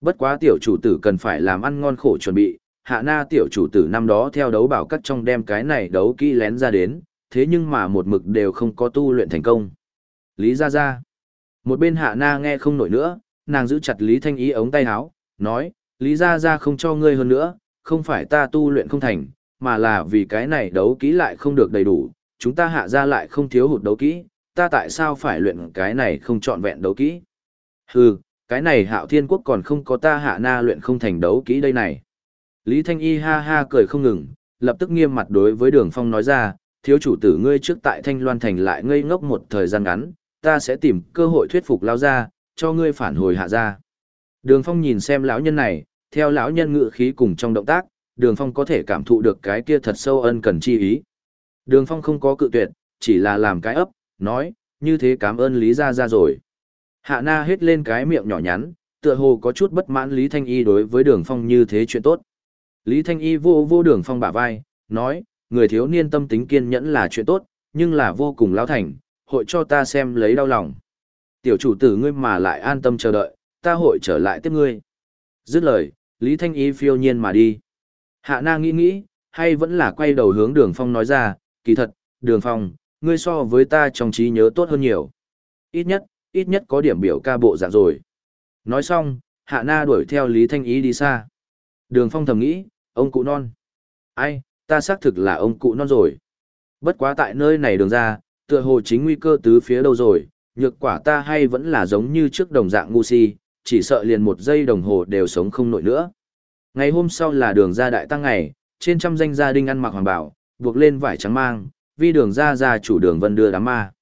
Bất quá tiểu chủ tử cần phải làm ăn ngon khổ chuẩn bị, hạ na tiểu chủ tử năm đó theo đấu bảo cắt trong đem cái này đấu kỹ lén ra đến, thế nhưng mà một mực đều không có tu luyện thành công. Lý ra ra. Một bên hạ na nghe không nổi nữa, nàng giữ chặt Lý Thanh Ý ống tay áo, nói, Lý ra ra không cho ngươi hơn nữa, không phải ta tu luyện không thành, mà là vì cái này đấu kỹ lại không được đầy đủ, chúng ta hạ ra lại không thiếu hụt đấu kỹ, ta tại sao phải luyện cái này không trọn vẹn đấu kỹ? Hừ, cái này hạo thiên quốc còn không có ta hạ na luyện không thành đấu kỹ đây này. Lý Thanh Y ha ha cười không ngừng, lập tức nghiêm mặt đối với đường phong nói ra, thiếu chủ tử ngươi trước tại Thanh Loan Thành lại ngây ngốc một thời gian ngắn, ta sẽ tìm cơ hội thuyết phục lao ra, cho ngươi phản hồi hạ ra. Đường phong nhìn xem lão nhân này, theo lão nhân ngự khí cùng trong động tác, đường phong có thể cảm thụ được cái kia thật sâu ân cần chi ý. Đường phong không có cự tuyệt, chỉ là làm cái ấp, nói, như thế cảm ơn Lý Gia Gia rồi. Hạ na hết lên cái miệng nhỏ nhắn, tựa hồ có chút bất mãn Lý Thanh Y đối với đường phong như thế chuyện tốt. Lý Thanh Y vô vô đường phong bả vai, nói, người thiếu niên tâm tính kiên nhẫn là chuyện tốt, nhưng là vô cùng lao thành, hội cho ta xem lấy đau lòng. Tiểu chủ tử ngươi mà lại an tâm chờ đợi, ta hội trở lại tiếp ngươi. Dứt lời, Lý Thanh Y phiêu nhiên mà đi. Hạ na nghĩ nghĩ, hay vẫn là quay đầu hướng đường phong nói ra, kỳ thật, đường phong, ngươi so với ta trong trí nhớ tốt hơn nhiều. Ít nhất, ít nhất có điểm biểu ca bộ dạng rồi. Nói xong, hạ na đuổi theo Lý Thanh Y đi xa. Đường phong thầm nghĩ, ông cụ non. Ai, ta xác thực là ông cụ non rồi. Bất quá tại nơi này đường ra, tựa hồ chính nguy cơ tứ phía đâu rồi, nhược quả ta hay vẫn là giống như trước đồng dạng ngu si, chỉ sợ liền một giây đồng hồ đều sống không nổi nữa. Ngày hôm sau là đường ra đại tăng ngày, trên trăm danh gia đình ăn mặc hoàng bảo, buộc lên vải trắng mang, vì đường ra ra chủ đường vân đưa đám ma.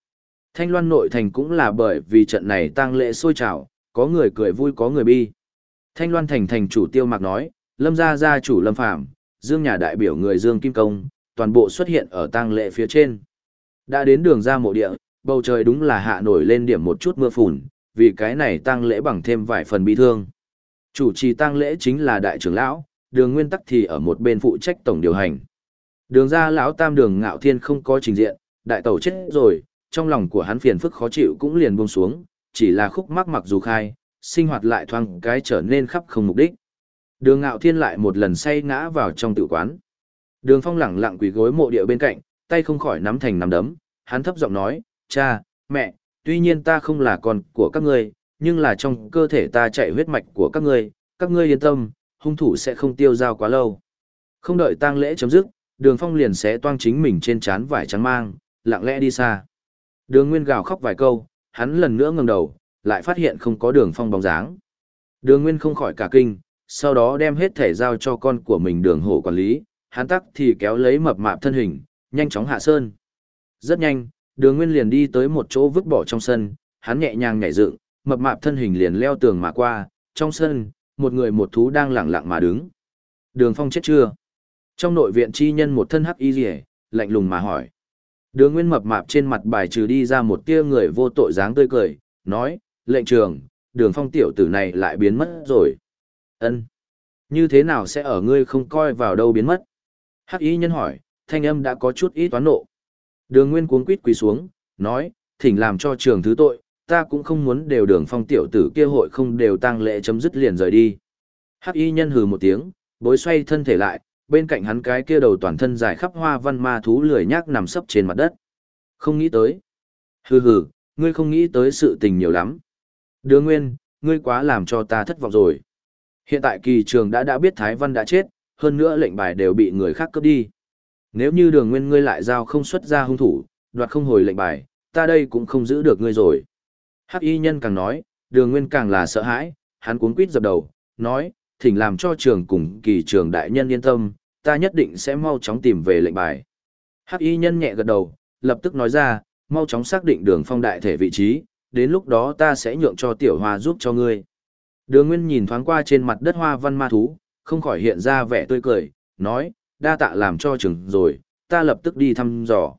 Thanh loan nội thành cũng là bởi vì trận này tăng lễ sôi trào, có người cười vui có người bi. Thanh loan thành thành chủ tiêu Mặc nói, lâm gia gia chủ lâm phạm, dương nhà đại biểu người dương kim công, toàn bộ xuất hiện ở tang lễ phía trên. Đã đến đường ra mộ địa, bầu trời đúng là hạ nổi lên điểm một chút mưa phùn, vì cái này tang lễ bằng thêm vài phần bi thương. Chủ trì tang lễ chính là đại trưởng lão, đường nguyên tắc thì ở một bên phụ trách tổng điều hành. Đường ra lão tam đường ngạo thiên không có trình diện, đại tẩu chết rồi, trong lòng của hắn phiền phức khó chịu cũng liền buông xuống, chỉ là khúc mắc mặc dù khai, sinh hoạt lại thoáng cái trở nên khắp không mục đích. Đường ngạo thiên lại một lần say ngã vào trong tự quán. Đường phong lẳng lặng quỳ gối mộ địa bên cạnh, tay không khỏi nắm thành nắm đấm, hắn thấp giọng nói, cha, mẹ, tuy nhiên ta không là con của các ngươi, nhưng là trong cơ thể ta chạy huyết mạch của các ngươi, các ngươi yên tâm, hung thủ sẽ không tiêu dao quá lâu. Không đợi tang lễ chấm dứt, đường phong liền sẽ toang chính mình trên trán vải trắng mang, lặng lẽ đi xa. Đường nguyên gào khóc vài câu, hắn lần nữa ngẩng đầu, lại phát hiện không có đường phong bóng dáng. Đường nguyên không khỏi cả kinh, sau đó đem hết thể giao cho con của mình đường hổ quản lý, hắn tắc thì kéo lấy mập mạp thân hình, nhanh chóng hạ sơn. Rất nhanh, đường nguyên liền đi tới một chỗ vứt bỏ trong sân, hắn nhẹ nhàng nhảy dựng, mập mạp thân hình liền leo tường mà qua, trong sân, một người một thú đang lẳng lặng mà đứng. Đường phong chết chưa? Trong nội viện chi nhân một thân hắc y rỉa, lạnh lùng mà hỏi. Đường nguyên mập mạp trên mặt bài trừ đi ra một tia người vô tội dáng tươi cười, nói, lệnh trường, đường phong tiểu tử này lại biến mất rồi ân Như thế nào sẽ ở ngươi không coi vào đâu biến mất? Hắc y nhân hỏi, thanh âm đã có chút ít toán nộ. Đường nguyên cuống quýt quỳ xuống, nói, thỉnh làm cho trường thứ tội, ta cũng không muốn đều đường phong tiểu tử kia hội không đều tăng lễ chấm dứt liền rời đi. Hắc y nhân hừ một tiếng, bối xoay thân thể lại, bên cạnh hắn cái kia đầu toàn thân dài khắp hoa văn ma thú lười nhác nằm sấp trên mặt đất. Không nghĩ tới. Hừ hừ, ngươi không nghĩ tới sự tình nhiều lắm. Đường Nguyên, ngươi quá làm cho ta thất vọng rồi. Hiện tại kỳ trường đã đã biết Thái Văn đã chết, hơn nữa lệnh bài đều bị người khác cướp đi. Nếu như đường nguyên ngươi lại giao không xuất ra hung thủ, đoạt không hồi lệnh bài, ta đây cũng không giữ được ngươi rồi. Hắc y nhân càng nói, đường nguyên càng là sợ hãi, hắn cuốn quýt dập đầu, nói, thỉnh làm cho trường cùng kỳ trường đại nhân yên tâm, ta nhất định sẽ mau chóng tìm về lệnh bài. Hắc y nhân nhẹ gật đầu, lập tức nói ra, mau chóng xác định đường phong đại thể vị trí, đến lúc đó ta sẽ nhượng cho tiểu hoa giúp cho ngươi. Đường Nguyên nhìn thoáng qua trên mặt đất hoa văn ma thú, không khỏi hiện ra vẻ tươi cười, nói, đa tạ làm cho chừng rồi, ta lập tức đi thăm dò.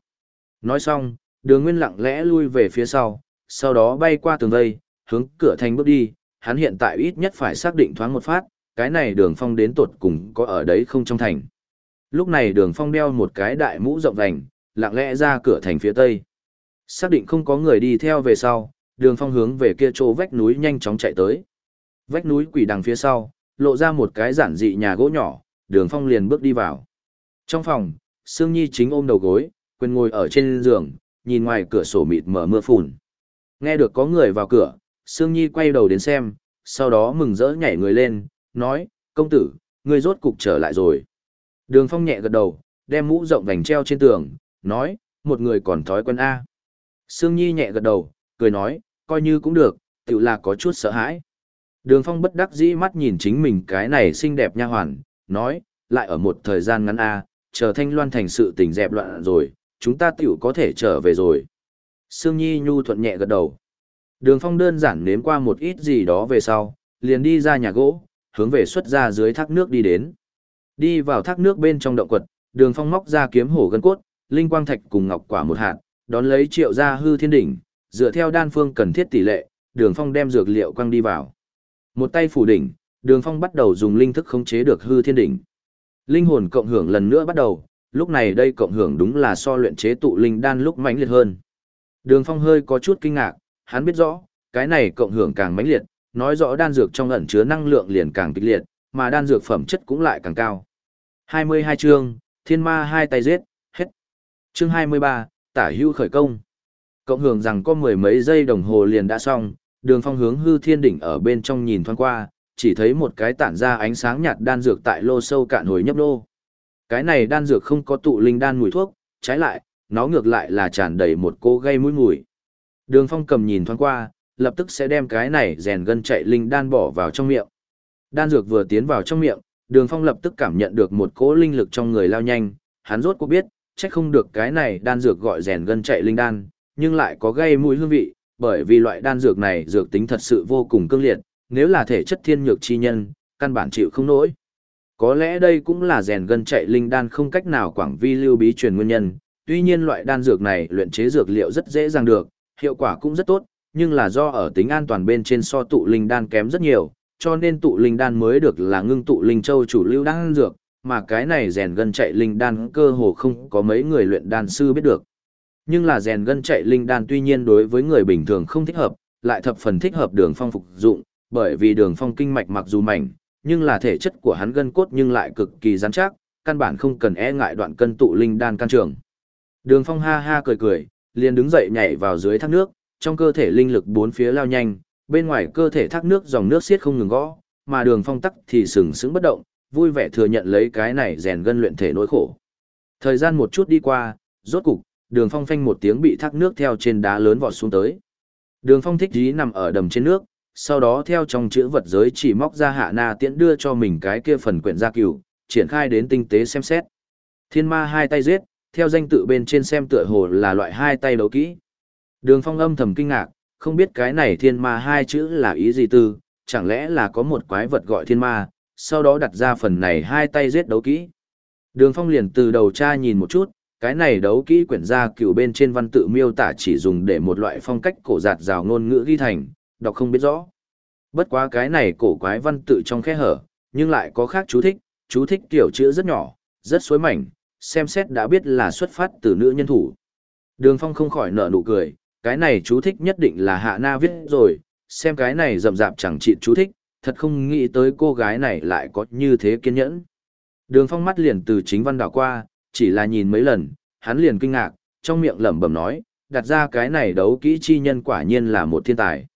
Nói xong, đường Nguyên lặng lẽ lui về phía sau, sau đó bay qua tường vây, hướng cửa thành bước đi, hắn hiện tại ít nhất phải xác định thoáng một phát, cái này đường phong đến tột cùng có ở đấy không trong thành. Lúc này đường phong đeo một cái đại mũ rộng vành, lặng lẽ ra cửa thành phía tây. Xác định không có người đi theo về sau, đường phong hướng về kia chỗ vách núi nhanh chóng chạy tới. Vách núi quỷ đằng phía sau, lộ ra một cái giản dị nhà gỗ nhỏ, đường phong liền bước đi vào. Trong phòng, Sương Nhi chính ôm đầu gối, quên ngồi ở trên giường, nhìn ngoài cửa sổ mịt mở mưa phùn. Nghe được có người vào cửa, Sương Nhi quay đầu đến xem, sau đó mừng rỡ nhảy người lên, nói, công tử, ngươi rốt cục trở lại rồi. Đường phong nhẹ gật đầu, đem mũ rộng vành treo trên tường, nói, một người còn thói quen A. Sương Nhi nhẹ gật đầu, cười nói, coi như cũng được, tự là có chút sợ hãi. Đường phong bất đắc dĩ mắt nhìn chính mình cái này xinh đẹp nha hoàn, nói, lại ở một thời gian ngắn A, chờ thanh loan thành sự tình dẹp loạn rồi, chúng ta tiểu có thể trở về rồi. Sương Nhi nhu thuận nhẹ gật đầu. Đường phong đơn giản nếm qua một ít gì đó về sau, liền đi ra nhà gỗ, hướng về xuất ra dưới thác nước đi đến. Đi vào thác nước bên trong động quật, đường phong móc ra kiếm hổ gân cốt, linh quang thạch cùng ngọc quả một hạt, đón lấy triệu ra hư thiên đỉnh, dựa theo đan phương cần thiết tỷ lệ, đường phong đem dược liệu quăng đi vào. Một tay phủ đỉnh, đường phong bắt đầu dùng linh thức khống chế được hư thiên đỉnh. Linh hồn cộng hưởng lần nữa bắt đầu, lúc này đây cộng hưởng đúng là so luyện chế tụ linh đan lúc mãnh liệt hơn. Đường phong hơi có chút kinh ngạc, hắn biết rõ, cái này cộng hưởng càng mãnh liệt, nói rõ đan dược trong ẩn chứa năng lượng liền càng kịch liệt, mà đan dược phẩm chất cũng lại càng cao. 22 chương, thiên ma hai tay giết, hết. Chương 23, tả hưu khởi công. Cộng hưởng rằng có mười mấy giây đồng hồ liền đã xong, đường phong hướng hư thiên đỉnh ở bên trong nhìn thoáng qua, chỉ thấy một cái tản ra ánh sáng nhạt đan dược tại lô sâu cạn hồi nhấp nô. Cái này đan dược không có tụ linh đan mùi thuốc, trái lại, nó ngược lại là tràn đầy một cô gây mũi mùi. Đường phong cầm nhìn thoáng qua, lập tức sẽ đem cái này rèn gân chạy linh đan bỏ vào trong miệng. Đan dược vừa tiến vào trong miệng, đường phong lập tức cảm nhận được một cỗ linh lực trong người lao nhanh, hắn rốt cuộc biết, chắc không được cái này đan dược gọi rèn gân chạy linh đan, nhưng lại có gây mũi hương vị, bởi vì loại đan dược này dược tính thật sự vô cùng cương liệt, nếu là thể chất thiên nhược chi nhân, căn bản chịu không nổi. Có lẽ đây cũng là rèn gân chạy linh đan không cách nào quảng vi lưu bí truyền nguyên nhân, tuy nhiên loại đan dược này luyện chế dược liệu rất dễ dàng được, hiệu quả cũng rất tốt, nhưng là do ở tính an toàn bên trên so tụ linh đan kém rất nhiều, cho nên tụ linh đan mới được là ngưng tụ linh châu chủ lưu đan dược, mà cái này rèn gân chạy linh đan cơ hồ không có mấy người luyện đan sư biết được. Nhưng là rèn gân chạy linh đan tuy nhiên đối với người bình thường không thích hợp, lại thập phần thích hợp đường phong phục dụng, bởi vì đường phong kinh mạch mặc dù mảnh, nhưng là thể chất của hắn gân cốt nhưng lại cực kỳ rắn chắc, căn bản không cần e ngại đoạn cân tụ linh đan can trường. Đường phong ha ha cười cười, liền đứng dậy nhảy vào dưới thác nước, trong cơ thể linh lực bốn phía lao nhanh, bên ngoài cơ thể thác nước dòng nước xiết không ngừng gõ, mà đường phong tắc thì sừng sững bất động, vui vẻ thừa nhận lấy cái này rèn gân luyện thể nỗi khổ. Thời gian một chút đi qua, rốt cục, đường phong phanh một tiếng bị thác nước theo trên đá lớn vọt xuống tới. Đường phong thích dí nằm ở đầm trên nước, sau đó theo trong chữ vật giới chỉ móc ra hạ na tiễn đưa cho mình cái kia phần quyển gia cửu, triển khai đến tinh tế xem xét. Thiên ma hai tay giết, theo danh tự bên trên xem tựa hồ là loại hai tay đấu kỹ. Đường phong âm thầm kinh ngạc, không biết cái này thiên ma hai chữ là ý gì tư, chẳng lẽ là có một quái vật gọi thiên ma, sau đó đặt ra phần này hai tay giết đấu kỹ. Đường phong liền từ đầu tra nhìn một chút, cái này đấu kỹ quyển gia cựu bên trên văn tự miêu tả chỉ dùng để một loại phong cách cổ giạt rào ngôn ngữ ghi thành, đọc không biết rõ. Bất quá cái này cổ quái văn tự trong khe hở, nhưng lại có khác chú thích, chú thích tiểu chữ rất nhỏ, rất suối mảnh, xem xét đã biết là xuất phát từ nữ nhân thủ. Đường Phong không khỏi nở nụ cười, cái này chú thích nhất định là Hạ Na viết rồi, xem cái này rậm rạp chẳng trị chú thích, thật không nghĩ tới cô gái này lại có như thế kiên nhẫn. Đường Phong mắt liền từ chính văn đảo qua, chỉ là nhìn mấy lần, hắn liền kinh ngạc, trong miệng lẩm bẩm nói, đặt ra cái này đấu kỹ chi nhân quả nhiên là một thiên tài.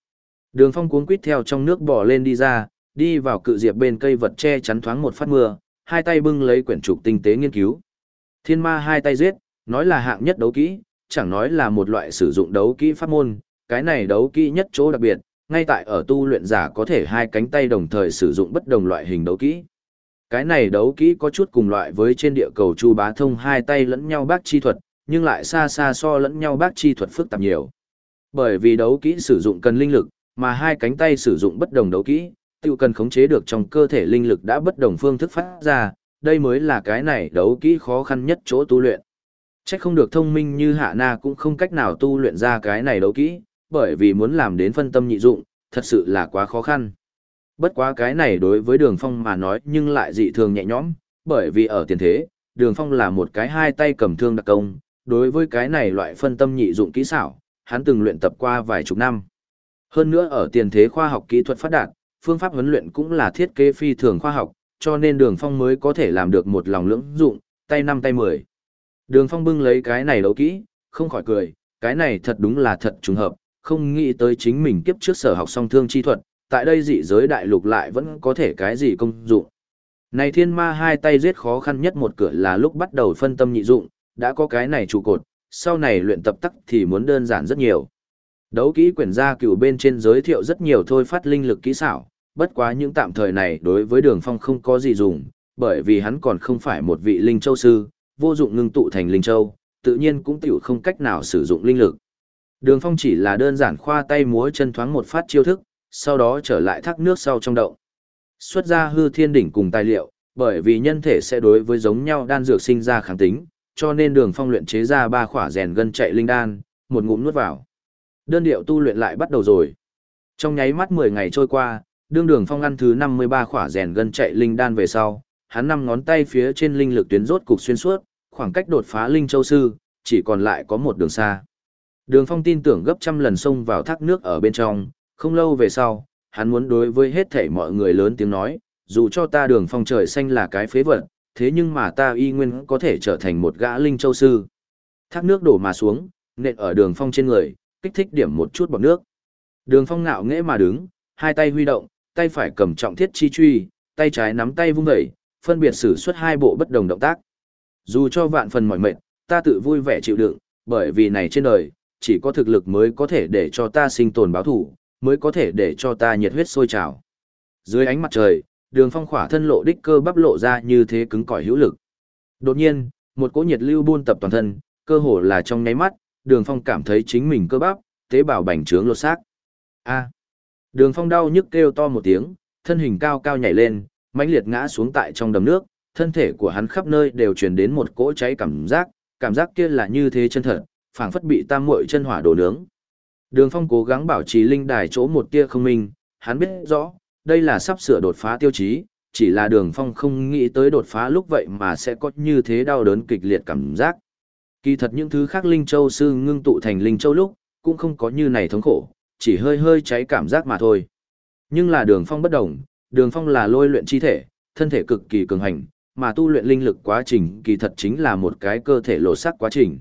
Đường phong cuốn quít theo trong nước bò lên đi ra, đi vào cự diệp bên cây vật che chắn thoáng một phát mưa, hai tay bưng lấy quyển trục tinh tế nghiên cứu. Thiên ma hai tay giết, nói là hạng nhất đấu kỹ, chẳng nói là một loại sử dụng đấu kỹ pháp môn, cái này đấu kỹ nhất chỗ đặc biệt, ngay tại ở tu luyện giả có thể hai cánh tay đồng thời sử dụng bất đồng loại hình đấu kỹ. Cái này đấu kỹ có chút cùng loại với trên địa cầu Chu Bá Thông hai tay lẫn nhau bác chi thuật, nhưng lại xa xa so lẫn nhau bác chi thuật phức tạp nhiều. Bởi vì đấu kỹ sử dụng cần linh lực, mà hai cánh tay sử dụng bất đồng đấu kỹ, tự cần khống chế được trong cơ thể linh lực đã bất đồng phương thức phát ra, đây mới là cái này đấu kỹ khó khăn nhất chỗ tu luyện. Chắc không được thông minh như Hạ Na cũng không cách nào tu luyện ra cái này đấu kỹ, bởi vì muốn làm đến phân tâm nhị dụng, thật sự là quá khó khăn. Bất quá cái này đối với đường phong mà nói nhưng lại dị thường nhẹ nhõm, bởi vì ở tiền thế, đường phong là một cái hai tay cầm thương đặc công, đối với cái này loại phân tâm nhị dụng kỹ xảo, hắn từng luyện tập qua vài chục năm. Hơn nữa ở tiền thế khoa học kỹ thuật phát đạt, phương pháp huấn luyện cũng là thiết kế phi thường khoa học, cho nên đường phong mới có thể làm được một lòng lưỡng dụng, tay năm tay mười. Đường phong bưng lấy cái này đấu kỹ, không khỏi cười, cái này thật đúng là thật trùng hợp, không nghĩ tới chính mình kiếp trước sở học song thương chi thuật, tại đây dị giới đại lục lại vẫn có thể cái gì công dụng. Này thiên ma hai tay giết khó khăn nhất một cửa là lúc bắt đầu phân tâm nhị dụng, đã có cái này trụ cột, sau này luyện tập tắc thì muốn đơn giản rất nhiều. Đấu kỹ quyển gia cửu bên trên giới thiệu rất nhiều thôi phát linh lực kỹ xảo, bất quá những tạm thời này đối với đường phong không có gì dùng, bởi vì hắn còn không phải một vị linh châu sư, vô dụng ngưng tụ thành linh châu, tự nhiên cũng tiểu không cách nào sử dụng linh lực. Đường phong chỉ là đơn giản khoa tay múa chân thoáng một phát chiêu thức, sau đó trở lại thác nước sau trong động. Xuất ra hư thiên đỉnh cùng tài liệu, bởi vì nhân thể sẽ đối với giống nhau đan dược sinh ra kháng tính, cho nên đường phong luyện chế ra ba khỏa rèn gân chạy linh đan, một ngụm nuốt vào. Đơn điệu tu luyện lại bắt đầu rồi. Trong nháy mắt 10 ngày trôi qua, đương đường phong ăn thứ 53 khỏa rèn gân chạy linh đan về sau, hắn năm ngón tay phía trên linh lực tuyến rốt cục xuyên suốt, khoảng cách đột phá linh châu sư, chỉ còn lại có một đường xa. Đường phong tin tưởng gấp trăm lần xông vào thác nước ở bên trong, không lâu về sau, hắn muốn đối với hết thảy mọi người lớn tiếng nói, dù cho ta đường phong trời xanh là cái phế vật, thế nhưng mà ta y nguyên có thể trở thành một gã linh châu sư. Thác nước đổ mà xuống, nện ở đường phong trên người, kích thích điểm một chút bọt nước. Đường phong ngạo nghễ mà đứng, hai tay huy động, tay phải cầm trọng thiết chi truy, tay trái nắm tay vung vẩy, phân biệt sử xuất hai bộ bất đồng động tác. Dù cho vạn phần mỏi mệt, ta tự vui vẻ chịu đựng, bởi vì này trên đời, chỉ có thực lực mới có thể để cho ta sinh tồn báo thủ, mới có thể để cho ta nhiệt huyết sôi trào. Dưới ánh mặt trời, đường phong khỏa thân lộ đích cơ bắp lộ ra như thế cứng cỏi hữu lực. Đột nhiên, một cỗ nhiệt lưu buôn tập toàn thân, cơ hồ là trong nháy mắt, đường phong cảm thấy chính mình cơ bắp, tế bào bành trướng lột xác. A. Đường phong đau nhức kêu to một tiếng, thân hình cao cao nhảy lên, mãnh liệt ngã xuống tại trong đầm nước, thân thể của hắn khắp nơi đều truyền đến một cỗ cháy cảm giác, cảm giác kia là như thế chân thật, phảng phất bị tam muội chân hỏa đổ nướng. Đường Phong cố gắng bảo trì linh đài chỗ một tia không minh, hắn biết rõ, đây là sắp sửa đột phá tiêu chí, chỉ là Đường Phong không nghĩ tới đột phá lúc vậy mà sẽ có như thế đau đớn kịch liệt cảm giác. Kỳ thật những thứ khác Linh Châu sư ngưng tụ thành Linh Châu lúc, cũng không có như này thống khổ, chỉ hơi hơi cháy cảm giác mà thôi. Nhưng là Đường Phong bất đồng, Đường Phong là lôi luyện chi thể, thân thể cực kỳ cường hành, mà tu luyện linh lực quá trình kỳ thật chính là một cái cơ thể lộ sắc quá trình.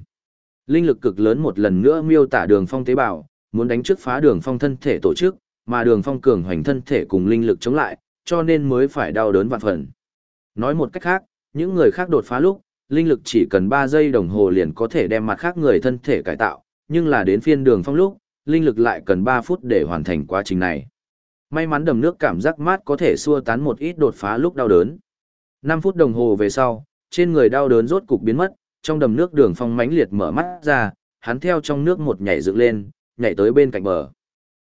Linh lực cực lớn một lần nữa miêu tả Đường Phong tế bào, muốn đánh trước phá đường phong thân thể tổ chức, mà đường phong cường hoành thân thể cùng linh lực chống lại, cho nên mới phải đau đớn vạn phần. Nói một cách khác, những người khác đột phá lúc, linh lực chỉ cần 3 giây đồng hồ liền có thể đem mặt khác người thân thể cải tạo, nhưng là đến phiên đường phong lúc, linh lực lại cần 3 phút để hoàn thành quá trình này. May mắn đầm nước cảm giác mát có thể xua tán một ít đột phá lúc đau đớn. 5 phút đồng hồ về sau, trên người đau đớn rốt cục biến mất, trong đầm nước đường phong mãnh liệt mở mắt ra, hắn theo trong nước một nhảy dựng lên, nhảy tới bên cạnh bờ.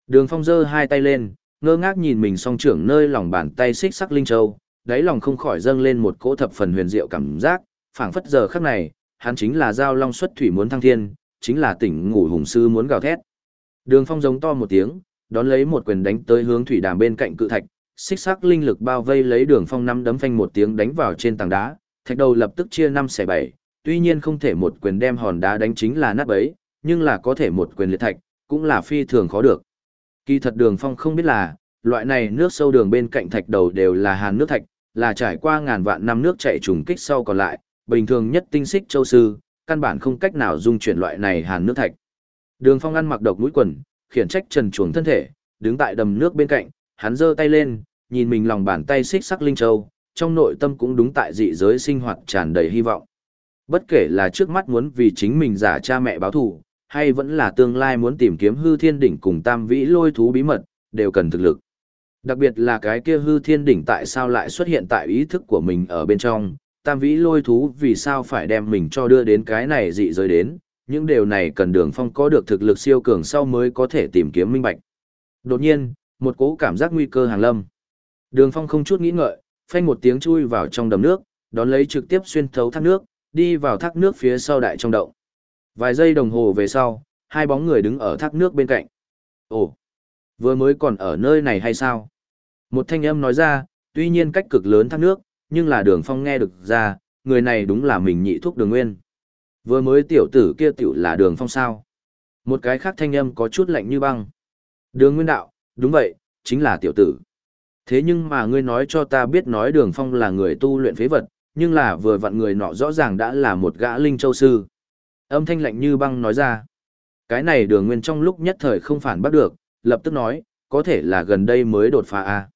Đường Phong giơ hai tay lên, ngơ ngác nhìn mình song trưởng nơi lòng bàn tay xích sắc linh châu, đáy lòng không khỏi dâng lên một cỗ thập phần huyền diệu cảm giác, phảng phất giờ khắc này, hắn chính là giao long xuất thủy muốn thăng thiên, chính là tỉnh ngủ hùng sư muốn gào thét. Đường Phong giống to một tiếng, đón lấy một quyền đánh tới hướng thủy đàm bên cạnh cự thạch, xích sắc linh lực bao vây lấy Đường Phong năm đấm phanh một tiếng đánh vào trên tảng đá, thạch đầu lập tức chia năm xẻ bảy, tuy nhiên không thể một quyền đem hòn đá đánh chính là nát bấy, nhưng là có thể một quyền liệt thạch, cũng là phi thường khó được. Kỳ thật đường phong không biết là, loại này nước sâu đường bên cạnh thạch đầu đều là hàn nước thạch, là trải qua ngàn vạn năm nước chảy trùng kích sau còn lại, bình thường nhất tinh xích châu sư, căn bản không cách nào dung chuyển loại này hàn nước thạch. Đường phong ăn mặc độc mũi quần, khiển trách trần chuồng thân thể, đứng tại đầm nước bên cạnh, hắn giơ tay lên, nhìn mình lòng bàn tay xích sắc linh châu, trong nội tâm cũng đúng tại dị giới sinh hoạt tràn đầy hy vọng. Bất kể là trước mắt muốn vì chính mình giả cha mẹ báo thù, hay vẫn là tương lai muốn tìm kiếm hư thiên đỉnh cùng tam vĩ lôi thú bí mật, đều cần thực lực. Đặc biệt là cái kia hư thiên đỉnh tại sao lại xuất hiện tại ý thức của mình ở bên trong, tam vĩ lôi thú vì sao phải đem mình cho đưa đến cái này dị giới đến, những điều này cần đường phong có được thực lực siêu cường sau mới có thể tìm kiếm minh bạch. Đột nhiên, một cố cảm giác nguy cơ hàng lâm. Đường phong không chút nghĩ ngợi, phanh một tiếng chui vào trong đầm nước, đón lấy trực tiếp xuyên thấu thác nước, đi vào thác nước phía sau đại trong động. Vài giây đồng hồ về sau, hai bóng người đứng ở thác nước bên cạnh. Ồ, vừa mới còn ở nơi này hay sao? Một thanh âm nói ra, tuy nhiên cách cực lớn thác nước, nhưng là đường phong nghe được ra, người này đúng là mình nhị thuốc đường nguyên. Vừa mới tiểu tử kia tiểu là đường phong sao. Một cái khác thanh âm có chút lạnh như băng. Đường nguyên đạo, đúng vậy, chính là tiểu tử. Thế nhưng mà ngươi nói cho ta biết nói đường phong là người tu luyện phế vật, nhưng là vừa vặn người nọ rõ ràng đã là một gã linh châu sư. Âm thanh lạnh như băng nói ra. Cái này đường nguyên trong lúc nhất thời không phản bắt được, lập tức nói, có thể là gần đây mới đột phá A.